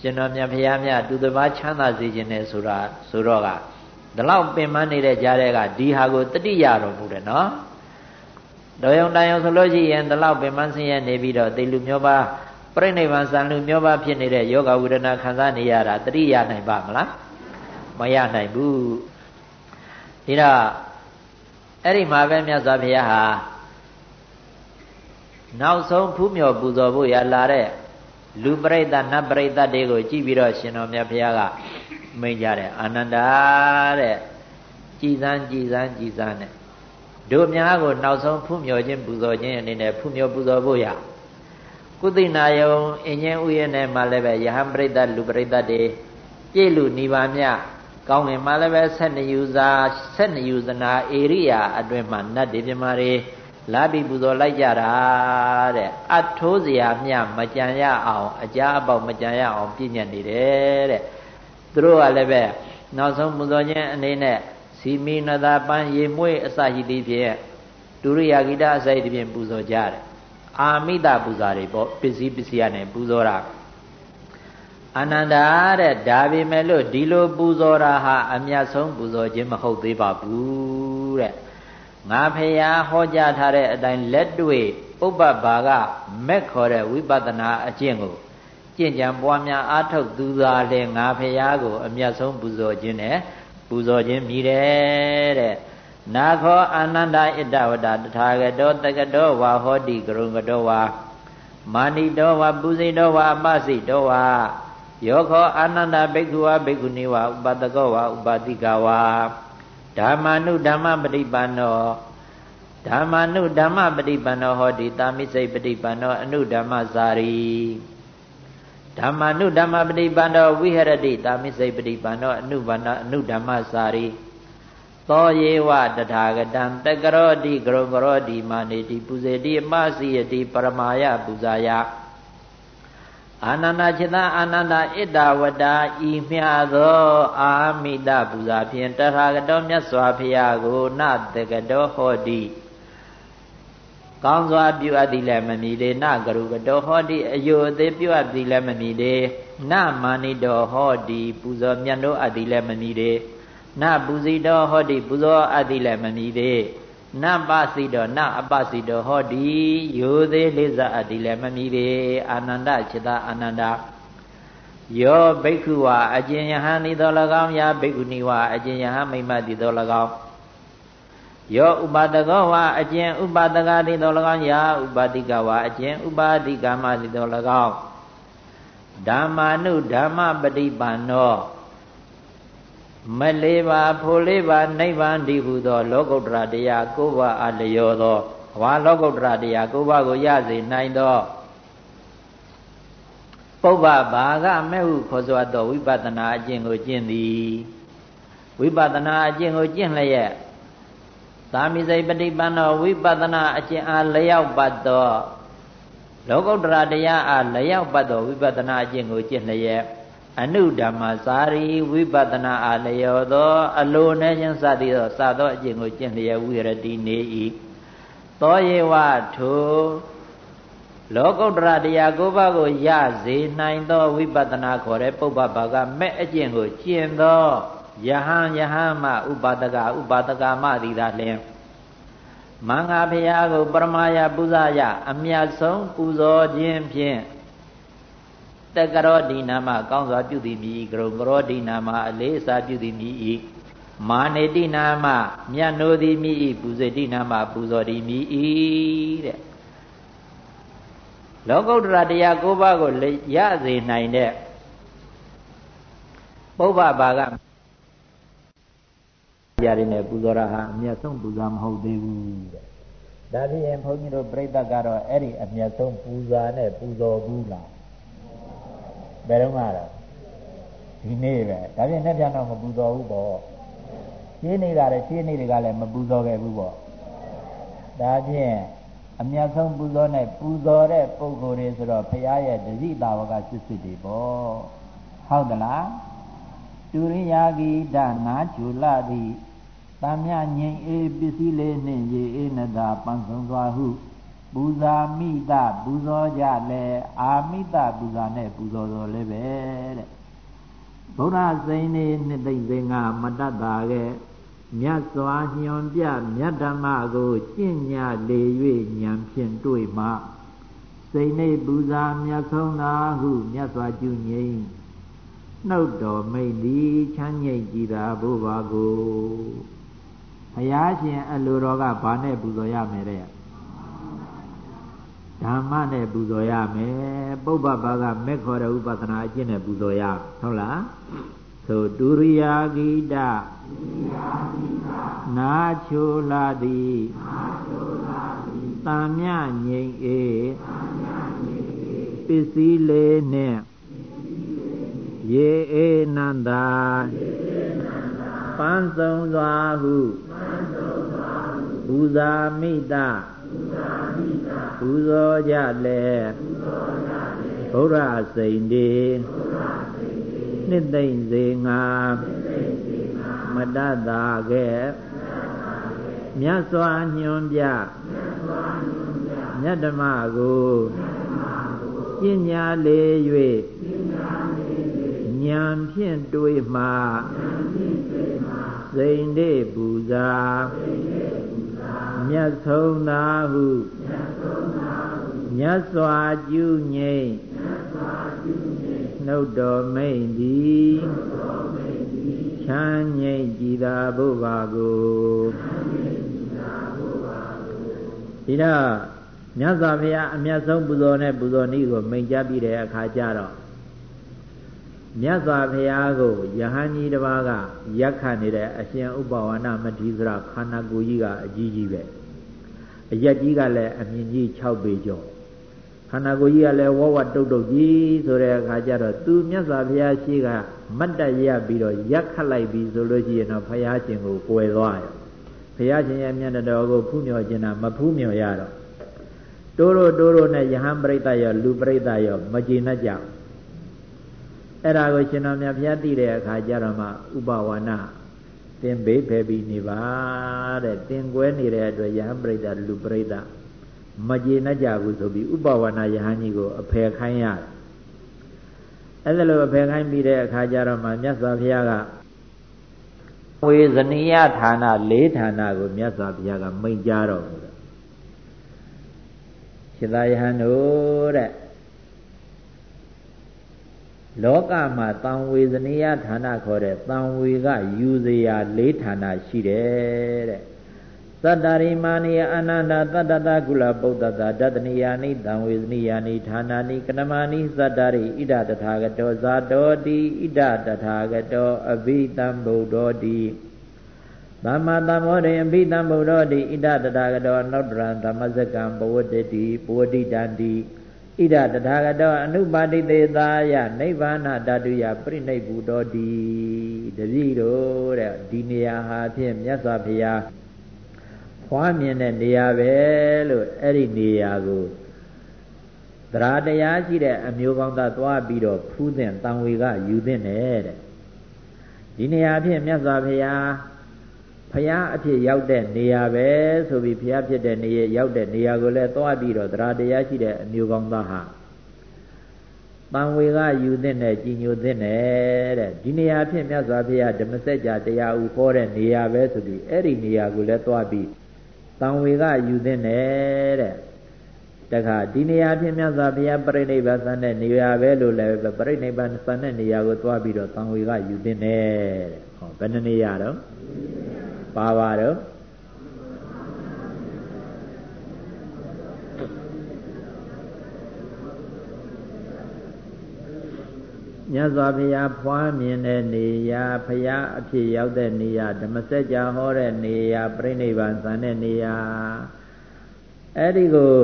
ရှင်တော်မြတ်ဖရာမြတ်သူတစ်ပါးချမ်းသာစေခြင်းနဲ့ဆိုတာဆိုတော့ကဒီလောက်ပင်မနေတဲ့ကြားတဲ့ကဒီဟာကိုတတိယတော်မူတယ်နော်တော်ယုံတန်ယုံဆိုလို့ရှိရင်ဒီလောက်ပင်မဆင်းရဲနေပြီးတော့တေလူမျိုးပါပြိဋိဘံစံလူမျိုးပါဖြစ်နေတဲ့ယောဂဝေဒနာခံစားနေရတာတတိယနိုင်ပါမလားမရနိုင်ဘူးဒီတော့အဲ့ဒီမှာပဲမြတ်စွာဘုရားဟာနောက်ဆုံးဖူးမြော်ပူဇော်ဖို့ရလာတဲ့ လူပရိသတ်နတ်ပရိသတ်တွေကိုကြည့်ပြီးတော့ရှင်တော်မြတ်ဘုရားကမိန့်ကြတယ်အာနန္ဒာတဲ့ကြည်စမ်းကြည်စမ်းကြည်စမ်းတဲ့တို့များကိုနောက်ဆုံးဖူးမြော်ခြင်းပူဇော်ခြင်းအနေနဲ့ဖူးမြော်ပူဇော်ဖို့ရကုသိနာယုံအင်းချင်းဥယျာဉ်နဲ့မှလည်းပဲယဟန်ပရိသတ်လူပရိသတ်တွေပြည့်လူနိဗ္ဗာန်မြကောင်းငင်မှလည်းပဲ12ယူဇာ12ယူဇနာဧရိယာအတွင်မှာနတ်တွေပြမာတွေ လာပြီးပူဇော်လိုက်ကြတာတဲ့အထိုးစရာမျှမကြံရအောင်အကြအပေါက်မကြံရအောင်ပြည့်ညတ်နေတယ်တဲ့သူတို့ကလည်းပဲနောက်ဆုံးပူဇော်ခြင်းအနေနဲ့စီမီနသာပန်းရေမွေးအစရှိသည်ဖြင့်ဒုရိယာဂိတအစရှိသည်ဖြင့်ပူဇော်ကြတယ်အာမိတပူဇာတွေပေါ့ပစ္စည်းပစ္စည်းရနဲ့ပူဇော်တာအနန္တာတဲ့ဒါပေမဲ့လို့ဒီလိုပူဇော်တာဟာအမြတ်ဆုံးပူဇော်ခြင်းမဟုတ်သေးပါဘူးတဲ့ ငါဖရာဟောကြားထားတဲ့အတိုင်းလက်တွေ့ပုပ္ပဘာကမက်ခေါ်တဲ့ဝိပဿနာအကျင့်ကိုကျင့်ကြံပွားများအားထုတ်သူသာလေငါဖရာကို အမြတ်ဆုံးပူဇော်ခြင်းနဲ့ပူဇော်ခြင်းမြည်တယ်တဲ့နာခောအာနန္ဒဣတဝတတထာဂတောတကတောဝါဟောတိကရုံကတောဝါမာနိတောဝါပုစိတောဝါအပစိတောဝါယောခောအာနန္ဒဘိက္ခုဝဘိက္ခုနီဝဥပတကောဝဥပတိကဝါ ဓမ္မာနုဓမ္မပฏิပန္နောဓမ္မာနုဓမ္မပฏิပန္နောဟောတိတာမိစိတ်ပฏิပန္နောအနုဓမ္မစာရီဓမ္မာနုဓမ္မပฏิပန္နောဝိဟရတိတာမိစိတ်ပฏิပန္နောအနုဘာနအနုဓမ္မစာရီသောယေဝတထာဂတံတကရောတိကရုံကရောတိမာနေတိပုဇေတိအမစီယတိပရမာယပူဇာယ အာနန္ဒจิตအာနန္ဒဣတဝတ္တာဤမြသော အာမိတပူဇာဖြင့်တထာဂတောမြတ်စွာဘုရားကိုနတကတောဟောတိကောင်းစွာပြုအပ်သည်လည်းမမီလေနကရုကတောဟောတိအယုအသေးပြုအပ်သည်လည်းမမီလေနမာနိတောဟောတိပူဇော်မြတ်တို့အပ်သည်လည်းမမီလေနပူဇိတောဟောတိပူဇော်အပ်သည်လည်းမမီသေး နပစီတောနအပစီတောဟောတိယိုသေးလေးစားအပ်သည်လည်းမမီသေးအာနန္ဒจิตအာနန္ဒယောဘိက္ခုဝါအကျဉ်ယဟန်ဤတော်၎င်းယာဘိက္ခုနီဝါအကျဉ်ယဟန်မိမ္မတိတော်၎င်းယောဥပါဒကောဝါအကျဉ်ဥပါဒကတိတော်၎င်းယာဥပါတိကဝါအကျဉ်ဥပါတိကမတိတော်၎င်းဓမ္မာနုဓမ္မပฏิပန္နော မလေးပါဖိုလေးပါနိဗ္ဗာန်ဒီဟုသော လောကုတ္တရာတရား၉ပါးအလျော်သောဝါလောကုတ္တရာတရား၉ပါးကိုရစေနိုင်သောပုဗ္ဗဘာကမဲ့ဟုခေါ်စွာသောဝိပဿနာအကျင့်ကိုကျင့်သည်ဝိပဿနာအကျင့်ကိုကျင့်လျက်သာမိစိတ်ပฏิပန္နောဝိပဿနာအကျင့်အားလျောက်ပတ်သောလောကုတ္တရာတရားအားလျောက်ပတ်သောဝိပဿနာအကျင့်ကိုကျင့်လျက် အနုဓမ္မစာရီဝိပဿနာအားလျော်သော အလိုနဲ့ခြင်းစသည်သောစသောအကျင့်ကိုကျင့်လျက်ဝိရတိနေ၏သောယေဝထိုလောကုတ္တရာတရားကိုးပါးကိုရစေနိုင်သောဝိပဿနာခေါ်တဲ့ပုပ္ပဘာကမဲ့အကျင့်ကိုကျင့်သောယဟန်ယဟန်မဥပါဒကဥပါဒကမသည်သာလျှင်မင်္ဂဖရာကိုပရမယပူဇာယအမြတ်ဆုံးပူဇော်ခြင်းဖြင့် တကရောဒီနာမကောင်းစွာပြုသည်မြည်ကရုံကရောဒီနာမအလေးအစားပြုသည်မြည်ဤမာနေတိနာမမြတ်နိုသည်မြည်ဤပူဇေတိနာမပူဇော်သည်မြည်ဤတဲ့လောကုတ္တရာတရား၉ပါးကိုရစေနိုင်တဲ့ပုဗ္ဗဘာကကြရင်းနဲ့ပူဇော်တာဟာအမြတ်ဆုံးပူဇာမဟုတ်သေးဘူးတဲ့ဒါဖြင့်ဘုန်းကြီးတို့ပြိဿကတော့အဲ့ဒီအမြတ်ဆုံးပူဇာနဲ့ပူဇော်ဘူးလား ဘယ်တော့မှတော့ဒီနေ့ပဲဒါဖြင့်နှစ်ပြန်တော့မပူဇော်ဘူးပေါ့ရှင်းနေတာလည်းရှင်းနေတွေကလည်းမပူဇော်ခဲ့ဘူးပေါ့ဒါဖြင့်အမြတ်ဆုံးပူဇော်နဲ့ပူဇော်တဲ့ပုဂ္ဂိုလ်တွေဆိုတော့ဘုရားရဲ့တတိတာဝကစစ်စစ်တွေပေါ့ဟုတ်သလားတူရိယာဂိဒနာကျူလသည်တမညငိမ့်အေးပစ္စည်းလေးနှင့်ရေအေးနတာပန်းဆုံးစွာဟု ပူဇာမိတပူဇော်ကြလဲအာမိတပူဇာနဲ့ပူဇော်တော်လည်းပဲတဲ့ဘုရားစိန်နေနှစ်သိမ့်သိင်္ဂမတတ်တာကဲမြတ်စွာညွန်ပြမြတ်ဓမ္မကိုကျင့်ညာလေ၍ဉာဏ်ဖြင့်တွေ့မှစိတ်နေပူဇာမြတ်ဆုံးသာဟုမြတ်စွာကျူငိမ့်နှုတ်တော်မိတ်သည်ချမ်းငိမ့်ကြည်သာဘုရားကိုဘုရားရှင်အလိုတော်ကဘာနဲ့ပူဇော်ရမယ်တဲ့ဘ ဓမ္မနဲ့ပူဇော်ရမယ်ပုပ္ပဘာကမက်ခေါ်တဲ့ဥပဒနာအကျင့်နဲ့ပူဇော်ရဟုတ်လားသို့ဒုရိယာဂိတနာချိုလာသည်တံမြငိမ့်အေပစ္စည်းလေးနှင့်ရေအေနန္တာပန်းဆုံးစွာဟုဘူဇာမိတ ပူဇော်ကြလေဘုရားစိန်ဒီနှစ်သိမ့်စေငါမတတ်တာကဲမြတ်စွာညွန်ပြမြတ်ဓမ္မကိုပညာလေး၍ဉာဏ်ဖြင့်တွေးမှစိန်တေပူဇာ မြတ်ဆုံးသာဟုမြတ်စွာကျူးငိမ့်နှုတ်တော်မိန်သည်ချမ်းငိမ့်ကြည်သာဘုရားကိုဒီတော့မြတ်စွာဘုရားအမြတ်ဆုံးပူဇော်နဲ့ပူဇော်နည်းကိုမိန်ကြားပြီးတဲ့အခါကျတော့ မြတ်စွာဘုရားကိုယဟန်ကြီးတစ်ပါးကရက်ခတ်နေတဲ့အရှင်ဥပဝါဏမတိစရခန္ဓာကိုယ်ကြီးကအကြီးကြီးပဲအရက်ကြီးကလည်းအမြင့်ကြီး6ပေကျော်ခန္ဓာကိုယ်ကြီးကလည်းဝဝတုတ်တုတ်ကြီးဆိုတဲ့အခါကျတော့သူမြတ်စွာဘုရားရှိကမတ်တရပြီးတော့ရက်ခတ်လိုက်ပြီဆိုလို့ရှိရင်တော့ဘုရားရှင်ကိုကွယ်သွားရောဘုရားရှင်ရဲ့မျက်နှာတော်ကိုဖူးမြော်ခြင်းတာမဖူးမြော်ရတော့တိုးတိုးတိုးတိုးနဲ့ယဟန်ပရိသတ်ရောလူပရိသတ်ရောမကျေနပ်ကြ အဲ့ဒါကိုရှင်တော်မြတ်ဘုရားသိတဲ့အခါကျတော့မှဥပဝါဏတင်ဘေးဖယ်ပြီးနေပါတဲ့တင်ကွဲနေတဲ့အတွက်ယဟန်ပရိသတ်လူပရိသတ်မကျေနပ်ကြဘူးဆိုပြီးဥပဝါဏယဟန်ကြီးကိုအဖယ်ခိုင်းရတယ်အဲ့ဒါလိုအဖယ်ခိုင်းပြီးတဲ့အခါကျတော့မှမြတ်စွာဘုရားကဝေဇနိယဌာန၄ဌာနကိုမြတ်စွာဘုရားကမိန့်ကြားတော်မူတယ်ရှင်သာယဟန်တို့တဲ့ လောကမှာတံဝေဇနိယဌာနခေါ်တဲ့တံဝေကယူစရာ၄ဌာနရှိတယ်တဲ့သတ္တရိမာနိယအနန္တသတ္တတကုလပုဒ္ဒတာတတနိယာနိတံဝေဇနိယာနိဌာနာနိကနမနိသတ္တရိဣဒတထာဂတောဇာတောတိဣဒတထာဂတောအဘိတံဗုဒ္ဓောတိသမ္မာသမ္မောရိအဘိတံဗုဒ္ဓောတိဣဒတထာဂတောနောတ္တရံဓမ္မစကံပဝတ္တိပဝတိတံတိ ဣဒတထာဂတောအနုပါတိတေသာယနိဗ္ဗာနဓာတုယပြိနိဗ္ဗူတောတိတတိတို့တဲ့ဒီနေရာဟာဖြင့်မြတ်စွာဘုရားဖွားမြင်တဲ့နေရာပဲလို့အဲ့ဒီနေရာကိုသရတရားရှိတဲ့အမျိုးကောင်းသားသွားပြီးတော့ဖူးတဲ့တန်ဝေကယူတဲ့တဲ့ဒီနေရာဖြင့်မြတ်စွာဘုရား ဖရာအဖြစ်ရောက်တဲ့နေရာပဲဆိုပြီးဖရာဖြစ်တဲ့နေရာရောက်တဲ့နေရာကိုလည်းသွားပြီးတော့တရားတရားရှိတဲ့အမျိုးကောင်းသားဟာတန်ဝေကယူတဲ့နဲ့ကြီးညိုတဲ့နဲ့တဲ့ဒီနေရာဖြင့်မြတ်စွာဘုရားဓမ္မစကြာတရားဥဟောတဲ့နေရာပဲဆိုပြီးအဲ့ဒီနေရာကိုလည်းသွားပြီးတန်ဝေကယူတဲ့နဲ့တဲ့တခါဒီနေရာဖြင့်မြတ်စွာဘုရားပြိဋိဘသန်တဲ့နေရာပဲလို့လည်းပြိဋိဘသန်တဲ့နေရာကိုသွားပြီးတော့တန်ဝေကယူတဲ့နဲ့တဲ့ဟောဘယ်နှနေရာတော့ ပါပါတော့မြတ်စွာဘုရားဖွားမြင်တဲ့နေရာဘုရားအဖြစ်ရောက်တဲ့နေရာဓမ္မစကြာဟောတဲ့နေရာပြိဋိဘံသံတဲ့နေရာအဲ့ဒီကို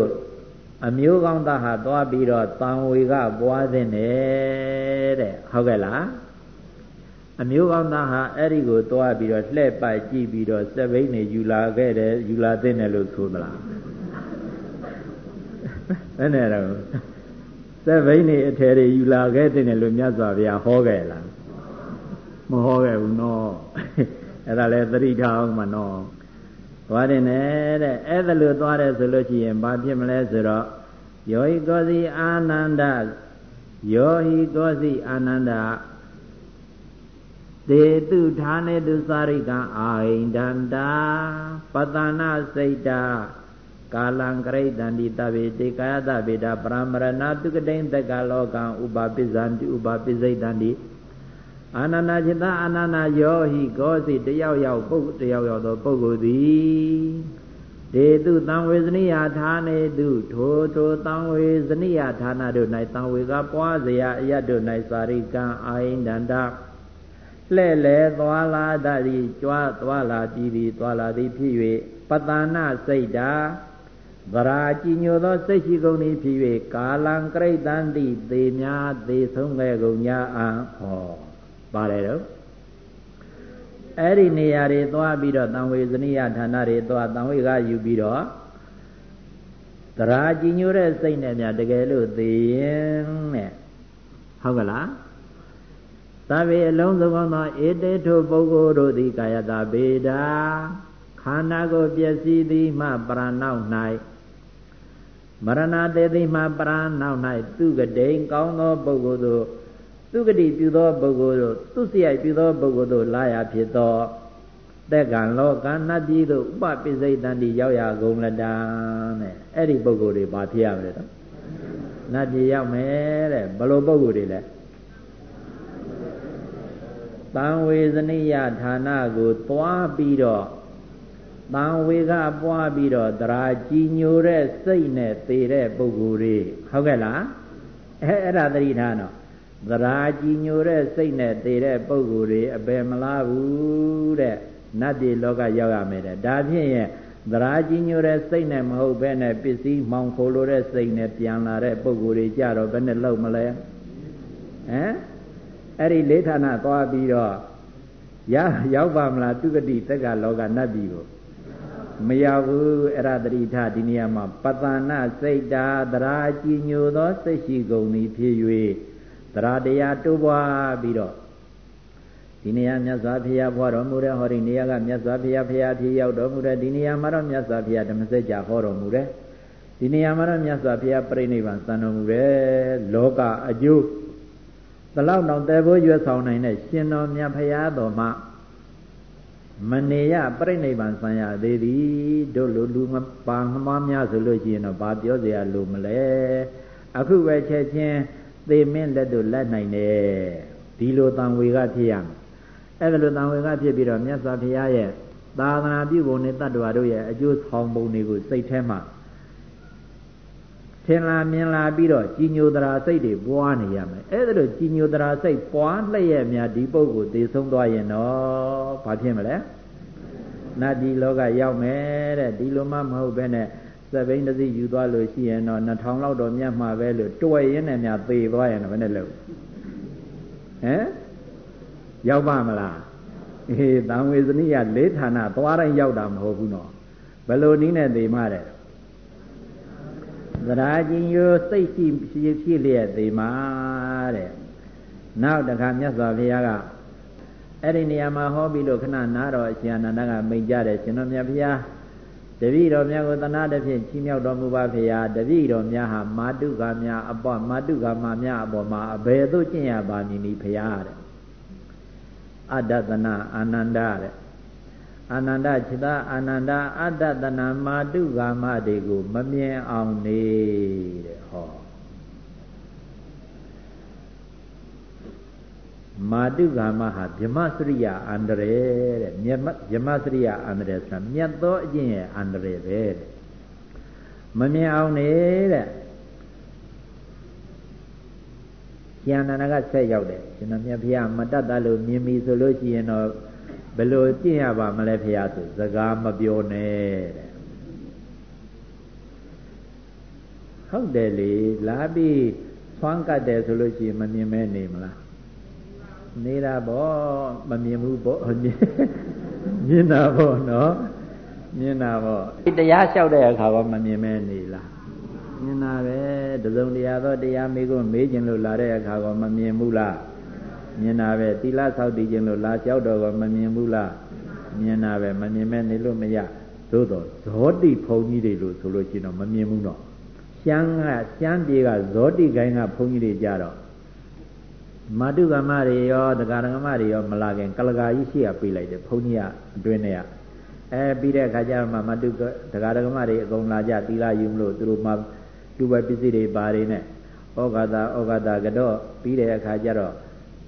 အမျိုးကောင်းသားဟာသွားပြီးတော့တန်ဝေကပွားတဲ့တဲ့ဟုတ်ကဲ့လား အမျိုးကောင်းသားဟာအဲ့ဒီကိုသွားပြီးတော့လှဲ့ပိုက်ကြည့်ပြီးတော့စက်ဘိန်းနေယူလာခဲ့တယ်ယူလာတဲ့တယ်လို့ဆိုမလားဘယ်နဲ့တော့စက်ဘိန်းနေအထယ်တွေယူလာခဲ့တဲ့တယ်လို့မြတ်စွာဘုရားဟောခဲ့လားမဟောခဲ့ဘူးနော်အဲ့ဒါလည်းသတိထားအောင်မနော်သွားတယ်နဲ့တဲ့အဲ့ဒါလို့သွားတယ်ဆိုလို့ရှိရင်ဘာဖြစ်မလဲဆိုတော့ယောဟိကောစီအာနန္ဒယောဟိကောစီအာနန္ဒ သေတုဌာနေတုသရိကံအာဟိန္ဒန္တာပတနာစိတ်တာကာလံကရိတန္တိတဗေတေကာယတဗေဒပရမရဏတုကတိန်တကလောကံဥပပိဇန္တိဥပပိစိတ်တန္တိအာနန္ဒจิตအာနန္ဒယောဟိကောစီတယောက်ယောက်ပုဂ္ဂတယောက်ယောက်သောပုဂ္ဂိုလ်သည်ဒေတုတံဝေဇနိယဌာနေတုထိုထိုတံဝေဇနိယဌာနတို့၌တံဝေကပွားစရာအရတ်တို့၌စာရိကံအာဟိန္ဒန္တ လှဲ့လေသွာလာတတိကြွားသွာလာပြီးပြီးသွာလာသည်ဖြစ်၍ပတနာစိတ်တာဗရာကြည်ညိုသောစိတ်ရှိကုန်သည်ဖြစ်၍ကာလံကရိတန္တိသေများသေဆုံးခဲ့ကုန်냐အံဟောပါတယ်တော့အဲ့ဒီနေရာတွေသွားပြီးတော့တံဝေဇနိယဌာနတွေသွားတံဝေကယူပြီးတော့သရာကြည်ညိုတဲ့စိတ်နဲ့များတကယ်လို့သိရင်တဲ့ဟုတ်ကလား သဗ္ဗေအလုံးစုံသောဧတေထုပုဂ္ဂိုလ်တို့သည်ကာယတာဗေဒာခန္ဓာကိုပျက်စီးသည်မှပရဏောက်၌မရဏတေသည်မှပရဏောက်၌သူကတိန်ကောင်းသောပုဂ္ဂိုလ်တို့သူကတိပြုသောပုဂ္ဂိုလ်တို့သူစရိုက်ပြုသောပုဂ္ဂိုလ်တို့လာရဖြစ်သောတက်ကံလောကနတ်ပြည်သို့ဥပပိစိတ်တန်တိရောက်ရကုန်လတံတဲ့အဲ့ဒီပုဂ္ဂိုလ်တွေဘာဖြစ်ရမလဲတော့နတ်ပြည်ရောက်မယ်တဲ့ဘယ်လိုပုဂ္ဂိုလ်တွေလဲ တံဝေဇနိယဌာနကိုသွားပြီးတော့တံဝေကပွားပြီးတော့တရာကြည်ညိုတဲ့စိတ်နဲ့သေတဲ့ပုဂ္ဂိုလ်တွေဟုတ်ကဲ့လားအဲအဲ့ဒါသတိထားတော့သရာကြည်ညိုတဲ့စိတ်နဲ့သေတဲ့ပုဂ္ဂိုလ်တွေအပယ်မလားဘူးတဲ့နတ်ပြည်လောကရောက်ရမယ်တဲ့ဒါဖြင့်ရဲ့သရာကြည်ညိုတဲ့စိတ်နဲ့မဟုတ်ဘဲနဲ့ပစ္စည်းမှောင်ခိုလိုတဲ့စိတ်နဲ့ပြန်လာတဲ့ပုဂ္ဂိုလ်တွေကြတော့ဘယ်နဲ့လောက်မလဲဟမ် အဲ့ဒီလေးဌာနသွားပြီးတော့ရရောက်ပါမလားသူကတိတက္ကလောကနတ်ပြည်ကိုမရောက်ဘူးအဲ့ဒါတတိထဒီနေရာမှာပတ္တနာစိတ်တာသရာကြည်ညိုသောစိတ်ရှိကုန်သည်ဖြစ်၍သရတရားတိုးပွားပြီးတော့ဒီနေရာမြတ်စွာဘုရားဘွားတော်မူတဲ့ဟောဒီနေရာကမြတ်စွာဘုရားဘုရားဖြစ်ရောက်တော်မူတဲ့ဒီနေရာမှာတော့မြတ်စွာဘုရားဓမ္မစကြာဟောတော်မူတဲ့ဒီနေရာမှာတော့မြတ်စွာဘုရားပြိဋိဘံစံတော်မူတဲ့လောကအကျိုး တလောက်တောင်တဲဖို့ရွယ်ဆောင်နိုင်တဲ့ရှင်တော်မြတ်ဘုရားတော်မှာမနေရပြိဋိဘံစံရသေးသည်တို့လူလူမပါငမများဆိုလို့ရှိရင်တော့ဘာပြောเสียလို့မလဲအခုပဲချက်ချင်းသေမင်းလက်တို့လက်နိုင်တယ်ဒီလိုတန်ဝေကဖြစ်ရမယ်အဲ့ဒါလိုတန်ဝေကဖြစ်ပြီးတော့မြတ်စွာဘုရားရဲ့သာသနာပြုပုံနဲ့တတ္တဝါတို့ရဲ့အကျိုးဆောင်ပုံတွေကိုစိတ်ထဲမှာ ထင်လာမြင်လာပြီးတော့ကြီးညိုတရာစိတ်တွေပွားနေရမယ်အဲ့ဒါလိုကြီးညိုတရာစိတ်ပွားလျက်များဒီပုဂ္ဂိုလ်သေဆုံးသွားရင်တော့ဘာဖြစ်မလဲနတ်ဒီလောကရောက်မယ်တဲ့ဒီလိုမှမဟုတ်ဘဲနဲ့စပိန်တစ်စီးယူသွားလို့ရှိရင်တော့2000လောက်တော့မြတ်မှာပဲလို့တွေ့ရင်းနဲ့များသေသွားရင်တော့ဘယ်နဲ့လုပ်ဟမ်ရောက်ပါမလားအေးတံဝေဇနိယလေးဌာနသွားတိုင်းရောက်တာမဟုတ်ဘူးနော်ဘယ်လိုနည်းနဲ့သေမှတဲ့ သရာချင်းရိုးစိတ်ရှိဖြစ်ဖြစ်လျက်သေမှာတဲ့နောက်တခါမြတ်စွာဘုရားကအဲ့ဒီနေရာမှာဟောပြီးလို့ခဏနားတော်အရှင်အနန္ဒကမိန်ကြတယ်ရှင်တော်မြတ်ဘုရားတပည့်တော်များကိုသနာတစ်ဖြင့်ချီးမြှောက်တော်မူပါဖေရာတပည့်တော်များဟာမာတုကများအပေါ်မာတုကမများအပေါ်မှာအဘယ်သို့ကျင့်ရပါမည်နည်းဖေရာတဲ့အတ္တသနာအာနန္ဒတဲ့ အာနန္ဒจิตာအာနန္ဒအတ္တသနာမာတုကာမတွေကိုမမြင်အောင်နေတဲ့ဟောမာတုကာမဟာဗြမစရိယအန္တရေတဲ့မြတ်ဗြမစရိယအန္တရေဆိုတာမြတ်သောအကျင့်ရဲ့အန္တရေပဲတဲ့မမြင်အောင်နေတဲ့ကျန်နာကဆက်ရောက်တယ်ကျွန်တော်မြတ်ဖုရားမတတ်တလို့မြင်ပြီဆိုလို့ရှိရင်တော့ ဘယ်လိုကျင့်ရပါမလဲဖုရားဆိုစကားမပြောနဲ့တဲ့ဟုတ်တယ်လေလာပြီးဆွမ်းကတ်တယ်ဆိုလို့ရှိရင်မမြင်မဲနေမလားနေတာပေါ့မမြင်ဘူးပေါ့မြင်တာပေါ့နော်မြင်တာပေါ့တရားလျှောက်တဲ့အခါကမမြင်မဲနေလားမြင်တာပဲတစုံတရားသောတရားမေးခွန်းမေးခြင်းလို့လာတဲ့အခါကမမြင်ဘူးလား မြင်တာပဲသီလဆောက်တည်ခြင်းလို့လာလျှောက်တော့ကမမြင်ဘူးလားမြင်တာပဲမမြင်မဲနေလို့မရသို့တော့ဇောတိဘုံကြီးတွေလို့ဆိုလို့ရှိရင်တော့မမြင်ဘူးတော့ရှမ်းကရှမ်းပြေကဇောတိကိုင်းကဘုံကြီးတွေကြတော့မာတုကမတွေရောဒကာဒကမတွေရောမလာခင် ကလကာကြီးရှိရပြေးလိုက်တယ်ဘုန်းကြီးကအတွင်းထဲကအဲပြီးတဲ့အခါကျမှမာတုဒကာဒကမတွေအကုန်လာကြသီလယူမလို့သူတို့မှတူပဲပစ္စည်းတွေပါတွေနဲ့ဩဃာတာဩဃာတာကတော့ပြီးတဲ့အခါကျတော့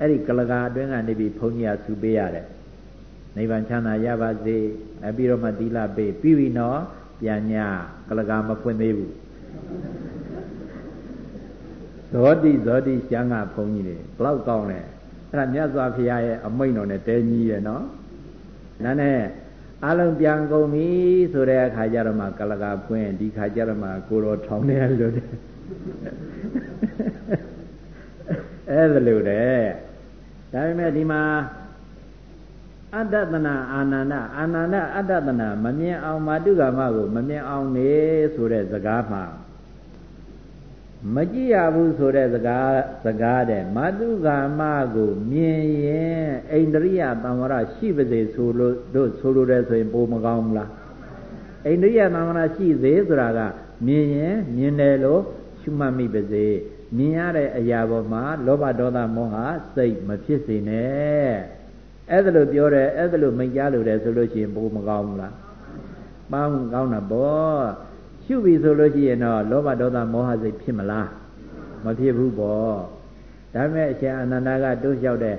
အဲ့ဒီကလကာအတွင်းကနေပြီးဘုန်းကြီးကဆူပေးရတယ်နိဗ္ဗာန်ချမ်းသာရပါစေအပြီးတော့မှသီလပေးပြီးပြီနော်ပြန်ညာကလကာမဖွင့်သေးဘူးဇောတိဇောတိရှမ်းကဘုန်းကြီးတွေဘလောက်ကောင်းလဲအဲ့ဒါမြတ်စွာဘုရားရဲ့အမိန့်တော်နဲ့တဲကြီးရဲ့နော်ဒါနဲ့အလုံးပြန်ကုန်ပြီဆိုတဲ့အခါကျတော့မှကလကာဖွင့်ဒီခါကျတော့မှကိုတော်ထောင်းနေရလို့တဲ့အဲ့ဒါလို့တဲ့ ဒါပေမဲ့ဒီမှာအတ္တတနာအာနန္ဒအာနန္ဒအတ္တတနာမမြင်အောင်မာတုကာမကိုမမြင်အောင်နေဆိုတဲ့စကားမှာမကြည့်ရဘူးဆိုတဲ့စကားစကားတဲ့မာတုကာမကိုမြင်ရင်အိန္ဒြိယသံဝရရှိပါစေဆိုလို့တို့ဆိုလိုတယ်ဆိုရင်ပိုမကောင်းဘူးလားအိန္ဒြိယသံဝရရှိသေးဆိုတာကမြင်ရင်မြင်တယ်လို့ရှုမှတ်မိပါစေ မြင်ရတဲ့အရာပေါ်မှာလောဘဒေါသမောဟစိတ်မဖြစ်စေနဲ့အဲ့ဒါလို့ပြောတယ်အဲ့ဒါလို့မိတ်ကြားလို့တယ်ဆိုလို့ရှိရင်ဘိုးမကောင်းဘူးလားပေါင်းကောင်းတာပေါ့ရှုပြီဆိုလို့ရှိရင်တော့လောဘဒေါသမောဟစိတ်ဖြစ်မလားမဖြစ်ဘူးပေါ့ဒါပေမဲ့အရှင်အနန္ဒာကတိုးလျှောက်တဲ့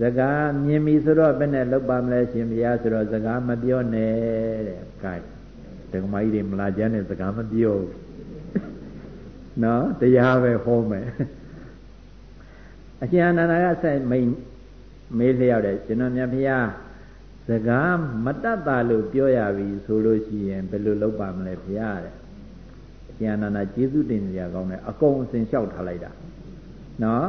စကားမြင်ပြီဆိုတော့ဘယ်နဲ့လောက်ပါမလဲရှင်ဘုရားဆိုတော့စကားမပြောနဲ့တဲ့။ကဲဒကမကြီးတွေမလာကြတဲ့စကားမပြောဘူး။ နော်တရားပဲဟောမယ်။အရှင်အနန္ဒာကဆက်မိန်မေးလျောက်တယ်ကျွန်တော်မြတ်ဘုရားစကားမတတ်တာလို့ပြောရပြီဆိုလို့ရှိရင်ဘယ်လိုလုပ်ပါမလဲဘုရားတဲ့အရှင်အနန္ဒာကျေးဇူးတင်ကြကောင်းတယ်အကုန်အစင်လျှောက်ထားလိုက်တာနော်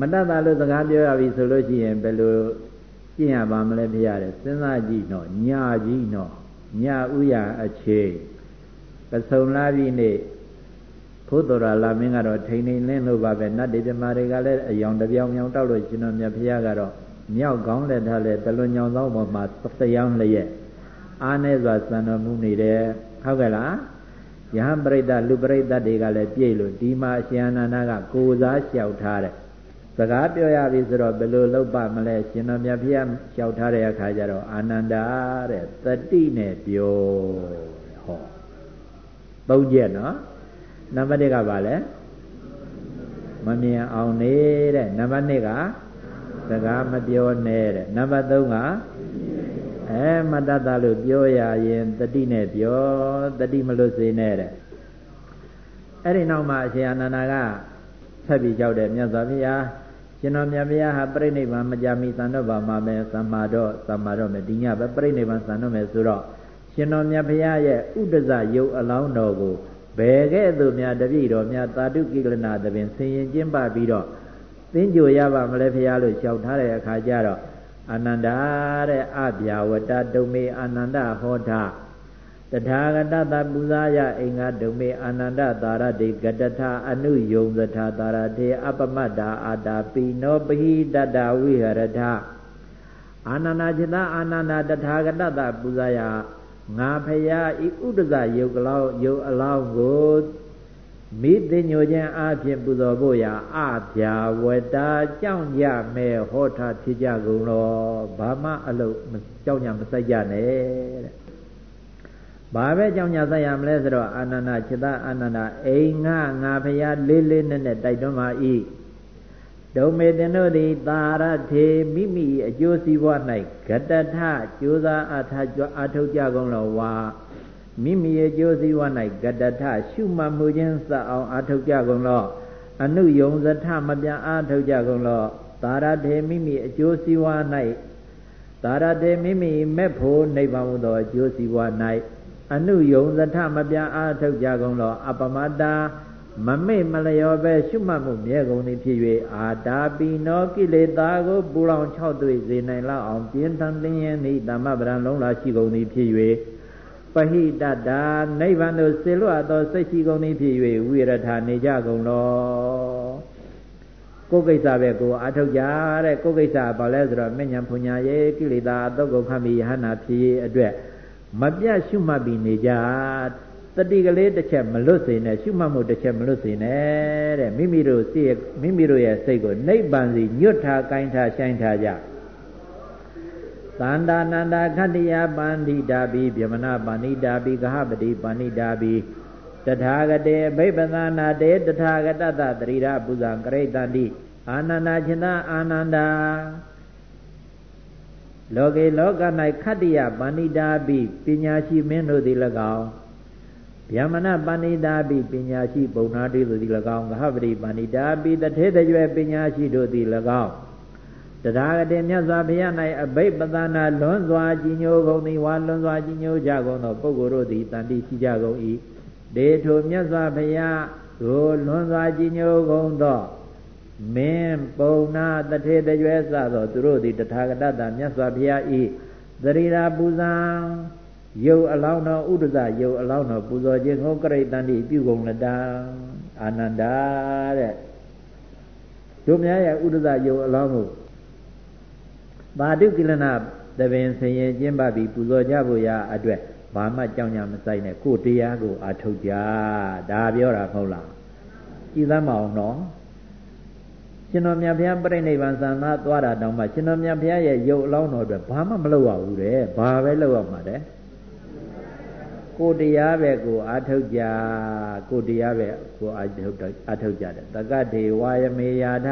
မတတ်တာလို့စကားပြောရပြီဆိုလို့ရှိရင်ဘယ်လိုကျင့်ရပါမလဲဘုရားတဲ့စဉ်းစားကြည့်တော့ညာကြီးတော့ညာဥရအခြေပစုံလာပြီနေ့ ဘုဒ္ဓရာလာမင်းကတော့ထိန်ထိန်လင်းလို့ပါပဲနတ်တေပြမာတွေကလည်းအယောင်တပြောင်မြောင်တောက်လို့ရှင်တော်မြတ်ဖရာကတော့မြောက်ကောင်းလက်ထားလဲတလွန်ညောင်သောပေါ်မှာတရားလျက်အားနဲ့စွာစံတော်မူနေတယ်ဟုတ်ကဲ့လားယဟန်ပရိသတ်လူပရိသတ်တွေကလည်းပြည့်လို့ဒီမှာအရှင်အနန္ဒကကိုစားလျှောက်ထားတဲ့စကားပြောရပြီဆိုတော့ဘယ်လိုလုပ်ပါမလဲရှင်တော်မြတ်ဖရာလျှောက်ထားတဲ့အခါကျတော့အာနန္ဒာတဲ့တတိနဲ့ပြောဟောသုံးချက်နော် နံပါတ်1ကဘာလဲမမြင်အောင်နေတဲ့နံပါတ်2ကစကားမပြောနဲ့တဲ့နံပါတ်3ကအဲမတတ်တာလို့ပြောရရင်တတိနဲ့ပြောတတိမလွတ်စေနဲ့တဲ့အဲ့ဒီနောက်မှာအရှင်အနန္ဒာကဆက်ပြီးကြောက်တယ်မြတ်စွာဘုရားရှင်တော်မြတ်ဘုရားဟာပြိဋိဘံမကြမီသံတော့ပါမှာမယ်သမ္မာတော့သမ္မာတော့မယ်ဒီညပဲပြိဋိဘံသံတော့မယ်ဆိုတော့ရှင်တော်မြတ်ဘုရားရဲ့ဥဒဇယုတ်အလောင်းတော်ကို ဘယ်ကဲ့သို့များတပည့်တော်များသာဓုကိလနာသဘင်ဆင်ရင်ကျင်းပပြီးတော့သင်္ကြိုရပါမလဲဖရာလို့လျှောက်ထားတဲ့အခါကျတော့အာနန္ဒာတဲ့အဗျာဝတ္တဒုံမေအာနန္ဒဟောထတထာဂတတပူဇာယအင်္ဂဒုံမေအာနန္ဒသာရတိကတထအနုယုံသထာသာရတေအပမတ္တာအာတာပိနောပဟိတတဝိဟရထအာနန္ဒจิตအာနန္ဒတထာဂတတပူဇာယ ငါဖရာဤဥဒဇယုတ်ကလောယုတ်အလောင်းကိုမိသိညိုခြင်းအဖြစ်ပူဇော်ဖို့ရာအပြာဝတ္တာကြောင့်ရမယ်ဟောထားဖြစ်ကြကုန်လောဘာမှအလုပ်ကြောင့်ညာမဆိုင်ကြနဲ့တဲ့ဘာပဲကြောင့်ညာဆိုင်ရမလဲဆိုတော့အာနန္ဒจิตအာနန္ဒအိမ်ငါငါဖရာလေးလေးနဲ့နဲ့တိုက်တွန်းပါ၏ ဒုံမေတင်တို့သည်သာရထေမိမိအကျိုးစီးပွား၌ဂတထကြိုးစားအထာကြွအထုတ်ကြကုန်လောဝါမိမိအကျိုးစီးပွား၌ဂတထရှုမှတ်မှုခြင်းစအောင်အထုတ်ကြကုန်လောအနုယုံဇထမပြအထုတ်ကြကုန်လောသာရထေမိမိအကျိုးစီးပွား၌သာရတေမိမိမဲ့ဖို့နိဗ္ဗာန်ဟူသောအကျိုးစီးပွား၌အနုယုံဇထမပြအာထုတ်ကြကုန်လောအပမတ္တာ မမေ့မလျော်ပဲရှုမှတ်မှုမြဲကုန်သည်ဖြစ်၍အာတာပိနောကိလေသာကိုပူလောင်၆တွေ့စေနိုင်လောက်အောင်ပြင်းထန်သိရင်သည်ဓမ္မပဒံလုံးလာရှိကုန်သည်ဖြစ်၍ပဟိတတာနိဗ္ဗာန်သို့ဆေလွတ်သောစိတ်ရှိကုန်သည်ဖြစ်၍ဝိရထာနေကြကုန်လောကိုယ်ကိစ္စပဲကိုအာထုတ်ကြတဲ့ကိုယ်ကိစ္စဘာလဲဆိုတော့မဉ္ဇဉ်ဖုန်ညာရဲ့ကိလေသာအတုတ်ကုန်ခတ်ပြီးယဟနာဖြစ်အတွက်မပြတ်ရှုမှတ်ပြီးနေကြ တတိကလေးတစ်ချက်မလွတ်စေနဲ့ရှုမှတ်မှုတစ်ချက်မလွတ်စေနဲ့တဲ့မိမိတို့စိတ်မိမိတို့ရဲ့စိတ်ကိုနိဗ္ဗာန်စီညွတ်ထားကိုင်းထားရှိုင်းထားကြသန္တာနန္ဒခတ္တယပန္တိတာပိဗြဟ္မဏပဏိတာပိကဟပတိပဏိတာပိတထာဂတေဘိပသနာတေတထာဂတတသရိရပူဇံကရိတန္တိအာနန္ဒချင်သာအာနန္ဒလောကေလောက၌ခတ္တိယပဏိတာပိပညာရှိမင်းတို့သည်၎င်း ဗျမနပဏိတာပိပညာရှိပုံနာတိတို့သည်၎င်းငဟပတိပဏိတာပိတထေတရွယ်ပညာရှိတို့သည်၎င်းတရားကတိမြတ်စွာဘုရား၌အဘိပဒနာလွန်စွာကြီးညိုကုန်သည်ဝါလွန်စွာကြီးညိုကြကုန်သောပုဂ္ဂိုလ်တို့သည်တန်တိရှိကြကုန်၏ဒေထုမြတ်စွာဘုရားကိုလွန်စွာကြီးညိုကုန်သောမင်းပုံနာတထေတရွယ်စသောသူတို့သည်တထာဂတတမြတ်စွာဘုရားဤသရိရာပူဇံ ယုတ်အလောင်းတော်ဥဒ္ဒဇယုတ်အလောင်းတော်ပူဇော်ခြင်းကိုကရိတန်တိပြုကုန်လတံအာနန္ဒာတဲ့တို့များရဲ့ဥဒ္ဒဇယုတ်အလောင်းကိုပါတုကိလနာသဘင်ဆင်ရင်ကျင်းပပြီးပူဇော်ကြဖို့ရာအတွက်ဘာမှကြောင်ညာမဆိုင်နဲ့ကိုတရားကိုအာထုတ်ကြဒါပြောတာမဟုတ်လားကြည်သမ်းမအောင်နော်ရှင်တော်မြတ်ဘုရားပြိဋိဘံသံသာသွားတာတောင်မှရှင်တော်မြတ်ဘုရားရဲ့ရုပ်အလောင်းတော်အတွက်ဘာမှမလုပ်ရဘူးတဲ့ဘာပဲလုပ်ရမှာတဲ့ ကိုတရားပဲကိုအာထုတ်ကြကိုတရားပဲကိုအာထုတ်အာထုတ်ကြတယ်တက္ကတေဝါယမေယာထ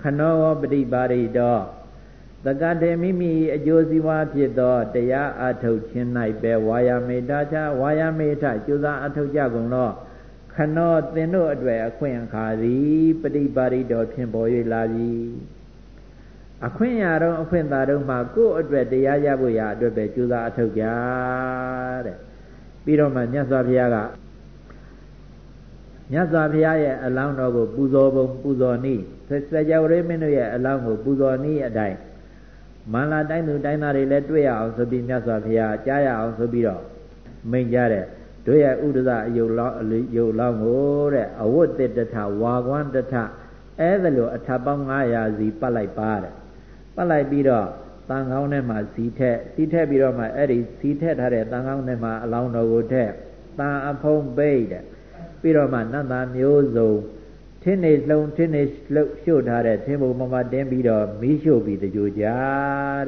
ခနောပฏิပါရိတောတက္ကတေမိမိအကျိုးစီးပွားဖြစ်သောတရားအာထုတ်ခြင်း၌ပဲဝါယမေတာချဝါယမေထကျိုးစားအာထုတ်ကြကုန်သောခနောသင်တို့အတွေ့အခွင့်အခါသည်ပฏิပါရိတော်ဖြင့်ပေါ်၍လာပြီအခွင့်ရာတော့အခွင့်သာတော့မှကိုယ့်အတွက်တရားရဖို့ရာအတွက်ပဲကြိုးစားအထောက်ကြတဲ့ ပြီးတော့မှမြတ်စွာဘုရားကမြတ်စွာဘုရားရဲ့အလောင်းတော်ကိုပူဇော်ပုံပူဇော်နည်းစကြဝဠာမင်းတို့ရဲ့အလောင်းကိုပူဇော်နည်းအတိုင်းမန္လာတိုင်းသူတိုင်းသားတွေလည်းတွေ့ရအောင်ဆိုပြီးမြတ်စွာဘုရားကြားရအောင်ဆိုပြီးတော့မိန့်ကြတဲ့တို့ရဲ့ဥဒ္ဒဇအယုတ်လောင်းယုတ်လောင်းကိုတဲ့အဝတ်တတထဝါကွမ်းတထအဲဒါလိုအထပ်ပေါင်း900စီပတ်လိုက်ပါတဲ့ပတ်လိုက်ပြီးတော့ တန်ခေါင်းထဲမှာစီထက်စီထက်ပြီးတော့မှအဲ့ဒီစီထက်ထားတဲ့တန်ခေါင်းထဲမှာအလောင်းတော်ကိုထက်တန်အဖုံးပိတ်တဲ့ပြီးတော့မှနတ်သားမျိုးစုံထင်းနေလှုံထင်းနေလှုပ်ရှို့ထားတဲ့ထင်းပုံမမတင်းပြီးတော့မီးရှို့ပြီးတကြိုကြ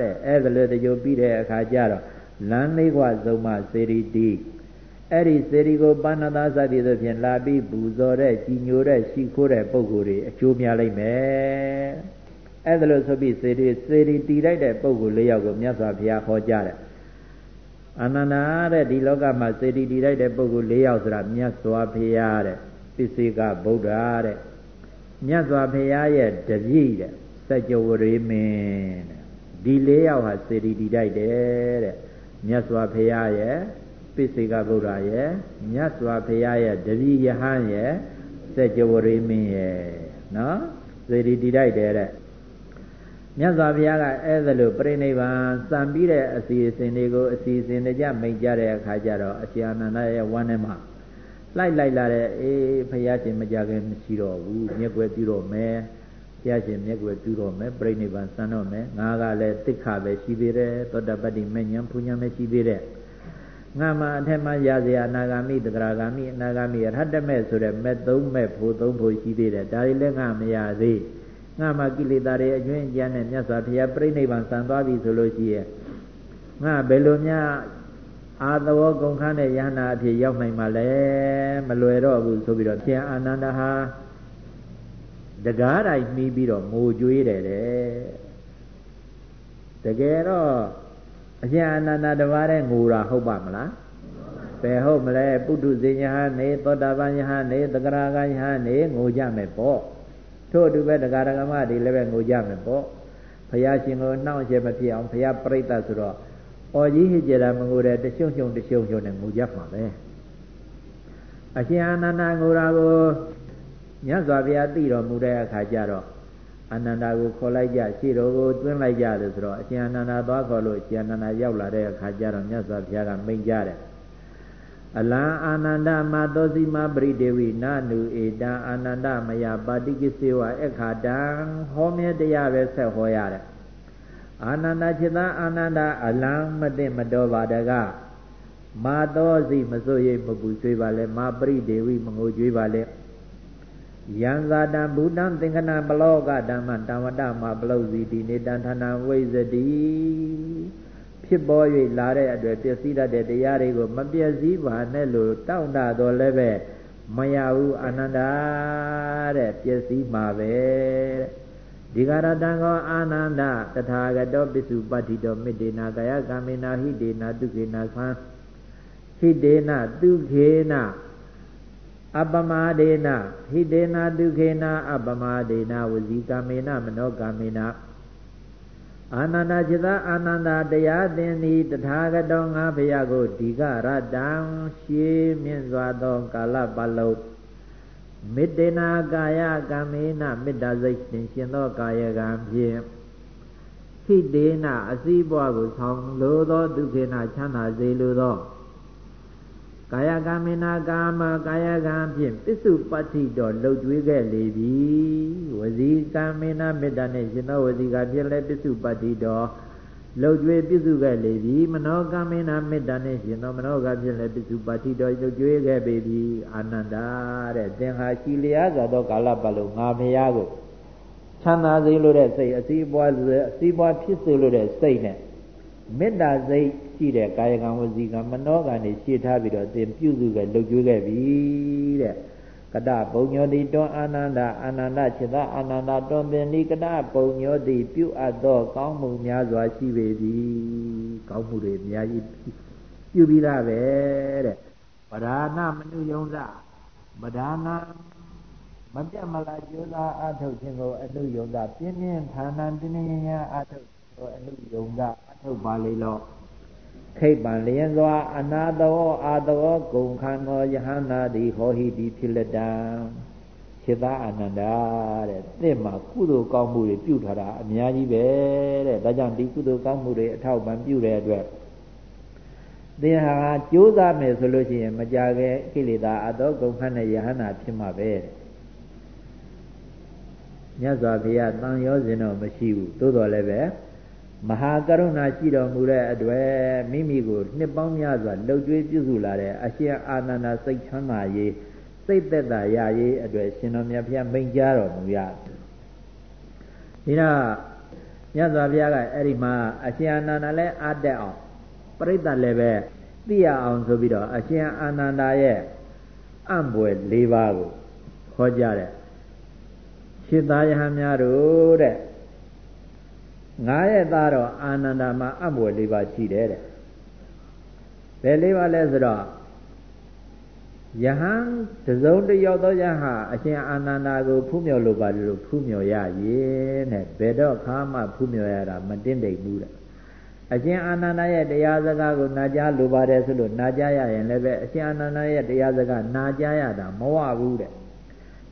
တဲ့အဲ့ဒါလေတကြိုပြီးတဲ့အခါကျတော့လမ်းလေးကသုံးမစေရီတီအဲ့ဒီစေရီကိုပဏ္ဏသာသတိဆိုဖြင့်လာပြီးပူဇော်တဲ့ကြီးညိုတဲ့ရှိခိုးတဲ့ပုံကိုယ်တွေအကျိုးများလိမ့်မယ် အဲ့ဒါလို့ဆိုပြီးစေရီစေရီတည်လိုက်တဲ့ပုံကိုယ်လေးယောက်ကိုမြတ်စွာဘုရားဟောကြားတယ်အနန္နာတဲ့ဒီလောကမှာစေတီတည်လိုက်တဲ့ပုဂ္ဂိုလ်၄ယောက်ဆိုတာမြတ်စွာဘုရားတဲ့ပစ္စေကဗုဒ္ဓတဲ့မြတ်စွာဘုရားရဲ့တပည့်တဲ့စัจ java ရေမင်းတဲ့ဒီ၄ယောက်ဟာစေတီတည်လိုက်တယ်တဲ့မြတ်စွာဘုရားရဲ့ပိစိကဗုဒ္ဓရဲ့မြတ်စွာဘုရားရဲ့တပည့်ယဟန်ရဲ့စัจ java ရိမင်းရဲ့နော်စေတီတည်လိုက်တယ်တဲ့ မြတ်စွာဘုရားကအဲ့ဒါလို့ပြိဋိဘံစံပြီးတဲ့အစီအစဉ်တွေကိုအစီအစဉ်တကြမိတ်ကြတဲ့အခါကျတော့အရှင်အနန္ဒရဲ့ဝမ်းထဲမှာလိုက်လိုက်လာတဲ့အေးဘုရားရှင်မကြခင်မရှိတော့ဘူးမြက်ွယ်ပြုတော့မယ်ဘုရားရှင်မြက်ွယ်ပြုတော့မယ်ပြိဋိဘံစံတော့မယ်ငါကလည်းတိခပဲရှိသေးတယ်သောတပတ္တိမဉ္ဇဉ်ဘုညာပဲရှိသေးတယ်ငါမှအထက်မှရစေအနာဂါမိတဂရဂါမိအနာဂါမိရဟတ္တမဲ့ဆိုတဲ့မဲ့သုံးမဲ့ဖို့သုံးဖို့ရှိသေးတယ်ဒါတွေလည်းငါမရသေး ငါမှကိလေသာတွေအကျွင်းအကျန်နဲ့မြတ်စွာဘုရားပြိဋိဘံစံသွားပြီဆိုလို့ရှိရဲ့ငါဘယ်လိုများအာသဝကုန်ခန်းတဲ့ယဟနာအဖြစ်ရောက်နိုင်မှာလဲမလွယ်တော့ဘူးဆိုပြီးတော့ပြန်အာနန္ဒဟာတကားတိုင်းမှီးပြီးတော့ငိုကြွေးတယ်တဲ့တကယ်တော့အရှင်အနန္ဒတပါးတဲ့ငိုတာဟုတ်ပါမလားဘယ်ဟုတ်မလဲပုထုဇဉ်ယဟနေသောတာပန်ယဟနေသကရာဂယဟနေငိုကြမယ်ပေါ့ ထို့အတူပဲတရားဓမ္မတွေလည်းပဲငိုကြမယ်ပေါ့ဘုရားရှင်ကိုနှောင့်ယှက်မဖြစ်အောင်ဘုရားပြိဋ္ဌဆိုတော့အော်ကြီးဟစ်ကြတာမငိုတဲ့တရှုံရှုံတရှုံရှုံနဲ့ငိုကြမှာပဲအရှင်အာနန္ဒငိုတာကိုမြတ်စွာဘုရားသိတော်မူတဲ့အခါကျတော့အာနန္ဒကိုခေါ်လိုက်ကြရှေ့တော်ကိုတွင်းလိုက်ကြလို့ဆိုတော့အရှင်အာနန္ဒသွားခေါ်လို့အရှင်အာနန္ဒရောက်လာတဲ့အခါကျတော့မြတ်စွာဘုရားကမိန့်ကြတယ် အလံအာနန္ဒမသောစီမပရိဒေဝိနာနုဧတံအာနန္ဒမယပါတိကိစေဝအခါတံဟောမြဲတရားပဲဆက်ဟောရတယ်အာနန္ဒจิตအာနန္ဒအလံမသိမတော်ပါတကမာသောစီမစိုးရိပ်မပူကျွေးပါလဲမာပရိဒေဝိမငိုကြွေးပါလဲယံဇာတံဘူတံသင်္ကနပလောကဓမ္မတံဝတ္တမပလုစီတိနေတံဌာနဝိဇတိ ဖြစ်ပေါ်၍လာတဲ့အတွက်ပျက်စီးတတ်တဲ့တရားတွေကိုမပျက်စီးပါနဲ့လို့တောင့်တတော်လည်းပဲမရဘူးအာနန္ဒာတဲ့ပျက်စီးမှာပဲတဲ့ဒီဃရတံကောအာနန္ဒတထာဂတောပစ္စုပတ္တိတောမေတ္တေနာကာယကာမေနာဟိတေနာတုခေနာခံဟိတေနာတုခေနာအပမဒေနာဟိတေနာတုခေနာအပမဒေနာဝစီကာမေနာမနောကာမေနာ အာနန္ဒจิตအာနန္ဒတရားသင်သည်တထာဂတောငါဘုရားကိုဒီကရတံရှေးမြင့်စွာသောကာလပတ်လုံးမေတ္တေနာကာယကံမေနမေတ္တာစိတ်ရှင်ရှင်သောကာယကံဖြင့်ဟိတေနအစည်းဘွားကိုဆောင်လိုသောဒုက္ခေနချမ်းသာစေလိုသော ကာယကံမေနာကာမကာယကံဖြင့်ပစ္စုပတ္တိတော်လှုပ်ကြွေးခဲ့လေပြီဝစီကံမေနာမေတ္တာနှင့်ရှင်သောဝစီကဖြင့်လည်းပစ္စုပတ္တိတော်လှုပ်ကြွေးပြည့်စုံခဲ့လေပြီမနောကမေနာမေတ္တာနှင့်ရှင်သောမနောကဖြင့်လည်းပစ္စုပတ္တိတော်လှုပ်ကြွေးခဲ့ပေပြီအာနန္ဒာတဲ့သင်ဟာရှိလျာစွာသောကာလပတ်လုံးငါဖရာကိုချမ်းသာစေလို့တဲ့စိတ်အစည်းပွားအစည်းပွားဖြစ်စေလို့တဲ့စိတ်နဲ့မေတ္တာစိတ် ရှိတဲ့ကာယကံဝစီကံမနောကံတွေရှေ့ထားပြီးတော့သင်ပြုစုခဲ့လှုပ်ကြွေးခဲ့ပြီတဲ့ကတပုံညောတိတွန်အာနန္ဒအာနန္ဒจิตအာနန္ဒတွန်ပင်ဒီကတပုံညောတိပြုအပ်သောကောင်းမှုများစွာရှိပေသည်ကောင်းမှုတွေအများကြီးပြုပြီးသားပဲတဲ့ပဓာနမနုယုံစပဓာနာမပြတ်မလားကြိုးစားအထုတ်ခြင်းကိုအနုယုံစပြင်းပြင်းထန်ထန်တင်းတင်းရအထုတ်ကိုအနုယုံစအထုတ်ပါလေလို့ ခိပ္ပံလျင်စွာအနာတောအာတောဂုံခံသောယဟန္တာတိဟောဟိတိဖြစ်လက်တံခြေသားအာနန္ဒာတဲ့တင့်မှာကုသိုလ်ကောင်းမှုတွေပြုထားတာအများကြီးပဲတဲ့ဒါကြောင့်ဒီကုသိုလ်ကောင်းမှုတွေအထောက်ပံ့ပြုတဲ့အတွက်သင်ဟာကြိုးစားမယ်ဆိုလို့ရှိရင် မကြခင်ကိလေသာအတောကုန်ခန့်တဲ့ယဟန္တာဖြစ်မှာပဲမြတ်စွာဘုရားတန်ရောစဉ်တော့မရှိဘူးသို့တော်လည်းပဲ မဟာကရုဏာရှိတော်မူတဲ့အတွက်မိမိကိုနှစ်ပေါင်းများစွာလှုပ်ကြွေးပြုစုလာတဲ့အရှင်အာနန္ဒစိတ်ချမ်းသာရေးစိတ်သက်သာရရေးအတွက်ရှင်တော်မြတ်ဘုရားမိန့်ကြားတော်မူရဒီတော့မြတ်စွာဘုရားကအဲ့ဒီမှာအရှင်အာနန္ဒလည်းအတက်အောင်ပြိဿလည်းပဲသိရအောင်ဆိုပြီးတော့အရှင်အာနန္ဒရဲ့အံ့ဘွယ်၄ပါးကိုခေါ်ကြတဲ့ရှင်းသားယဟန်များတို့တဲ့ ငါရဲ့သားတော်အာနန္ဒာမှာအံ့ဘွယ်၄ပါးရှိတယ်တဲ့ဘယ်၄ပါးလဲဆိုတော့ယဟန်တစုံတယောက်သောယဟန်အရှင်အာနန္ဒာကိုဖူးမြော်လိုပါလို့ဖူးမြော်ရရင်တဲ့ဘယ်တော့ခါမှဖူးမြော်ရတာမတင်းတိမ်ဘူးတဲ့အရှင်အာနန္ဒာရဲ့တရားစကားကိုနာကြားလိုပါတယ်ဆိုလို့နာကြားရရင်လည်းပဲအရှင်အာနန္ဒာရဲ့တရားစကားနာကြားရတာမဝဘူးတဲ့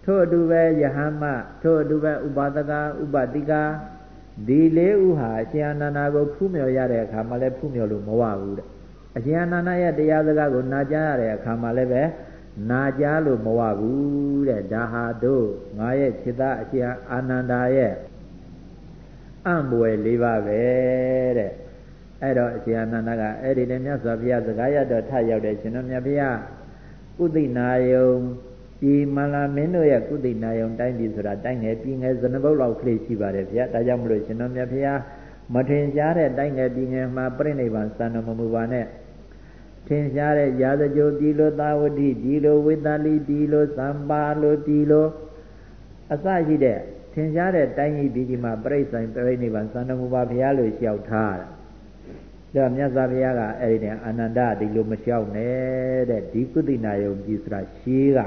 ထို့အတူပဲယဟန်မထို့အတူပဲဥပါဒကဥပတိကာ ဒီလေးဥဟာအရှင်အနန္ဒာကိုဖူးမြော်ရတဲ့အခါမှာလည်းဖူးမြော်လို့မဝဘူးတဲ့အရှင်အနန္ဒာရဲ့တရားစကားကိုနာကြားရတဲ့အခါမှာလည်းပဲနာကြားလို့မဝဘူးတဲ့ဒါဟာတို့ငါရဲ့ခြေသားအရှင်အာနန္ဒာရဲ့အံ့ဘွယ်လေးပါပဲတဲ့အဲ့တော့အရှင်အာနန္ဒာကအဲ့ဒီနဲ့မြတ်စွာဘုရားစကားရတော့ထရောက်တယ်ရှင်တော်မြတ်ဘုရားဥသိနာယုံ ဒီမလာမင်းတို့ရဲ့ကုသိနာယုံတိုင်းပြည်ဆိုတာတိုင်းငယ်ပြည်ငယ်ဇနဘုတ်လောက်ကလေးရှိပါတယ်ဗျာဒါကြောင့်မလို့ရှင်တော်မြတ်ဖုရားမထင်ရှားတဲ့တိုင်းငယ်ပြည်ငယ်မှာပြိဋိဘံစံတော်မမူပါနဲ့ထင်ရှားတဲ့ရာဇကြိုဒီလိုသာဝတိဒီလိုဝေတလီဒီလိုသံပါလိုဒီလိုအစရှိတဲ့ထင်ရှားတဲ့တိုင်းကြီးပြည်ကြီးမှာပြိဋိဆိုင်ပြိဋိဘံစံတော်မူပါဘုရားလို့လျှောက်ထားတာဒါမြတ်စွာဘုရားကအဲ့ဒီနဲ့အာနန္ဒဒီလိုမလျှောက်နဲ့တဲ့ဒီကုသိနာယုံကြီးဆိုတာရှေးက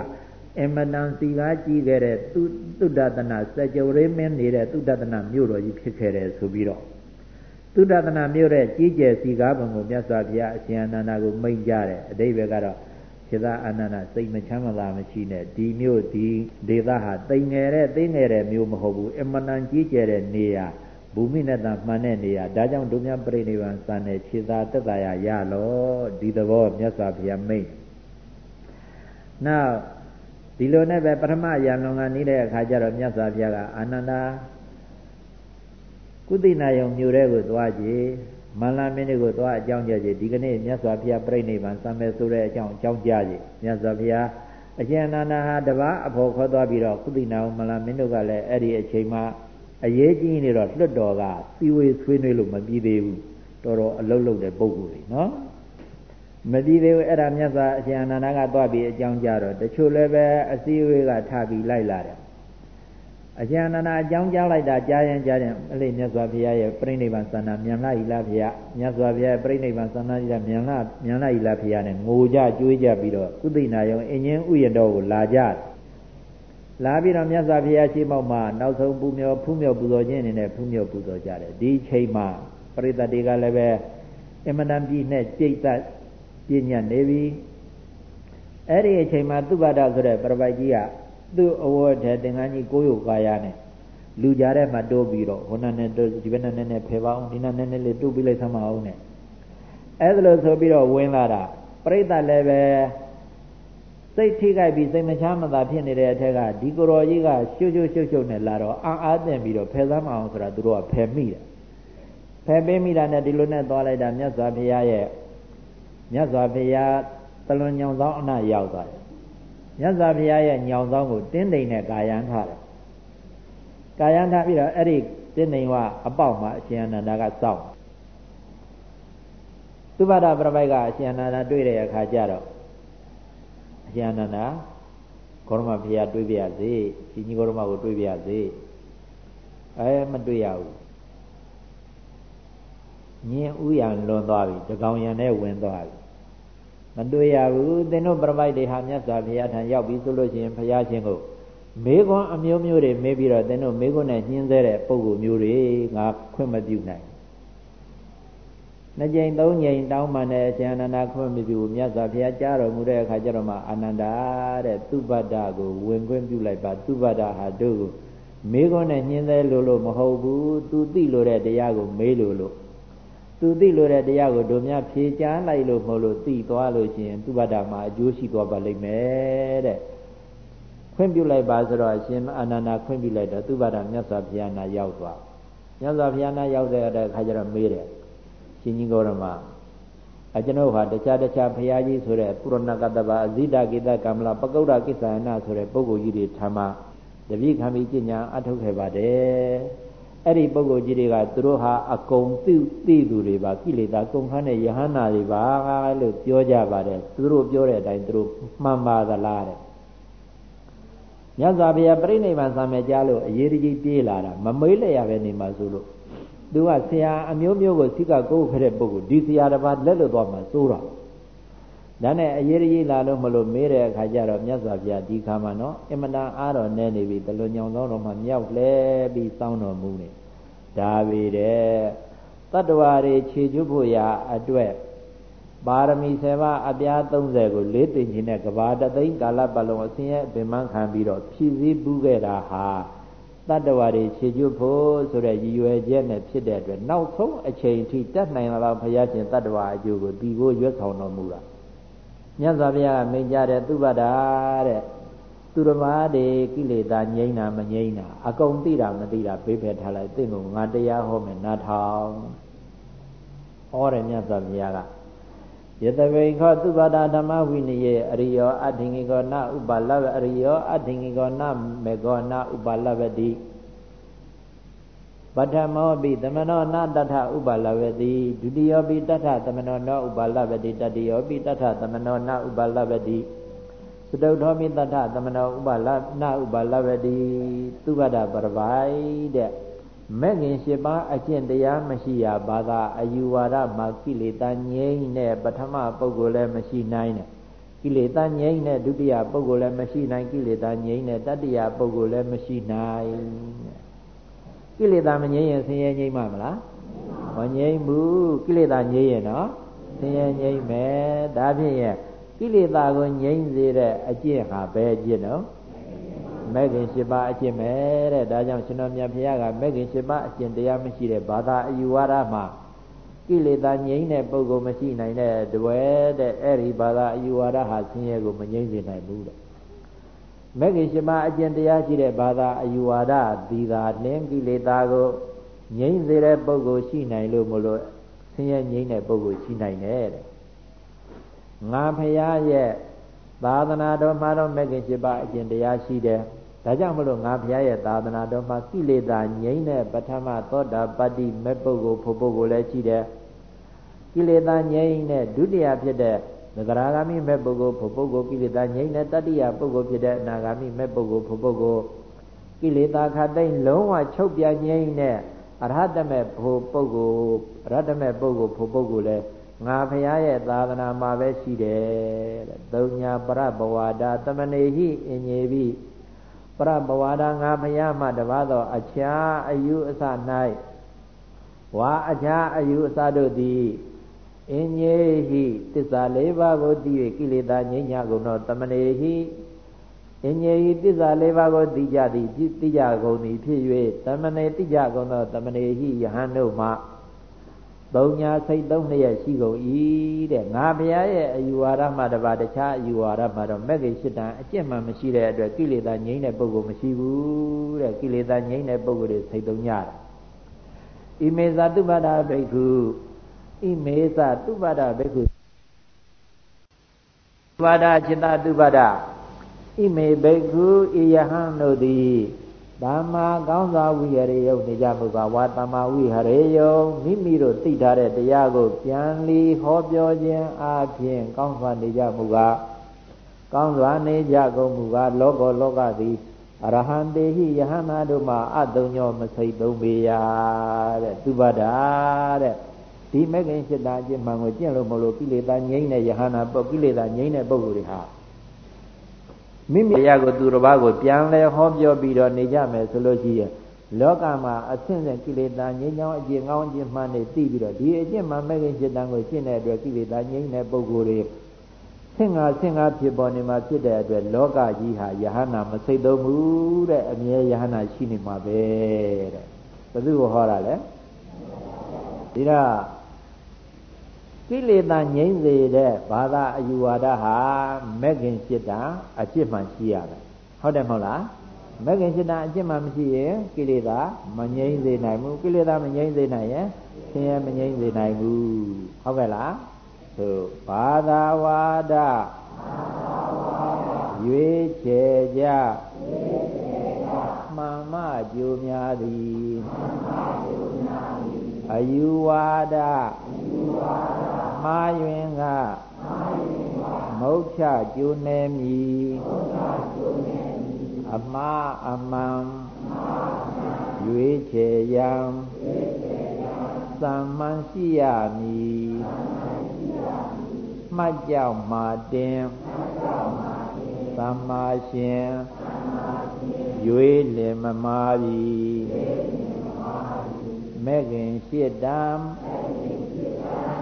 အမတန်စီကားကြီးခဲ့တဲ့သုတ္တတနာစကြဝဠာမင်းနေတဲ့သုတ္တတနာမြို့တော်ကြီးဖြစ်ခဲ့တယ်ဆိုပြီးတော့သုတ္တတနာမြို့တဲ့ကြီးကျယ်စီကားပုံကိုမြတ်စွာဘုရားအရှင်အနန္ဒာကိုမိန့်ကြတယ်အတိဘယ်ကတော့ခြေသာအနန္ဒစိတ်မချမ်းမသာမရှိနဲ့ဒီမြို့ဒီဒေသဟာတိမ်ငယ်တဲ့သိငယ်တဲ့မြို့မဟုတ်ဘူးအမတန်ကြီးကျယ်တဲ့နေရာဘူမိနဲ့တမှန်တဲ့နေရာဒါကြောင့်ဒုမြပြိနိဗ္ဗာန်စံတဲ့ခြေသာတက်တာရရလောဒီသဘောမြတ်စွာဘုရားမိန့်နောက် ဒီလိုနဲ့ပဲပထမယံလွန်ကနေတဲ့အခါကျတော့မြတ်စွာဘုရားကအာနန္ဒာကုသိနာယုံမြို့တဲ့ကိုသွားကြည့်မန္လာမင်းတွေကိုသွားအကြောင်းကြကြည့်ဒီကနေ့မြတ်စွာဘုရားပြိဋိဘံစံမဲ့ဆိုတဲ့အကြောင်းအကြောင်းကြားကြည့်မြတ်စွာဘုရားအရှင်အနန္ဒာဟာတပါးအဖို့ခေါ်သွားပြီးတော့ကုသိနာယုံမန္လာမင်းတို့ကလည်းအဲ့ဒီအချိန်မှာအရေးကြီးနေတော့လွတ်တော်ကစီဝေဆွေးနွေးလို့မပြီးသေးဘူးတော်တော်အလုတ်လုတ်တဲ့ပုံကိုယ်ကြီးနော် မပြီးသေးဘူးအဲ့ဒါမြတ်စွာအရှင်အနန္ဒာကသွားပြီးအကြောင်းကြားတော့တချို့လည်းပဲအစည်းအဝေးကထပြီးလိုက်လာတယ်အကျဉ်းနန္ဒအကြောင်းကြားလိုက်တာကြားရင်ကြားရင်အလေးမြတ်စွာဘုရားရဲ့ပြိဋိဘံသန္တာမြန်လာဤလားဖေရမြတ်စွာဘုရားပြိဋိဘံသန္တာဤလားမြန်လာမြန်လာဤလားဖေရနဲ့ငိုကြကြွေးကြပြီးတော့ကုသိနာယုံအင်းချင်းဥယျတော်ကိုလာကြလာပြီးတော့မြတ်စွာဘုရားရှိမောက်မှာနောက်ဆုံးပူမြော်ဖူးမြော်ပူဇော်ခြင်းအနေနဲ့ဖူးမြော်ပူဇော်ကြတယ်ဒီချိန်မှာပရိသတ်တွေကလည်းပဲအမတန်ပြည့်နဲ့ကြိတ်သက် ပြည့်ညတ်နေပြီအဲ့ဒီအချိန်မှာသုဘဒဆိုတဲ့ပရပိုက်ကြီးကသူ့အဝတ်ထဲသင်္ကန်းကြီးကိုယ်ရုပ်ကာယနဲ့လူကြားထဲမှာတိုးပြီးတော့ဟိုနာနဲ့တိုးဒီဘက်နဲ့နည်းနည်းဖယ်ပါအောင်ဒီနာနဲ့နည်းလေးတိုးပြီးလိုက်သမှာအောင်နဲ့အဲ့ဒါလို့ဆိုပြီးတော့ဝင်လာတာပြိဿလည်းပဲစိတ်ထိခိုက်ပြီးစိတ်မချမ်းမသာဖြစ်နေတဲ့အထက်ကဒီကိုရောကြီးကရှုပ်ရှုပ်ရှုပ်ရှုပ်နဲ့လာတော့အာအားတင်ပြီးတော့ဖယ်သမ်းမအောင်ဆိုတာသူတို့ကဖယ်မိတယ်ဖယ်ပေးမိတာနဲ့ဒီလိုနဲ့သွားလိုက်တာမြတ်စွာဘုရားရဲ့ မြတ်စွာဘုရားတလွန်ညောင်ဆောင်အနာရောက်သွားတယ်မြတ်စွာဘုရားရဲ့ညောင်ဆောင်ကိုတင်းတိမ်နဲ့ကာယံထားတယ်ကာယံထားပြီးတော့အဲ့ဒီတင်းတိမ်ကအပေါက်မှာအရှင်အနန္ဒာကစောင့်သုဘဒပြပိုက်ကအရှင်အနန္ဒာတွေ့တဲ့အခါကျတော့အရှင်အနန္ဒာဂေါရမဘုရားတွေ့ပြရစေရှင်ကြီးဂေါရမကိုတွေ့ပြရစေအဲမတွေ့ရဘူးညင်ဥယံလွန်သွားပြီတကောင်ရံနဲ့ဝင်သွားပြီ မတွေ့ရဘူးသင်တို့ပြပိုက်တွေဟာမြတ်စွာဘုရားထံရောက်ပြီဆိုလို့ရှိရင်ဘုရားရှင်ကိုမေခွန်းအမျိုးမျိုးတွေမေးပြီးတော့သင်တို့မေခွန်းနဲ့ညှင်းသေးတဲ့ပုံကိုမျိုးတွေငါခွင့်မပြုနိုင်နှစ်ကြိမ်သုံးကြိမ်တောင်းမှနဲ့အရှင်အနန္ဒခွင့်မပြုမြတ်စွာဘုရားကြားတော်မူတဲ့အခါကျတော့မှအာနန္ဒာတဲ့သူပတ္တကိုဝင်ခွင့်ပြုလိုက်ပါသူပတ္တဟာတို့မေခွန်းနဲ့ညှင်းသေးလို့လို့မဟုတ်ဘူးသူသိလို့တဲ့တရားကိုမေးလို့လို့ သူသိလို့တဲ့တရားကိုတို့များဖြေချမ်းလိုက်လို့မဟုတ်လို့သိသွားလို့ရှိရင်သူ့ဘာသာမှာအကျိုးရှိသွားပါလိမ့်မယ်တဲ့ခွင့်ပြုလိုက်ပါဆိုတော့အရှင်အာနန္ဒာခွင့်ပြုလိုက်တော့သူ့ဘာသာမြတ်စွာဘုရားနာရောက်သွားမြတ်စွာဘုရားနာရောက်တဲ့အခါကျတော့မေးတယ်ရှင်ကြီးကောရမအကျွန်ုပ်ဟာတခြားတခြားဘုရားကြီးဆိုတဲ့ပုရဏကတ္တဗအဇိတကိတကမ္မလပကုဋ္ဌကိစ္ဆယနာဆိုတဲ့ပုဂ္ဂိုလ်ကြီးတွေထာမတပိခံပြီးကျင့်ညာအထုတ်ခဲ့ပါတယ် အဲ့ဒီပုဂ္ဂိုလ်ကြီးတွေကသူတို့ဟာအကုန်သိသိသူတွေပါကိလေသာကုန်ခန်းတဲ့ယဟန္တာတွေပါလို့ပြောကြပါတယ်သူတို့ပြောတဲ့အတိုင်းသူတို့မှန်ပါသလားတဲ့မြတ်စွာဘုရားပြိဋိဘံဆံမဲ့ကြားလို့အရေးကြီးပြေးလာတာမမေးလည်းရပဲနေမှာဆိုလို့သူကဆရာအမျိုးမျိုးကိုစိကကိုးခဲ့တဲ့ပုဂ္ဂိုလ်ဒီဆရာတစ်ပါးလက်လွတ်သွားမှစိုးတော့ ဒါနဲ့အရေးကြီးလာလို့မလို့မေးတဲ့အခါကျတော့မြတ်စွာဘုရားဒီခါမှာနော်အင်မတန်အားတော်နေနေပြီတလွန်ညောင်သောတော်မှာမြောက်လဲပြီးစောင်းတော်မူနေဒါပေတဲ့တတ္တဝါတွေခြေကျွတ်ဖို့ရာအတွက်ပါရမီ7ပါးအပြား30ကိုလေးတင်ခြင်းနဲ့ကဘာတသိန်းကာလပတ်လုံးအစဉ်ရဲ့ပင်မခံပြီးတော့ဖြည့်စည်းပူးခဲ့တာဟာတတ္တဝါတွေခြေကျွတ်ဖို့ဆိုတဲ့ရည်ရွယ်ချက်နဲ့ဖြစ်တဲ့အတွက်နောက်ဆုံးအချိန်ထိတတ်နိုင်လာဘုရားရှင်တတ္တဝါအကျိုးကိုဒီကိုရွတ်ဆောင်တော်မူတာ မြတ်စွာဘုရားကမိန့်ကြတဲ့သူပ္ပဒါတဲ့သူတော်ဘာတွေကိလေသာငြိမ့်တာမငြိမ့်တာအကုန်သိတာမသိတာဘေးဖယ်ထားလိုက်သင်ကိုငါတရားဟောမယ်နားထောင်ဟောတယ်မြတ်စွာဘုရားကယတဝိခောသုဘာဒဓမ္မဝိနည်းအရိယောအထင်္ဂိကောနဥပါလဝအရိယောအထင်္ဂိကောနမေကောနဥပါလဝတိ ပထမောပိသမနောနာတထဥပါလဝတိဒုတိယောပိတထသမနောနောဥပါလဝတိတတိယောပိတထသမနောနာဥပါလဝတိစတုထောမိတထသမနောဥပါလနာဥပါလဝတိသူဘဒပရပိုင်တဲ့မဲ့ခင်၈ပါးအကျင့်တရားမရှိရဘာသာအယူဝါဒမှာကိလေသာငြိမ့်တဲ့ပထမပုဂ္ဂိုလ်လည်းမရှိနိုင်တဲ့ကိလေသာငြိမ့်တဲ့ဒုတိယပုဂ္ဂိုလ်လည်းမရှိနိုင်ကိလေသာငြိမ့်တဲ့တတိယပုဂ္ဂိုလ်လည်းမရှိနိုင် ကိလေသာမငြိမ့်ရင်ဆင်းရဲငြိမ့်မှာမလားမငြိမ့်ဘူးကိလေသာငြိမ့်ရင်နော်ဆင်းရဲငြိမ့်မယ်ဒါဖြင့်ရဲ့ကိလေသာကိုငြိမ့်စေတဲ့အကျင့်ဟာဘယ်အကျင့်တော့မဲ့ခင်၈ပါးအကျင့်ပဲတဲ့ဒါကြောင့်ရှင်တော်မြတ်ဘုရားကမဲ့ခင်၈ပါးအကျင့်တရားမရှိတဲ့ဘာသာအယူဝါဒမှာကိလေသာငြိမ့်တဲ့ပုဂ္ဂိုလ်မရှိနိုင်တဲ့တပွဲတဲ့အဲ့ဒီဘာသာအယူဝါဒဟာဆင်းရဲကိုမငြိမ့်စေနိုင်ဘူးတဲ့ မဲ့ခင်၈ပါးအကျင့်တရားရှိတဲ့ဘာသာအယူဝါဒဒီသာလင်းကိလေသာကိုငြိမ့်စေတဲ့ပုဂ္ဂိုလ်ရှိနိုင်လို့မလို့ဆင်းရဲငြိမ့်တဲ့ပုဂ္ဂိုလ်ရှိနိုင်တယ်တဲ့ငါဖရာရဲ့သာသနာတော်မှာတော့မဂ္ဂင်7ပါးအကျင့်တရားရှိတယ်ဒါကြောင့်မလို့ငါဘုရားရဲ့သာသနာတော်မှာကိလေသာငြိမ့်တဲ့ပထမသောတာပတ္တိမဲ့ပုဂ္ဂိုလ်ဖို့ပုဂ္ဂိုလ်လည်းရှိတယ်ကိလေသာငြိမ့်တဲ့ဒုတိယဖြစ်တဲ့ သဂရာဂမိမဲ့ပုဂ္ဂိုလ်ဖို့ပုဂ္ဂိုလ်ကိလေသာငြိမ့်တဲ့တတိယပုဂ္ဂိုလ်ဖြစ်တဲ့အနာဂါမိမဲ့ပုဂ္ဂိုလ်ဖို့ပုဂ္ဂိုလ်ကိလေသာခတ်သိမ်းလုံးဝချုပ်ပြငြိမ့်တဲ့အရဟတမေဖို့ပုဂ္ဂိုလ်အရဟတမေပုဂ္ဂိုလ်ဖို့ပုဂ္ဂိုလ်လဲငါဖရာရဲ့သာသနာမှာပဲရှိတယ်တဲ့သုံးညာပရဘဝတာတမနေဟိအင်ញေပိပရဘဝတာငါဖရာမှတပါသောအခြားအယူအဆ၌ဝါအခြားအယူအဆတို့သည် အင်ញေဟိတစ္ဆာ၄ပါးကိုသိ၍ကိလေသာငြိမ်းချကုန်သောတမနေဟိအင်ញေဟိတစ္ဆာ၄ပါးကိုသိကြသည်သိကြကုန်သည်ဖြစ်၍တမနေသိကြကုန်သောတမနေဟိယဟန်တို့မှသုံးညာစိတ်သုံးလျက်ရှိကုန်၏တဲ့ငါဘုရားရဲ့အယူဝါဒမှတပါတခြားအယူဝါဒမှတော့မဂ္ဂင်၈တန်အကျင့်မှမရှိတဲ့အတွက်ကိလေသာငြိမ်းတဲ့ပုဂ္ဂိုလ်မရှိဘူးတဲ့ကိလေသာငြိမ်းတဲ့ပုဂ္ဂိုလ်တွေစိတ်သုံးညတယ်ဣမေဇာတုပ္ပဒဘိက္ခု ဣမေဇာတုပ္ပဒဘိက္ခုပါဒจิตတုပ္ပဒဣမေဘိက္ခုဣယဟံတို့သည်သမ္မာကောင်းစွာဝိဟရေယုနေကြမှုကဝါသမ္မာဝိဟရေယုမိမိတို့သိထားတဲ့တရားကိုပြန်လီဟောပြောခြင်းအပြင်ကောင်းစွာနေကြမှုကကောင်းစွာနေကြကုန်မူကားလောကလောကသည်အရဟံတေဟိယဟနာတို့မှာအတုံညောမစိတ်သုံးပေရတဲ့သူပဒါတဲ့ ဒီမဂ္ဂင်စိတ္တအကျင့်မှန်ကိုကျင့်လို့မလို့ကိလေသာငြိမ့်တဲ့ယဟနာပုတ်ကိလေသာငြိမ့်တဲ့ပုဂ္ဂိုလ်တွေဟာမိမိတရားကိုသူတစ်ပါးကိုပြန်လဲဟောပြောပြီးတော့နေကြမယ်ဆိုလို့ရှိရင်လောကမှာအဆင့်ဆင့်ကိလေသာငြိမ်းချောင်းအကျင့်ကောင်းအကျင့်မှန်တွေသိပြီးတော့ဒီအကျင့်မှမဲ့ခင်จิตတန်ကိုရှင်းတဲ့အတွက်ကိလေသာငြိမ်းတဲ့ပုဂ္ဂိုလ်တွေဆင့်ငါဆင့်ငါဖြစ်ပေါ်နေမှာဖြစ်တဲ့အတွက်လောကကြီးဟာယဟနာမစိတ်သုံးဘူးတဲ့အမြဲယဟနာရှိနေမှာပဲတဲ့ဘယ်သူကိုဟောတာလဲဒီတော့ ကိလေသာငြိမ့်စေတဲ့ဘာသာအယူဝါဒဟာမဂ္ဂင်จิตတာအကျင့်မှရှိရတယ်ဟုတ်တယ်မဟုတ်လားမဂ္ဂင်จิตတာအကျင့်မှမရှိရင်ကိလေသာမငြိမ့်စေနိုင်ဘူးကိလေသာမငြိမ့်စေနိုင်ရင်ဆင်းရဲမငြိမ့်စေနိုင်ဘူးဟုတ်ကဲ့လားသို့ဘာသာဝါဒရွေးချယ်ကြမှန်မှကြိုများသည်အယူဝါဒ မှားယွင်ကမုတ်ချကျိုးနေမည်အမှားအမှန်ရွေးချယ်ရန်သမ္မှန်ရှိရမည်မှတ်ကြောက်မှတင်သမ္မာရှင်ရွေးလင်မမာပြီမဲ့ခင်ရှစ်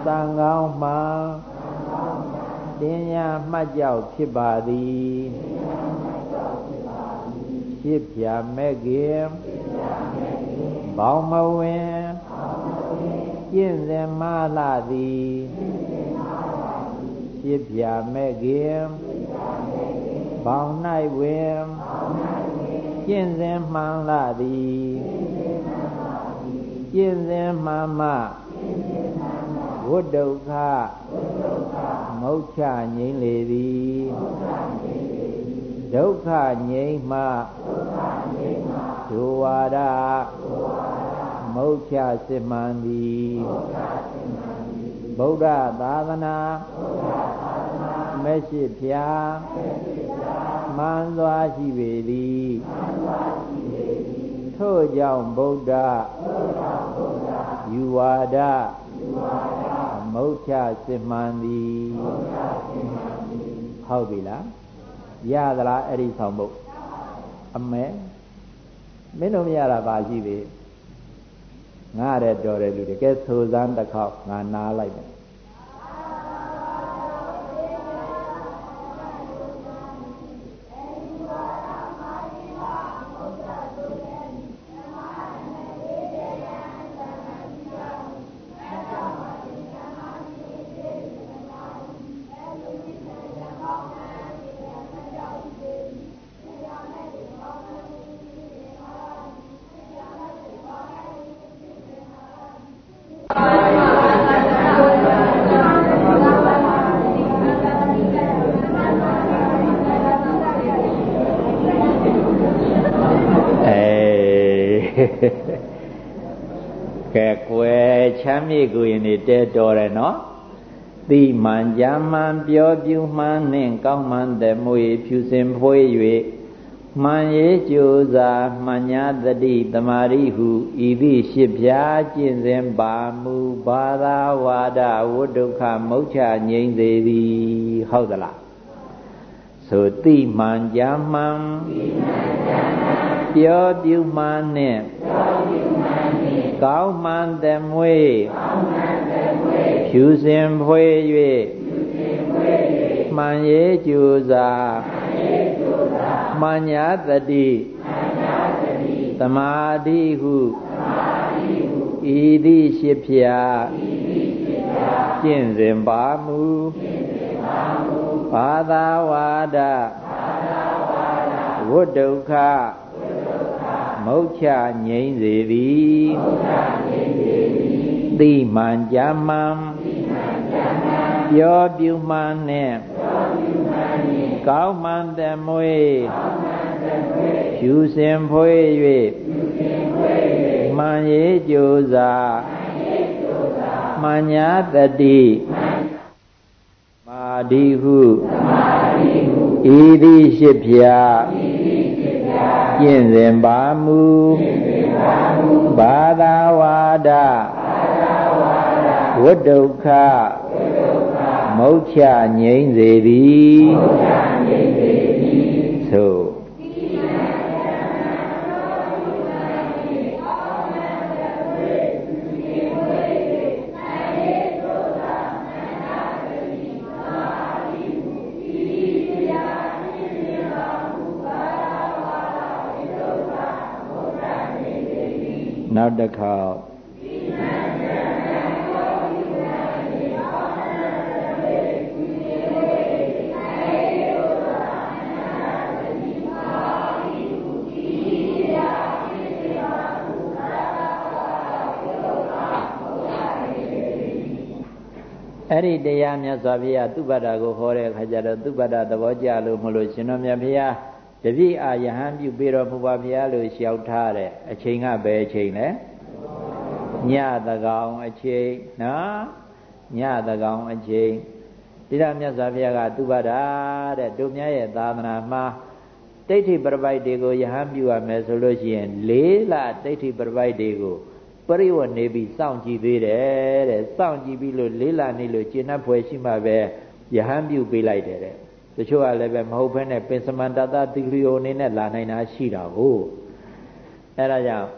တံသံကောင်းမှတင်ညာမှတ်ကြောက်ဖြစ်ပါသည်ဖြစ်ပြမဲ့ခင်ဘောင်မဝင်ကျင့်စဉ်မလာသည်ဖြစ်ပြမဲ့ခင်ဘောင်၌ဝင်ကျင့်စဉ်မှန်လာသည်ကျင့်စဉ်မှန်မှ ဝိဒုက္ခမုတ်ချငြိမ့်လေသည်ဒုက္ခငြိမ့်မှဒုဝါဒမုတ်ချစစ်မှန်သည်ဗုဒ္ဓသာသနာမရှိဖျားမှန်စွာရှိပေသည်ထို့ကြောင့်ဗုဒ္ဓယူဝါဒ မုတ်ချစစ်မှန်သည်ဟုတ်ပြီလားရသလားအဲ့ဒီဆောင်ဖို့အမဲမင်းတို့မရတာပါရှိပြီငါတဲ့တော်တဲ့လူတွေကဲဆိုစမ်းတစ်ခေါက်ငါနားလိုက်တယ်ကဲကွယ် ချမ်းမြေ့ကိုရင်နေတဲတော်တယ်နော်တိမှန်ကြမှန်ပြောပြူမှန်နှင့်ကောင်းမှန်တဲ့မွေဖြူစင်ဖွေး၍မှန်ရေးကြိုးစားမှန်ညာတတိတမာရိဟုဤသည့်ရှစ်ပြားကျင့်စဉ်ပါမူဘာသာဝါဒဝိဒုက္ခမုတ်ချငြိမ့်စေသည်ဟုတ်သလားဆိုတိမှန်ကြမှန်ပြောပြုမှန်နှင့် ကောင်းမှန်သမွေဖြူစင်ဖွေ၍မှန်ရေးကြိုးစားမှန်ညာတတိသမာဓိဟုဤသည့်ရှိဖြာကျင့်စဉ်ပါမူဘာသာဝါဒဝိဒုက္ခ မုတ်ချငြိမ့်စေသည်သိမှန်ကြမှန်ပြောပြုမှန်နှင့်ကောင်းမှန်သမွေဖြူစင်ဖွေး၍မှန်ရေးကြိုးစားမှန်ညာတတိမာဒီဟုဤသည်ရှိဖြာ ကျင့်စဉ်ပါမူဘာသာဝါဒဝိဒုက္ခမုတ်ချငြိမ့်စေသည် နောက်တစ်ခေါက်အဲ့ဒီတရားမြတ်စွာဘုရားသူပ္ပတ္တာကိုဟောတဲ့အခါကျတော့သူပ္ပတ္တာသဘောကျလို့မလို့ရှင်တော်မြတ်ဘုရား တပည့်အာယဟန်ပြုပြီးတော့ဘုရားဘုရားလို့လျှောက်ထားတဲ့အချိန်ကဘယ်အချိန်လဲညတကောင်အချိန်နော်ညတကောင်အချိန်တိရမြတ်စွာဘုရားကသူပ္ပတ္တာတဲ့တို့မြတ်ရဲ့သာသနာမှာဒိဋ္ဌိပရပိုက်တွေကိုယဟန်ပြုရမယ်ဆိုလို့ရှိရင်လေးလဒိဋ္ဌိပရပိုက်တွေကိုပရိဝတ်နေပြီးစောင့်ကြည့်သေးတယ်တဲ့စောင့်ကြည့်ပြီးလို့လေးလာနေလို့ကျင့်납ဖွယ်ရှိမှပဲယဟန်ပြုပေးလိုက်တယ်တဲ့ တချို့ကလည်းပဲမဟုတ်ဘဲနဲ့ပင်စမန္တတတိကလျိုအနေနဲ့လာနိုင်တာရှိတာကိုအဲဒါကြောင့်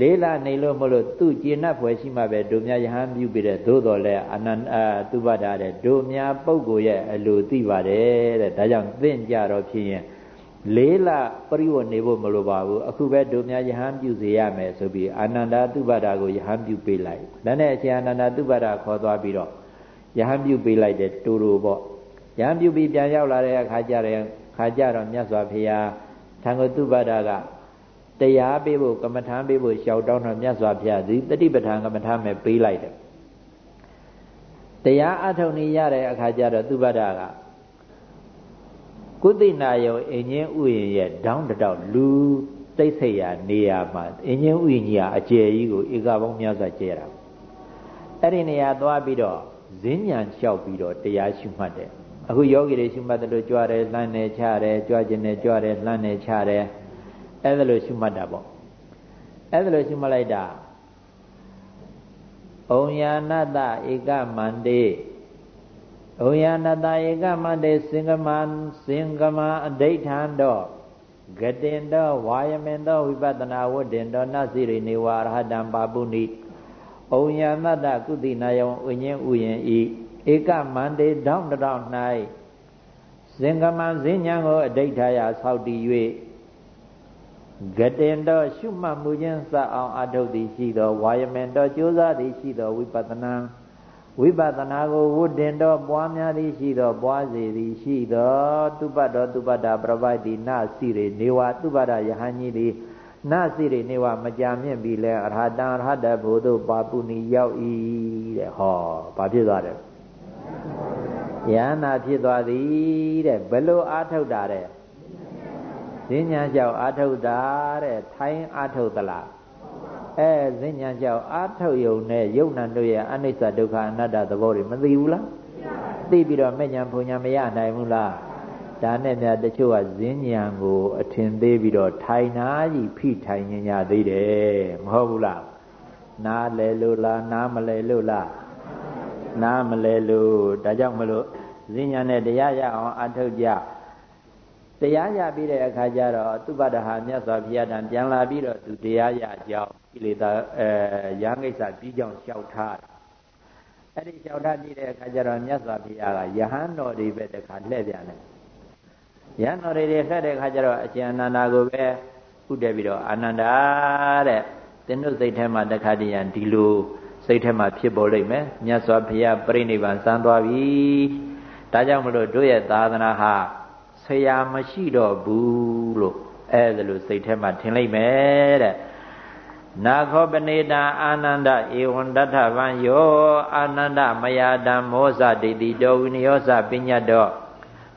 လေးလာနေလို့မလို့သူ့ကျင့်납ဖွယ်ရှိမှပဲဒုမြယဟန်ပြုပေးတယ်သို့တော်လဲအနန္တသူပ္ပတာတဲ့ဒုမြပုဂ္ဂိုလ်ရဲ့အလိုသိပါတယ်တဲ့ဒါကြောင့်သင်ကြတော့ဖြစ်ရင်လေးလပရိဝတ်နေဖို့မလိုပါဘူးအခုပဲတို့များယဟန်ပြုစေရမယ်ဆိုပြီးအာနန္ဒာသုဘတာကိုယဟန်ပြုပေးလိုက်ဒါနဲ့အရှင်အာနန္ဒာသုဘတာခေါ်သွားပြီးတော့ယဟန်ပြုပေးလိုက်တဲ့တူတူပေါ့ ယဟန်ပြုပြီးပြန်ရောက်လာတဲ့အခါကျတဲ့ခါကျတော့မြတ်စွာဘုရားထံကိုသုဘတာကတရားပေးဖို့ကမ္မထမ်းပေးဖို့ရှောက်တောင်းတော့မြတ်စွာဘုရားဒီတတိပဋ္ဌာန်ကမ္မထမ်းမဲ့ပေးလိုက်တယ်တရားအထုတ်နေရတဲ့အခါကျတော့သုဘတာကကုသိနာယောအင်ချင်းဥယျင်ရဲ့ဒေါင်းတောက်လူတိတ်ဆိတ်ရာနေရာမှာအင်ချင်းဥယျင်ကြီးကအကျယ်ကြီးကိုဧကပေါင်းများစွာကျဲတာအဲ့ဒီနေရာသွားပြီးတော့ဇင်းညာလျှောက်ပြီးတော့တရားရှုမှတ်တယ် အခုယောဂီတွေရှုမှတ်တယ်လို့ကြွားတယ်လှမ်းတယ်ချတယ်ကြွားခြင်းနဲ့ကြွားတယ်လှမ်းတယ်ချတယ်အဲ့ဒါလို့ရှုမှတ်တာပေါ့အဲ့ဒါလို့ရှုမှတ်လိုက်တာဩယာနတဧကမန္တေဩယနာတဧကမတေစင်္ကမစင်္ကမအဋိဋ္ဌံတော့ဂတင်တော့ဝါယမင်တော့ဝိပဿနာဝတ္တင်တော့နသိရိနေဝရဟတံပါပုနိဩယနာတကုသိနာယံဝိညင်းဥယင်ဤ ဧကမန္တေတောင်းတောင်း၌စင်္ကမဇင်းညာကိုအဋိဋ္ဌာယဆောက်တည်၍ဂတင်တော့ရှုမှတ်မှုခြင်းစအောင်အထုတ်သည်ရှိသောဝါယမင်တော့ကြိုးစားသည်ရှိသောဝိပဿနာဝိပဿနာကိုဝုဒင်တော်ပွားများသည်ရှိသောပွားစေသည်ရှိသောသူပတ္တောသူပတ္တာပြပိုက်တိနစီရိနေဝသူပတ္တယဟန်ကြီးသည်နစီရိနေဝမကြာမြင့်ပြီလဲအရဟတံအရဟတဘုဒ္ဓပါပုဏီရောက်၏တဲ့ဟောဘာဖြစ်သွားတယ် ယန္နာဖြစ်သွားသည်တဲ့ဘယ်လိုအာထုတ်တာတဲ့ဈဉ္ညာကြောင့်အာထုတ်တာတဲ့ထိုင်းအာထုတ်သလားအဲဇင်ညာကြောင့်အာထုတ်ယုံနဲ့ယုံနာတို့ရဲ့အနိစ္စဒုက္ခအနတ္တသဘောတွေမသိဘူးလားသိပြီးတော့မဲ့ညာဘုံညာမရနိုင်ဘူးလားဒါနဲ့များတချို့ကဇင်းညံကို အထင်သေးပြီးတော့ထိုင်နာကြီးဖိထိုင်ညသေးတယ်မဟုတ်ဘူးလားနားလဲလို့လားနားမလဲလို့လား နားမလဲလို့ဒါကြောင့်မလို့ဇင်းညံနဲ့တရားရအောင်အထုတ်ကြတရားရပြီးတဲ့အခါကျတော့သူပတ္တဟာမြတ်စွာဘုရားတန်ပြန်လာပြီးတော့သူတရားရကြောင်းကိလေသာအဲရာဂိစ္စပြီးကြောင်းလျှောက်ထားအဲ့ဒီလျှောက်ထားပြီးတဲ့အခါကျတော့မြတ်စွာဘုရားကယဟန်တော်တွေပဲတခါလှည့်ပြန်တယ်ယဟန်တော်တွေလှည့်တဲ့အခါကျတော့အကျဉ်းအနန္ဒာကိုပဲဥတည်ပြီးတော့အာနန္ဒာတဲ့သင်တို့စိတ်ထဲမှာတခါတည်းရန်ဒီလို စိတ်ထဲမှာဖြစ်ပေါ်လိမ့်မယ်မြတ်စွာဘုရားပြိဋိဘံစံသွားပြီဒါကြောင့်မလို့တို့ရဲ့သာသနာဟာဆရာမရှိတော့ဘူးလို့အဲဒါလို့စိတ်ထဲမှာထင်လိုက်မယ်တဲ့နာခောပနေတာအာနန္ဒဧဝံတထဗံယောအာနန္ဒမယာတံမောဇဒိတိတောဝိနယောဇပညတ်တော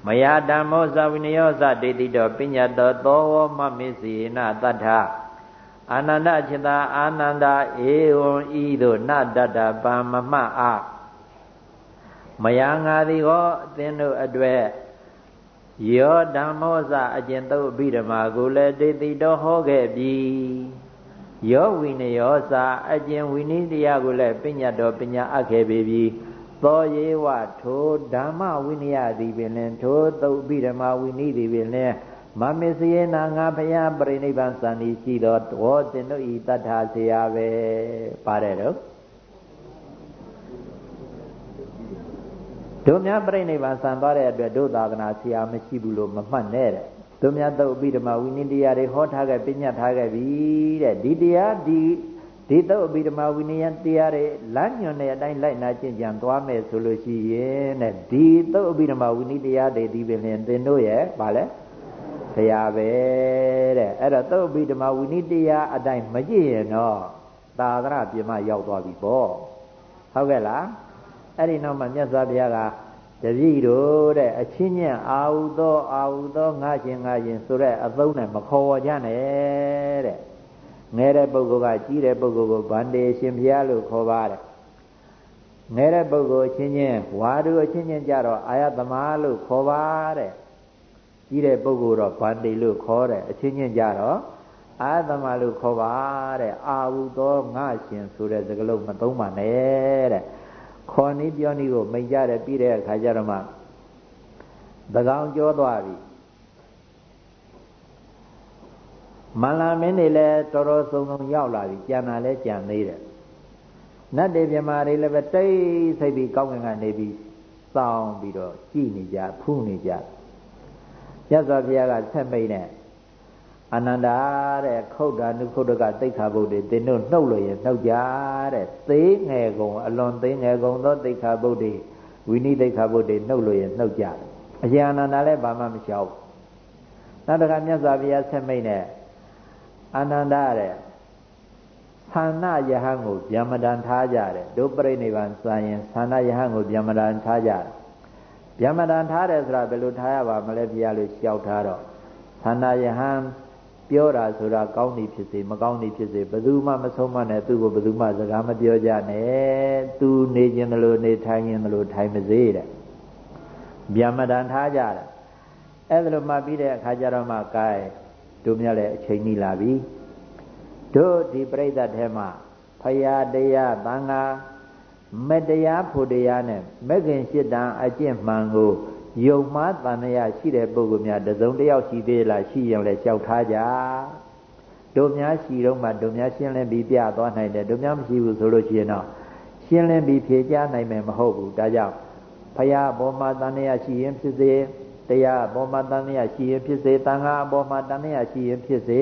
မယာတံမောဇဝိနယောဇဒိတိတောပညတ်တောသောမမေစီနတထ အာနန္ဒจิตာအာနန္ဒဧဝံဤသို့နတတ္တပံမမအားမယာငါသည်ဟောအသင်တို့အတွေ့ယောဓမ္မောဇအကျင့်သုတ်အဘိဓမ္မာကိုလည်းတေတိတော်ဟောခဲ့ပြီယောဝိနယောဇအကျင့်ဝိနည်းတရားကိုလည်းပညာတော်ပညာအပ်ခဲ့ပြီသောယေဝထိုဓမ္မဝိနည်းသည်ပင်လင်ထိုသုတ်အဘိဓမ္မာဝိနည်းသည်ပင်လင် မမစ္စယေနာငါဖယားပြိဋိဘံစံဤရှိတော်တော်တင်တို့ဤတတ္ထာဆရာပဲပါတယ်တော့တို့များပြိဋိဘံစံသွားတဲ့အတွက်တို့သာသနာဆရာမရှိဘူးလို့မမှတ်နဲ့တဲ့တို့များသုတ်အဘိဓမ္မာဝိနည်းတရားတွေဟောထားခဲ့ပညာထားခဲ့ပြီတဲ့ဒီတရားဒီဒီသုတ်အဘိဓမ္မာဝိနည်းတရားတွေလမ်းညွန်တဲ့အတိုင်းလိုက်နာကျင့်ကြံသွားမယ်ဆိုလို့ရှိရင်တဲ့ဒီသုတ်အဘိဓမ္မာဝိနည်းတရားတွေဒီပင်လင်သင်တို့ရဲ့ဗာလဲ ဆရာပဲတဲ့အဲ့တော့သုတ်ပိဓမ္မဝိနိတရားအတိုင်းမကြည့်ရင်တော့သာသနာပြမရောက်သွားပြီပေါ့ဟုတ်ကဲ့လားအဲ့ဒီနောက်မှမြတ်စွာဘုရားကတပည့်တို့တဲ့အချင်းချင်းအာဟုသောအာဟုသောငါချင်းငါချင်းဆိုတဲ့အသုံးနဲ့မခေါ်ဝကြနဲ့တဲ့ငဲတဲ့ပုဂ္ဂိုလ်ကကြီးတဲ့ပုဂ္ဂိုလ်ကိုဗန္တေရှင်ဘုရားလို့ခေါ်ပါတယ်ငဲတဲ့ပုဂ္ဂိုလ်အချင်းချင်းဝါတို့အချင်းချင်းကြတော့အာယသမားလို့ခေါ်ပါတဲ့ ကြီးတဲ့ပုဂ္ဂိုလ်တော့ဗန္တိလို့ခေါ်တယ်အချင်းချင်းကြတော့အာသမလို့ခေါ်ပါတဲ့အာဟုသောငါရှင်ဆိုတဲ့စကားလုံးမသုံးပါနဲ့တဲ့ခေါ်နည်းပြောနည်းကိုမိတ်ကြတယ်ပြီးတဲ့အခါကျတော့မှသကောင်ကြောသွားပြီမန္လာမင်းတွေလည်းတော်တော်စုံစုံရောက်လာပြီကြံတာလည်းကြံသေးတယ်နတ်တွေမြမာတွေလည်းပဲတိတ်ဆိတ်ပြီးကောင်းကင်ကနေပြီးစောင်းပြီးတော့ကြည်နေကြဖူးနေကြ ရသော်ဘုရားကဆက်မိတ်နဲ့အနန္တာတဲ့ခုတ်တာနုခုတ်တကသိက္ခာပုဒ်တွေသင်တို့နှုတ်လို့ရင်နှုတ်ကြတဲ့သေးငယ်ကုန်အလွန်သေးငယ်ကုန်သောသိက္ခာပုဒ်တွေဝိနည်းသိက္ခာပုဒ်တွေနှုတ်လို့ရင်နှုတ်ကြတယ်အရှင်အနန္ဒာလည်းဘာမှမလျှောက်နောက်တစ်ခါမြတ်စွာဘုရားဆက်မိတ်နဲ့အနန္ဒာတဲ့သန္နယဟန်ကိုဗျမဒံထားကြတယ်ဒုပရိနိဗ္ဗာန်စံရင်သန္နယဟန်ကိုဗျမဒံထားကြတယ် ဗျမဒံထားတယ်ဆိုတာဘယ်လိုထားရပါမလဲဘုရားလို့လျှောက်ထားတော့သန္နယဟန်ပြောတာဆိုတာကောင်းနေဖြစ်စေမကောင်းနေဖြစ်စေဘယ်သူမှမဆုံးမနဲ့သူ့ကိုဘယ်သူမှစကားမပြောကြနဲ့သူနေခြင်းသလိုနေထိုင်ခြင်းသလိုထိုင်မစေတဲ့ဗျမဒံထားကြတာအဲ့ဒါလိုမှပြီးတဲ့အခါကျတော့မှကဲတို့မြတ်လည်းအချိန်ကြီးလာပြီတို့ဒီပြိဿတ်ထဲမှာဖရာတရားသံဃာ မတရားဖို့တရားနဲ့မဂ္ဂင်ရှစ်တန်အကျင့်မှန်ကိုယုံမှားတန်ရရှိတဲ့ပုဂ္ဂိုလ်များတစုံတစ်ယောက်ရှိသေးလားရှိရင်လည်းလျှောက်ထားကြတို့များရှိတော့မှတို့များရှင်းလင်းပြီးပြသွားနိုင်တယ်တို့များမရှိဘူးဆိုလို့ရှိရင်တော့ရှင်းလင်းပြီးဖြေကြနိုင်မယ်မဟုတ်ဘူးဒါကြောင့်ဖရာဘောမှာတန်ရရှိရင်ဖြစ်စေတရားဘောမှာတန်ရရှိရင်ဖြစ်စေတန်ခါဘောမှာတန်ရရှိရင်ဖြစ်စေ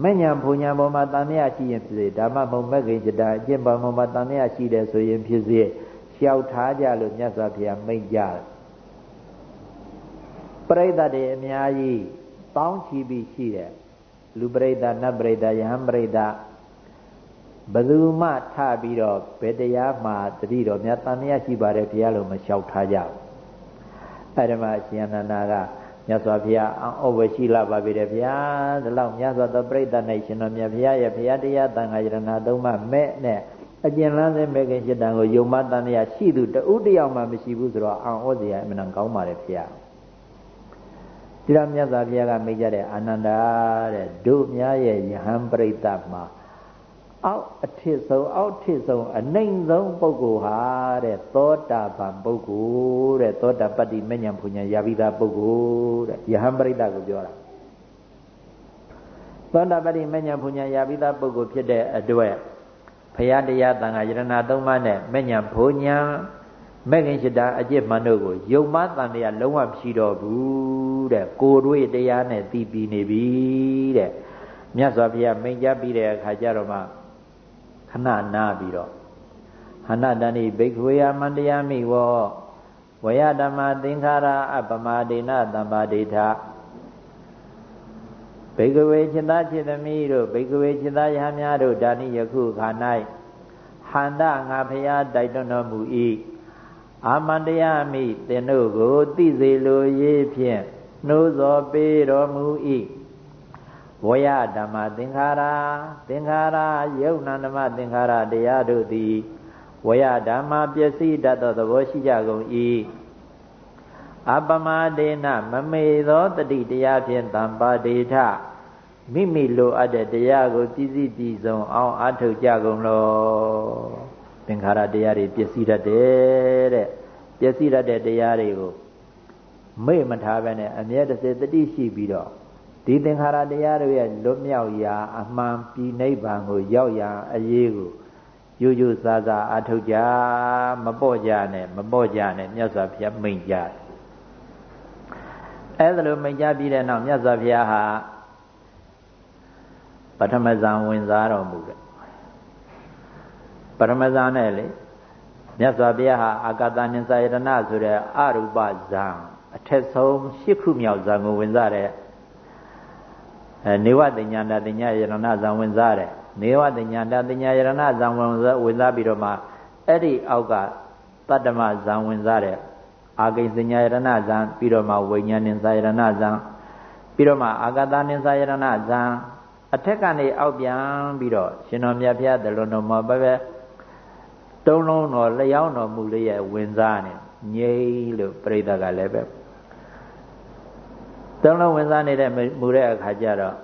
မညာဘုံညာပေါ်မှာတန်မြရှိရင်ဖြစ်စေဓမ္မဘုံမဂ္ဂင်စတာအကျင့်ပေါ်မှာတန်မြရှိတယ်ဆိုရင်ဖြစ်စေလျှောက်ထားကြလို့မြတ်စွာဘုရားမိန့်ကြတယ်ပရိသတ်တွေအများကြီးတောင်းချီပြီးရှိတယ်လူပရိသတ်နတ်ပရိသတ်ယဟန်ပရိသတ်ဘယ်သူမှထပြီးတော့ဘယ်တရားမှတတိတော်မြတ်တန်မြရှိပါတယ်ဘုရားလို့မလျှောက်ထားကြဘူးအဲဒီမှာရှင်အနန္ဒာက မြတ်စွာဘုရားအောဝရှိလာပါပြီတဲ့ဗျာဒီလောက်မြတ်စွာသောပြိဿ၌ရှင်တော်မြတ်ဘုရားရဲ့ဘုရားတရားတန်ခါယရဏသုံးပါးမဲ့နဲ့အကျဉ်းလန်းစဲမဲ့ခင်ရှစ်တန်ကိုယုံမတန်တရားရှိသူတဦးတယောက်မှမရှိဘူးဆိုတော့အောင်ဩစရာအမှန်ကောင်းပါတယ်ဘုရားဒီတော့မြတ်စွာဘုရားကမိတ်ကြတဲ့အာနန္ဒာတဲ့တို့များရဲ့ယဟန်ပရိသတ်မှာ အောက်အထစ်ဆုံးအောက်ထစ်ဆုံးအနိုင်ဆုံးပုဂ္ဂိုလ်ဟာတဲ့သောတာပန်ပုဂ္ဂိုလ်တဲ့သောတာပတ္တိမဉ္ဇဉ်ဘုညာယာပိတာပုဂ္ဂိုလ်တဲ့ယဟန်ပရိသတ်ကိုပြောတာသောတာပတ္တိမဉ္ဇဉ်ဘုညာယာပိတာပုဂ္ဂိုလ်ဖြစ်တဲ့အတွက်ဖရာတရားတန်ခါယရဏသုံးပါးနဲ့မဉ္ဇဉ်ဘုညာမဲ့ခင်ရှိတာအကျင့်မှန်တို့ကိုယုံမတန်တရားလုံးဝမရှိတော့ဘူးတဲ့ကိုတွေ့တရားနဲ့တည်ပြီးနေပြီတဲ့မြတ်စွာဘုရားမိန့်ကြားပြီးတဲ့အခါကျတော့မှ ခဏနာပြီးတော့ဟနတဏိဘိက္ခဝေယမန္တယာမိဝဝယဓမ္မသင်္ခါရအပမဒေနတမ္ပါဒိဋ္ဌဘိက္ခဝေจิตจิตသမီးတို့ဘိက္ခဝေจิตယဟများတို့ဒါနိယခုခါ၌ဟန္တငါဖရာတိုက်တွန်းတော်မူ၏အာမန္တယမိသင်တို့ကိုသိစေလိုရေးဖြင့်နှိုးစော်ပေးတော်မူ၏ ဝယဓမ္မသင်္ခါရသင်္ခါရယုံနာဓမ္မသင်္ခါရတရားတို့သည်ဝယဓမ္မပစ္စည်းတတ်သောသဘောရှိကြကုန်၏အပမဒေနမမေသောတတိတရားဖြင့်တံပါဒေထမိမိလိုအပ်တဲ့တရားကိုပြည့်စည်ပြည့်စုံအောင်အထုတ်ကြကုန်လောသင်္ခါရတရားတွေပစ္စည်းတတ်တယ်တဲ့ပစ္စည်းတတ်တဲ့တရားတွေကိုမေ့မထားဘဲနဲ့အမြဲတစေတတိရှိပြီးတော့ ဒီသင်္ခါရတရားတွေရဲ့လွတ်မြောက်ရာ အမှန်ပြီးနိဗ္ဗာန်ကိုရောက်ရာအရေးကိုယူယူဆဆအထုတ်ကြမပေါ့ကြနဲ့မပေါ့ကြနဲ့မြတ်စွာဘုရားမိန့်ကြအဲ့ဒါလိုမိန့်ကြပြီးတဲ့နောက်မြတ်စွာဘုရားဟာပထမဇန်ဝင်စားတော်မူတယ်ပထမဇန်နဲ့လေမြတ်စွာဘုရားဟာအာကတနိသယရဏဆိုတဲ့အရူပဇံအထက်ဆုံး၈ခုမြောက်ဇံကိုဝင်စားတဲ့ အဲနေဝတင်ညာတတင်ညာယရဏဇံဝင်စားတယ်နေဝတင်ညာတတင်ညာယရဏဇံဝင်စားဝင်စားပြီးတော့မှအဲ့ဒီအောက်ကတတ္တမဇံဝင်စားတဲ့အာဂိစညာယရဏဇံပြီးတော့မှဝိညာဉ်ဉ္စယရဏဇံပြီးတော့မှအာဂတဉ္စယရဏဇံအထက်ကနေအောက်ပြန်ပြီးတော့ရှင်တော်မြတ်ဖျားတလွန်တော်မှာပဲပဲတုံးလုံးတော်လျောင်းတော်မူလေးရဲ့ဝင်စားနေငြိမ့်လို့ပြိဿကလည်းပဲ သုံးလုံးဝင်စားနေတဲ့မူတဲ့အခါကျတော့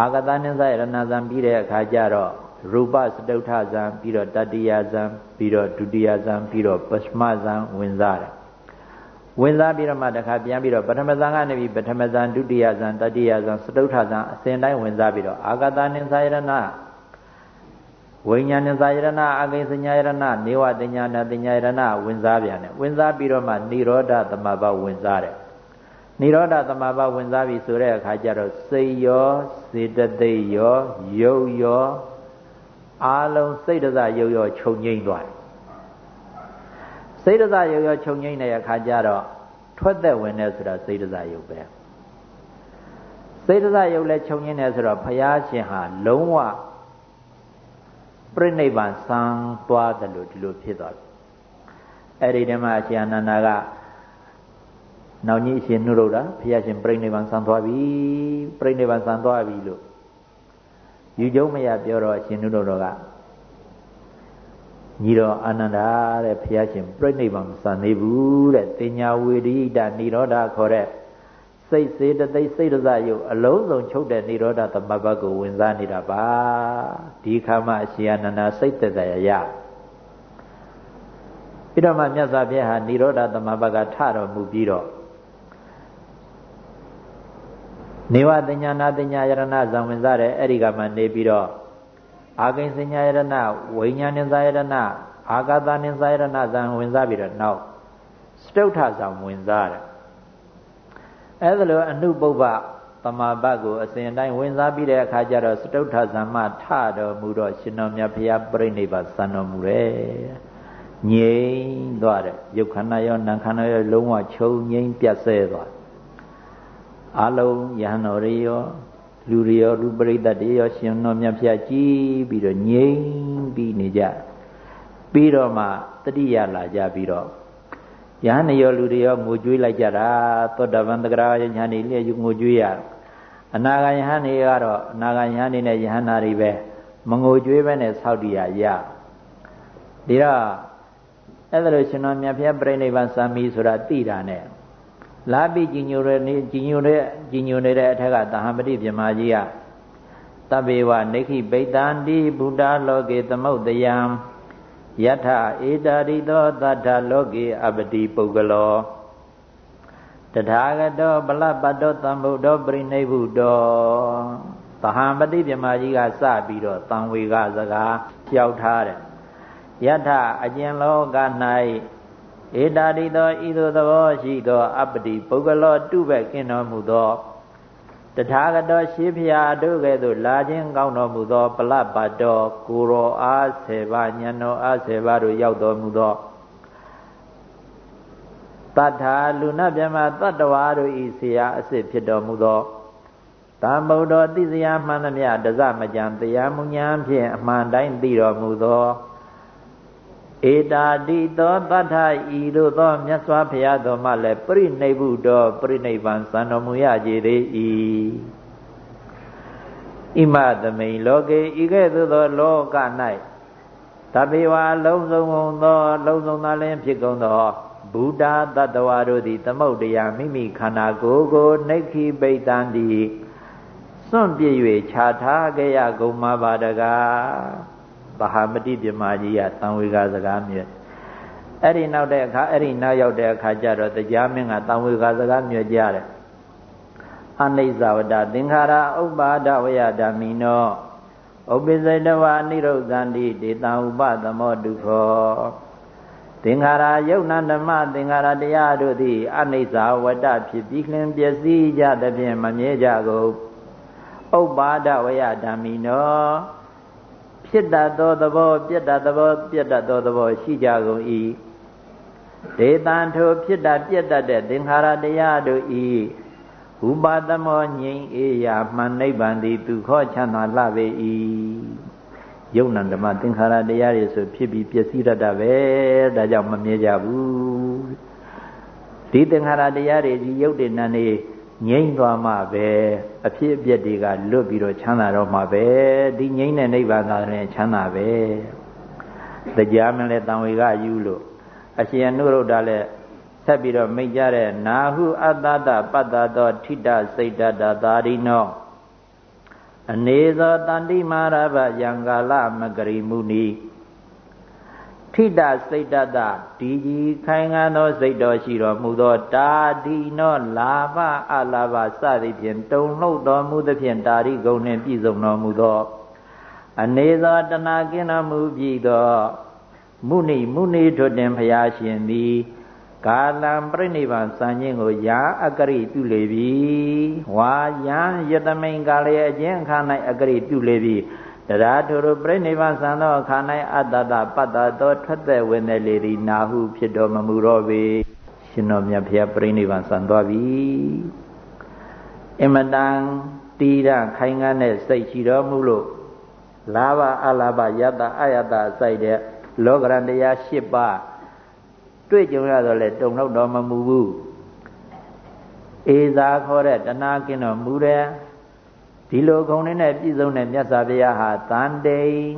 အာဂတနိစ္စရဏဇံပြီးတဲ့အခါကျတော့ရူပစတုထဇံပြီးတော့တတိယဇံပြီးတော့ဒုတိယဇံပြီးတော့ပထမဇံဝင်စားတယ်ဝင်စားပြီးတော့မှတခါပြန်ပြီးတော့ပထမဇံကနေပြီးပထမဇံဒုတိယဇံတတိယဇံစတုထဇံအစဉ်တိုင်းဝင်စားပြီးတော့အာဂတနိစ္စရဏဝိညာဉ်စာယရဏအကိစညာယရဏနေဝတညာနာတညာယရဏဝင်စားပြန်တယ်ဝင်စားပြီးတော့မှនិရောဓသမဘဝင်စားတယ် និရောဓသမဘဝင်စားပြီဆိုတဲ့အခါကျတော့စိတ်ရောစေတသိက်ရောယုတ်ရောအာလုံးစိတ်တစယုတ်ရောခြုံငိမ့်သွားတယ်စိတ်တစယုတ်ရောခြုံငိမ့်တဲ့အခါကျတော့ထွက်သက်ဝင်တယ်ဆိုတာစိတ်တစယုတ်ပဲစိတ်တစယုတ်လဲခြုံငိမ့်တယ်ဆိုတော့ဘုရားရှင်ဟာလုံးဝပြိဋိဘံစံသွားတယ်လို့ဒီလိုဖြစ်သွားတယ်အဲ့ဒီတည်းမှာအရှင်အနန္ဒာက နောင်ကြီးအရှင်နှုတ်တော့တာဘုရားရှင်ပြိဋိဘံဆံသွားပြီပြိဋိဘံဆံသွားပြီလို့ယူကျုံမရပြောတော့အရှင်နှုတ်တော့ကညီတော်အာနန္ဒာတဲ့ဘုရားရှင်ပြိဋိဘံဆံနေဘူးတဲ့တင်ညာဝေဒိတနိရောဓခေါ်တဲ့စိတ်စေတသိက်စိတ်ရစယုတ်အလုံးစုံချုပ်တဲ့နိရောဓသမဘတ်ကိုဝင်စားနေတာပါဒီခါမှအရှင်အာနန္ဒာစိတ်တသက်ရရပြီးတော့မှမြတ်စွာဘုရားဟာနိရောဓသမဘတ်ကထတော်မူပြီးတော့ နေဝတညာနာတညာယရဏဇံဝင်စားတဲ့အဲ့ဒီကမှနေပြီးတော့အာကိဉ္စညာယရဏဝိညာဉ်ဉ္စယရဏအာဂတဉ္စယရဏဇံဝင်စားပြီးတော့နောက်စတုထဇံဝင်စားတယ်အဲ့ဒါလိုအနုပုပ္ပသမာပတ်ကိုအစဉ်တိုင်းဝင်စားပြီးတဲ့အခါကျတော့စတုထဇမ္မထတော်မူတော့ရှင်တော်မြတ်ဘုရားပြိဋိဘစံတော်မူတယ်ငြိမ်သွားတယ်ရုပ်ခန္ဓာရောနာမ်ခန္ဓာရောလုံးဝချုပ်ငြိမ်ပြတ်ဆဲသွား အလုံးယဟန်တော်တွေရောလူတွေရောလူပရိသတ်တွေရောရှင်တော်မြတ်ဘုရားကြည်ပြီးတော့ငြိမ်ပြီးနေကြပြီးတော့မှတတိယလာကြပြီးတော့ယဟန်ရောလူတွေရောငိုကြွေးလိုက်ကြတာသောတပန်တဂရယညာနေလျက်ငိုကြွေးရအနာဂယဟန်တွေကတော့အနာဂယဟန်တွေနဲ့ယဟန်နာတွေပဲမငိုကြွေးပဲနဲ့ဆောက်တည်ရရဒီတော့အဲ့ဒါလို့ရှင်တော်မြတ်ဖျက်ပြိဋိဘံစံမီဆိုတာသိတာနဲ့ လာပြီးကြီးညိုတဲ့ကြီးညိုတဲ့ကြီးညိုနေတဲ့အထက်ကတဟံပတိပြမကြီးကတဗ္ဗေဝနေခိပိတံတိဘုဒ္ဓလောကေသမုတ်တယံယထဧတာရိသောတတ္ထလောကေအပတိပုဂ္ဂလောတထာဂတောဗလပတ္တောသံဗုဒ္ဓောပရိနိဗ္ဗုတောသဟံပတိပြမကြီးကစပြီးတော့တံဝေကစကားကြောက်ထားတယ်ယထအကျဉ်လောက၌ ဧတာတိသောဤသို့သဘောရှိသောအပတိပုဂ္ဂလောတုဘက်ကင်းတော်မူသောတထာဂတောရှိဖျာတို့ကဲ့သို့လာခြင်းကောင်းတော်မူသော ပလပတ်တော်ကိုရောအားဆေပါညံတော်အားဆေပါတို့ရောက်တော်မူသောတထာလူနာမြမတတ္တဝါတို့ဤဆရာအစစ်ဖြစ်တော်မူသောတမ္ဗုဒ္ဓတိစရာမှန်သမျှတဇမကြံတရားမူညာဖြင့်အမှန်တိုင်းသိတော်မူသော ဧတာတိသောတတ္ထဤတို့သောမြတ်စွာဘုရားတော်မှလည်းပြိဋိဘုတော်ပြိဋိဘံစံတော်မူရကြသေး၏ဣမသမိန်လောကေဤကဲ့သို့သောလောက၌တပေဝါလုံးစုံသောလုံးစုံသာလင်းဖြစ်ကုန်သောဘုဒ္ဓတတ္တဝါတို့သည်သမုတ်တရားမိမိခန္ဓာကိုယ်ကိုနှိခိပိတံတိစွန့်ပြည့်၍ခြားထားကြရကုန်မှာပါတကား ဗဟာမတိပြမကြီးကတံဝေကစကားမြွတ်အဲ့ဒီနောက်တဲ့အခါအဲ့ဒီနောက်ရောက်တဲ့အခါကျတော့တရားမင်းကတံဝေကစကားမြွတ်ကြတယ်အနိစ္စဝတ္တသင်္ခါရဥပ္ပါဒဝယဓမ္မိနောဥပ္ပိစိတဝအနိရုဒ္ဓန္တိဒေတံဥပသမောဒုက္ခောသင်္ခါရယုတ်နန္ဓမသင်္ခါရတရားတို့သည်အနိစ္စဝတ္တဖြစ်ပြီးလင်ပျက်စီးကြသဖြင့်မမြဲကြကုန်ဥပ္ပါဒဝယဓမ္မိနော ဖြစ်တတ်သောသဘောပြတ်တတ်သဘောပြတ်တတ်သောသဘောရှိကြကုန်၏ဒေတံထိုဖြစ်တတ်ပြတ်တတ်တဲ့သင်္ခါရတရားတို့ဤဥပါသမောငြိမ်းအေးရာမှန်နိဗ္ဗာန်သည်သူခောချမ်းသာလှပေ၏ယုံနံဓမ္မသင်္ခါရတရားတွေဆိုဖြစ်ပြီးပျက်စီးတတ်တာပဲဒါကြောင့်မမြဲကြဘူးဒီသင်္ခါရတရားတွေဒီယုတ်တဲ့နံနေ ငြိမ့်သွားမှပဲအဖြစ်အပျက်တွေကလွတ်ပြီးတော့ချမ်းသာတော့မှပဲဒီငြိမ့်တဲ့နိဗ္ဗာန်သာလည်းချမ်းသာပဲတရားမလဲတံဝေကယူလို့အရှင်အနုရုဒ္ဓလည်းဆက်ပြီးတော့မိတ်ကြတဲ့နာဟုအတ္တတပတ္တသောထိတစိတ်တတသာရိနောအနေသောတန္တိမာရဘယံကာလမဂရိမုနီ ထိတစိတ်တတဒီကြီးခိုင်ငံသောစိတ်တော်ရှိတော်မူသောတာဒီနောလာဘအလာဘစသည်ဖြင့်တုံလှုပ်တော်မူသဖြင့်တာရိဂုံနှင့်ပြည့်စုံတော်မူသောအနေသောတဏကင်းတော်မူပြီးသောမုနိမုနိထွတ်တင်ဖရာရှင်သည်ကာလံပြိနိဗ္ဗာန်စံခြင်းကိုယာအကရိပြုလေပြီဝါယံယတမိန်ကာလရဲ့အကျင့်အခါ၌အကရိပြုလေပြီ တရားထိုရပြိနိဗ္ဗာန်ဆံသောအခါ၌အတ္တတပတ္တသောထွက်သက်ဝင်တဲ့လေဒီနာဟုဖြစ်တော်မမူတော့ပေရှင်တော်မြတ်ဖျားပြိနိဗ္ဗာန်ဆံသွားပြီအမတန်တီရခိုင်ငန်းတဲ့စိတ်ရှိတော်မူလို့လာဘအလာဘယတအယတစိုက်တဲ့လောကရန်တရား၈ပါးတွေ့ကြုံရတော့လေတုံတော့တော်မမူဘူးအေသာခေါ်တဲ့တဏှာကင်းတော်မူတယ် ဒီလိုဂုဏ်တွေနဲ့ပြည့်စုံတဲ့မြတ်စွာဘုရားဟာတန်တိန်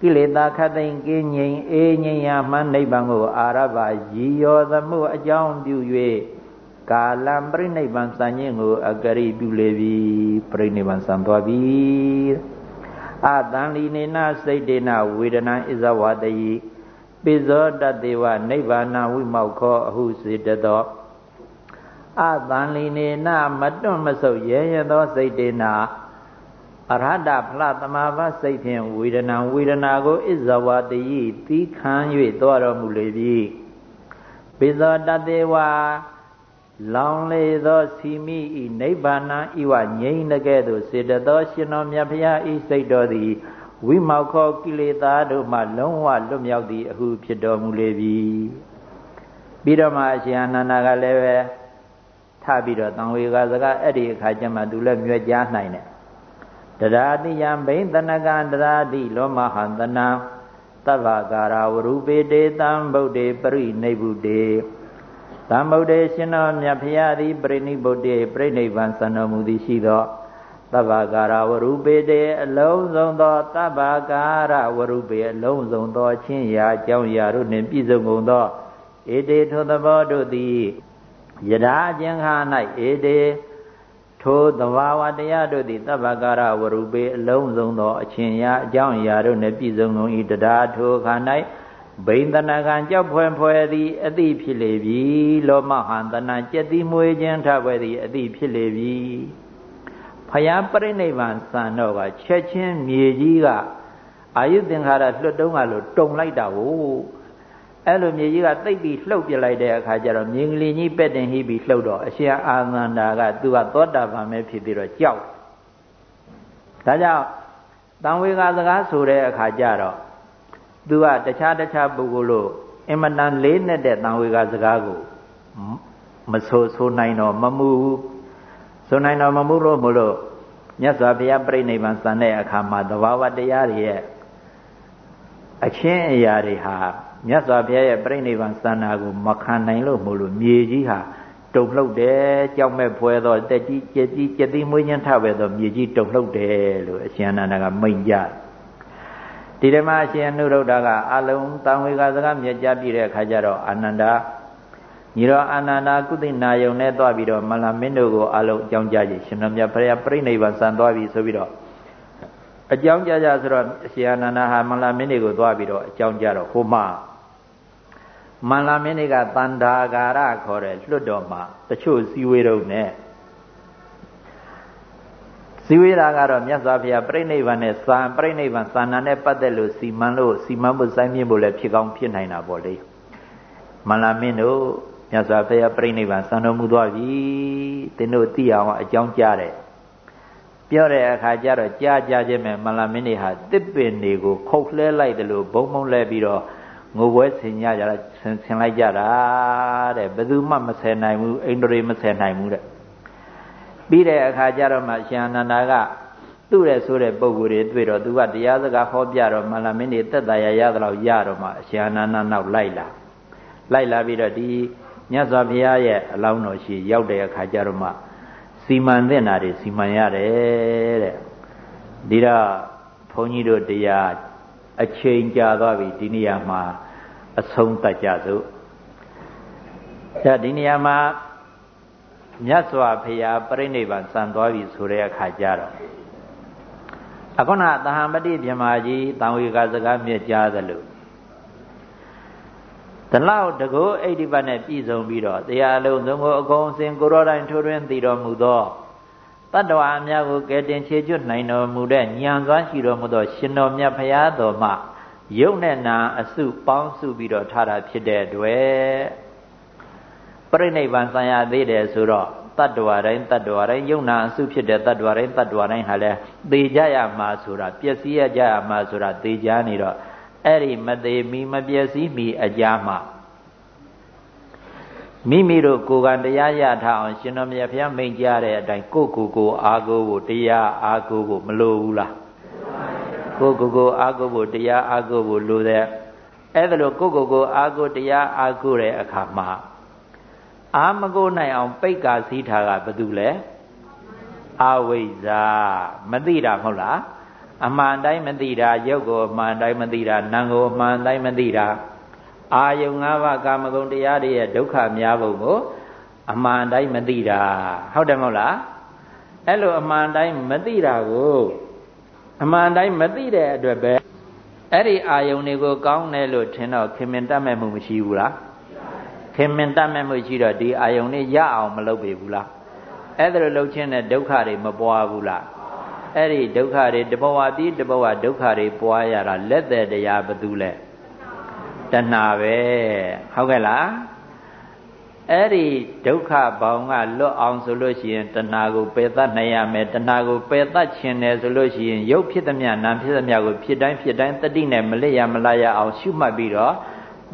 ကိလေသာခတ်သိမ်းကင်းငြိမ်အေးငြိမ်ရာမှနိဗ္ဗာန်ကို အာရဘရည်ရောသမှုအကြောင်းပြု၍ကာလံပြိနိဗ္ဗာန်စံခြင်းကို အကရိပြုလေပြီပြိနိဗ္ဗာန်စံသွားပြီအတန်လီနေနစိတ်တေနဝေဒနာဣဇဝတယိပိဇောတတေဝနိဗ္ဗာနဝိမောက်ခောအဟုစေတသော အတန်လီနေနမတွန့်မဆုပ်ရဲရသောစိတ်တေနာအရဟတဖလသမဘာစိတ်ဖြင့်ဝေဒနာဝေဒနာကိုဣဇဝတယိသီးခံ၍သွားတော်မူလေပြီပိဇောတတေဝလောင်လေသောစီမိဤနိဗ္ဗာန်ဤဝငြိမ့်တကဲ့သို့စေတသောရှင်တော်မြတ်ဖရာဤစိတ်တော်သည်ဝိမောက်ခောကိလေသာတို့မှလုံးဝလွတ်မြောက်သည်အဟုဖြစ်တော်မူလေပြီပြီးတော့မှအရှင်အနန္ဒာကလည်းပဲ ထပြီးတော့တံဝေကစကားအဲ့ဒီအခါကျမှသူလည်းမြွက်ကြားနိုင်တယ်တရာတိယံဘိသနကံတရာတိလောမဟံတနာသဗ္ဗကာရဝရူပေတေတံဗုဒ္ဓေပရိနိဗ္ဗုတေတံဗုဒ္ဓေရှင်တော်မြတ်ဖရာသည်ပရိနိဗ္ဗုတေပြိနိဗ္ဗာန်စံတော်မူသည်ရှိသောသဗ္ဗကာရဝရူပေတေအလုံးစုံသောသဗ္ဗကာရဝရူပေအလုံးစုံသောချင်းရာအကြောင်းရာတို့နှင့်ပြည့်စုံကုန်သောဧတေထိုသဘောတို့သည် ယထာအကျဉ်ခါ၌ဧတေထိုသဘာဝတရားတို့သည်တပ္ပကာရဝရုပေအလုံးစုံသောအချင်းရာအကြောင်းအရာတို့နှင့်ပြည့်စုံကုန်၏တရားထိုခါ၌ဘိန္ဒနာကံကြောက်ဖွယ်ဖွယ်သည်အတိဖြစ်လေပြီလောမဟန္တနာကြက်တိမွေခြင်းထဖွယ်သည်အတိဖြစ်လေပြီဖယားပြိဋိဘံစံတော့ကချက်ချင်းမြေကြီးကအာယုသင်္ခါရလွတ်တုံးကလို့တုံလိုက်တာကို အဲ့လိုမြေကြီးကတိတ်ပြီးလှုပ်ပြလိုက်တဲ့အခါကျတော့မြေကလေးကြီးပဲ့တင်ဟိပြီးလှုပ်တော့အရှင်အာနန္ဒာကသူကသောတာပန်ပဲဖြစ်ပြီးတော့ကြောက်ဒါကြောင့်တံဝေကစကားဆိုတဲ့အခါကျတော့သူကတခြားတခြားပုဂ္ဂိုလ်လို့အင်မတန်လေးနဲ့တဲ့တံဝေကစကားကိုမဆိုဆိုနိုင်တော့မမှုဆိုနိုင်တော့မမှုလို့မလို့မြတ်စွာဘုရားပြိဋိဘံစံတဲ့အခါမှာသဘာဝတရားတွေရဲ့အချင်းအရာတွေဟာ မြတ်စွာဘုရားရဲ့ပြိဋိဘံစံနာကိုမခံနိုင်လို့မို့လို့မြေကြီးဟာတုံလှုပ်တယ်ကြောက်မဲ့ဖွဲသောတက်ကြီးကြက်ကြီးကြက်သီးမွေးညှထပဲသောမြေကြီးတုံလှုပ်တယ်လို့အရှင်အနန္ဒကမိန့်ကြဒီဓမ္မအရှင်အနုရုဒ္ဓကအလုံးတံဝေကစကားမြတ်ကြပြည့်တဲ့အခါကျတော့အာနန္ဒာညီတော်အာနန္ဒာကုသိနာယုံနဲ့သွားပြီးတော့မလာမင်းတို့ကိုအလုံးအကြောင်းကြားကြရှင်တော်မြတ်ဘုရားပြိဋိဘံစံသွားပြီဆိုပြီးတော့အကြောင်းကြားကြဆိုတော့အရှင်အာနန္ဒာဟာမလာမင်းတွေကိုသွားပြီးတော့အကြောင်းကြားတော့ဟိုမှာ မန္လာမင်းတွေကတန္တာဂါရခေါ်တဲ့လွတ်တော်မှာတချို့စည်းဝေးတော့နဲ့စည်းဝေးတာကတော့မြတ်စွာဘုရားပြိဋိဘံနဲ့စာပြိဋိဘံသာနာနဲ့ပတ်သက်လို့စီမံလို့စီမံဖို့စိုင်းမြင့်ဖို့လည်းဖြစ်ကောင်းဖြစ်နိုင်တာပေါ့လေမန္လာမင်းတို့မြတ်စွာဘုရားပြိဋိဘံစံတော်မူသွားပြီသင်တို့သိအောင်အကြောင်းကြားတယ်ပြောတဲ့အခါကျတော့ကြားကြခြင်းမဲ့မန္လာမင်းတွေဟာတစ်ပင်တွေကိုခုတ်လှဲလိုက်တယ်လို့ဘုံဘုံလဲပြီးတော့ ငိုပွဲဆင်ကြကြတာဆင်လိုက်ကြတာတဲ့ဘယ်သူမှမဆယ်နိုင်ဘူးအိန္ဒြေမဆယ်နိုင်ဘူးတဲ့ပြီးတဲ့အခါကျတော့မှရှင်အနန္ဒာကသူ့ရဲ့ဆိုတဲ့ပုံကိုယ်တွေတွေ့တော့သူကတရားစကားဟောပြတော့မလာမင်းတွေတက်တာရရသလောက်ရတော့မှရှင်အနန္ဒာနောက်လိုက်လာလိုက်လာပြီးတော့ဒီမြတ်စွာဘုရားရဲ့အလောင်းတော်ရှိရောက်တဲ့အခါကျတော့မှစီမံသင့်တာတွေစီမံရတယ်တဲ့ဒီတော့ဘုန်းကြီးတို့တရားအချိန်ကြာသွားပြီဒီနေရာမှာ အဆုံးတတ်ကြစို့ဒါဒီနေရာမှာမြတ်စွာဘုရားပြိဋိဘံစံသွားပြီဆိုတဲ့အခါကျတော့အခုနသဟံပတိမြမကြီးတံဝေကစကားမြက်ကြားသလိုတလောက်တကောအိဋ္ဌိပတ်နဲ့ပြည့်စုံပြီးတော့တရားလုံးစုံကိုအကုန်စင်ကိုရောတိုင်းထိုးထွင်းသိတော်မူသောတတ္တဝါအများကိုကယ်တင်ခြေကျွတ်နိုင်တော်မူတဲ့ဉာဏ်စွမ်းရှိတော်မူသောရှင်တော်မြတ်ဖရာတော်မှ ယုတ်နဲ့နာအစုပေါင်းစုပြီးတော့ထားတာဖြစ်တဲ့အတွက်ပြိဋိဘံဆံရသေးတယ်ဆိုတော့တတ္တဝါတိုင်းတတ္တဝါတိုင်းယုံနာအစုဖြစ်တဲ့တတ္တဝါတိုင်းတတ္တဝါတိုင်းဟာလဲသေကြရမှာဆိုတာပျက်စီးရကြရမှာဆိုတာသေကြနေတော့အဲ့ဒီမသေးမီမပျက်စီးမီအကြမှာမိမိတို့ကိုယ်ကတရားရထားအောင်ရှင်တော်မြတ်ဘုရားမိန့်ကြားတဲ့အတိုင်းကိုယ်ကိုယ်ကိုအာကိုကိုတရားအာကိုကိုမလိုဘူးလား ကိုယ်ကိုယ်ကိုအာကိုကိုတရားအာကိုကိုလိုတဲ့အဲ့ဒါလို့ကိုယ်ကိုယ်ကိုအာကိုတရားအာကိုတဲ့အခါမှာအာမကိုနိုင်အောင် ပိတ်ကာစီးထားကဘာတူလဲအဝိဇ္ဇာမသိတာမဟုတ်လားအမှန်တိုင်းမသိတာရုပ်ကိုအမှန်တိုင်းမသိတာနာမ်ကိုအမှန်တိုင်းမသိတာအာယုံ၅ပါးကာမဂုဏ်တရားတွေရဲ့ဒုက္ခများပုံကိုအမှန်တိုင်းမသိတာဟုတ်တယ်မဟုတ်လားအဲ့လိုအမှန်တိုင်းမသိတာကို အမှန်တိုင်းမသိတဲ့အတွက်ပဲအဲ့ဒီအာယုံတွေကိုကောင်းတယ်လို့ထင်တော့ခင်မင်တတ်မဲ့မှုမရှိဘူးလားခင်မင်တတ်မဲ့မှုရှိတော့ဒီအာယုံတွေရအောင်မလုပ်ပေဘူးလားအဲ့ဒါလိုလုပ်ခြင်းနဲ့ဒုက္ခတွေမပွားဘူးလားအဲ့ဒီဒုက္ခတွေတဘဝပြီးတဘဝဒုက္ခတွေပွားရတာလက်သက်တရားဘသူလဲတဏှာပဲဟုတ်ကဲ့လား အဲ့ဒီဒုက္ခဘောင်ကလွတ်အောင်ဆိုလို့ရှိရင်တဏှာကိုပယ်တတ်နိုင်ရမယ်တဏှာကိုပယ်တတ်ခြင်းတယ်ဆိုလို့ရှိရင်ရုပ်ဖြစ်သမျှနာမ်ဖြစ်သမျှကိုဖြစ်တိုင်းဖြစ်တိုင်းတတိနဲ့မလစ်ရမလားရအောင်ရှုမှတ်ပြီးတော့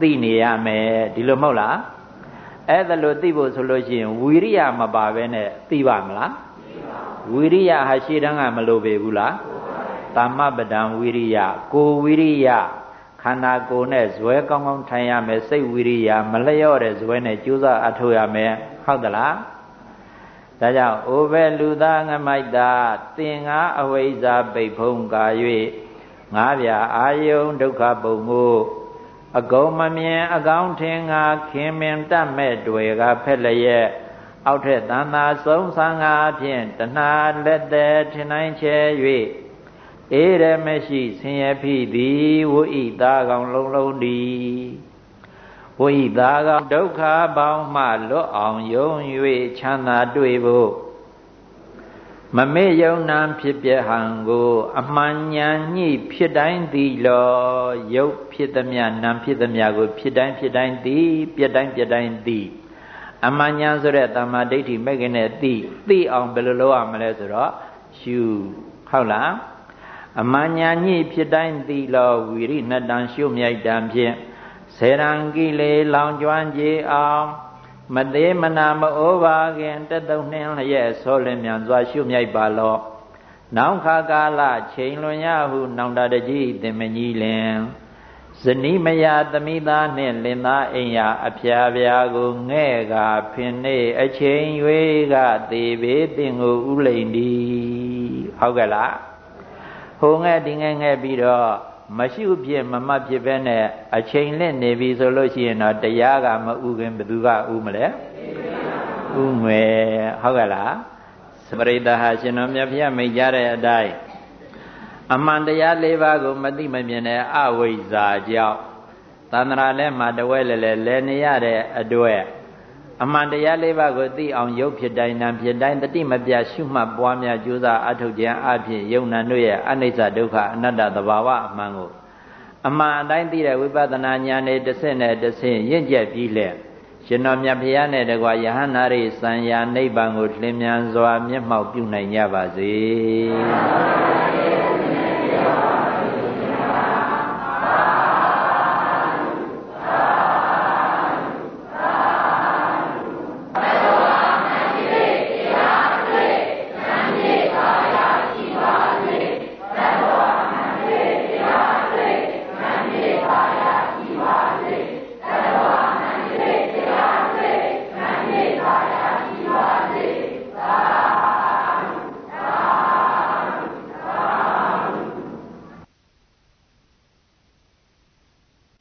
သိနေရမယ်ဒီလိုမဟုတ်လားအဲ့ဒါလို့သိဖို့ဆိုလို့ရှိရင်ဝီရိယမပါဘဲနဲ့သိပါမလားဝီရိယဟာရှေ့တန်းကမလိုပေဘူးလားသမ္မပဒံဝီရိယကိုဝီရိယ ခန္ဓာကိုယ်နဲ့ဇွဲကောင်းကောင်းထိုင်ရမယ်စိတ်ဝိရိယမလျော့တဲ့ဇွဲနဲ့ကြိုးစားအထောက်ရမယ်ဟုတ်သလားဒါကြောင့်အိုဘဲလူသားငမိုက်တာတင်ငါအဝိဇ္ဇာပိတ်ဖုံးကာ၍ငါးပြာအာယုံဒုက္ခပုံကိုအကုန်မမြင်အကောင်းထင်ငါခင်မင်တတ်မဲ့တွေကဖက်လျက်အောက်ထက်တန်သာဆုံးဆံငါဖြင့်တဏှာလက်သည်ထင်နိုင်ချဲ၍ အေရမရှိဆင်းရဲဖြစ်သည်ဝိဣသားကောင်လုံးလုံးသည်ဝိဣသားကောင်ဒုက္ခပေါင်းမှလွတ်အောင်ယုံ၍ချမ်းသာတွေ့ဖို့မမေ့ယုံနာဖြစ်ပြဟံကို အမှန်ဉာဏ်ညှိဖြစ်တိုင်းသည်လောရုပ်ဖြစ်သည်မြနာဖြစ်သည်မြကို ဖြစ်တိုင်းဖြစ်တိုင်းသည်ပြတိုင်းပြတိုင်းသည်အမှန်ဉာဏ်ဆိုတဲ့တမ္မာဒိဋ္ဌိမဲ့ခင်နဲ့သိသိအောင်ဘယ်လိုလုပ်ရမလဲဆိုတော့ရှုဟုတ်လား အမှန်ညာညိဖြစ်တိုင်းသိလောဝီရိနတံရှုမြိုက်တံဖြင့်ဆေရံကိလေလောင်ကျွမ်းကြအောင်မသေးမနာမအိုးပါခင်တက်တုံနှင်းလျက်ဆောလင်းမြန်စွာရှုမြိုက်ပါလော့နောင်ခါကာလချိန်လွန်ရဟု နောင်တတကြီးတင်မကြီးလင်ဇနီးမယာသမိသားနှင့်လင်သားအိမ်ယာအဖျားပြာကိုငဲ့ကဖင်နေအချိန်၍ကသေဘေးတင်ကိုဥလိန်ဒီဟုတ်ကဲ့လား ဟိုငဲ့ဒီငဲ့ငဲ့ပြီးတော့မရှိဖြစ်မမဖြစ်ပဲနဲ့အချိန်လင့်နေပြီဆိုလို့ရှိရင်တော့တရားကမဥခင်ဘယ်သူကဥမလဲဥမယ်ဟုတ်ကဲ့လားစပရိသဟာရှင်တော်မြတ်ဖျက်မိတ်ကြတဲ့အတိုင်းအမှန်တရား၄ပါးကိုမသိမမြင်တဲ့အဝိဇ္ဇာကြောင့်သန္တရာလဲမှာတဝဲလဲလဲလဲနေရတဲ့အတွက် အမှန်တရား၄ပါးကိုသိအောင်ရုပ်ဖြစ်တိုင်းနာဖြစ်တိုင်းတတိမပြရှုမှတ်ပွားများကြိုးစားအထုတ်ခြင်းအဖြစ်ယုံနာတို့ရဲ့အနိစ္စဒုက္ခအနတ္တသဘာဝအမှန်ကိုအမှန်အတိုင်းသိတဲ့ဝိပဿနာဉာဏ်နဲ့တစ်ဆင့်နဲ့တစ်ဆင့်ရင့်ကျက်ပြီးလဲရှင်တော်မြတ်ဘုရားနဲ့တကွာယဟန္တာရိစံယာနိဗ္ဗာန်ကိုလင်းမြန်စွာမျက်မှောက်ပြုနိုင်ကြပါစေ။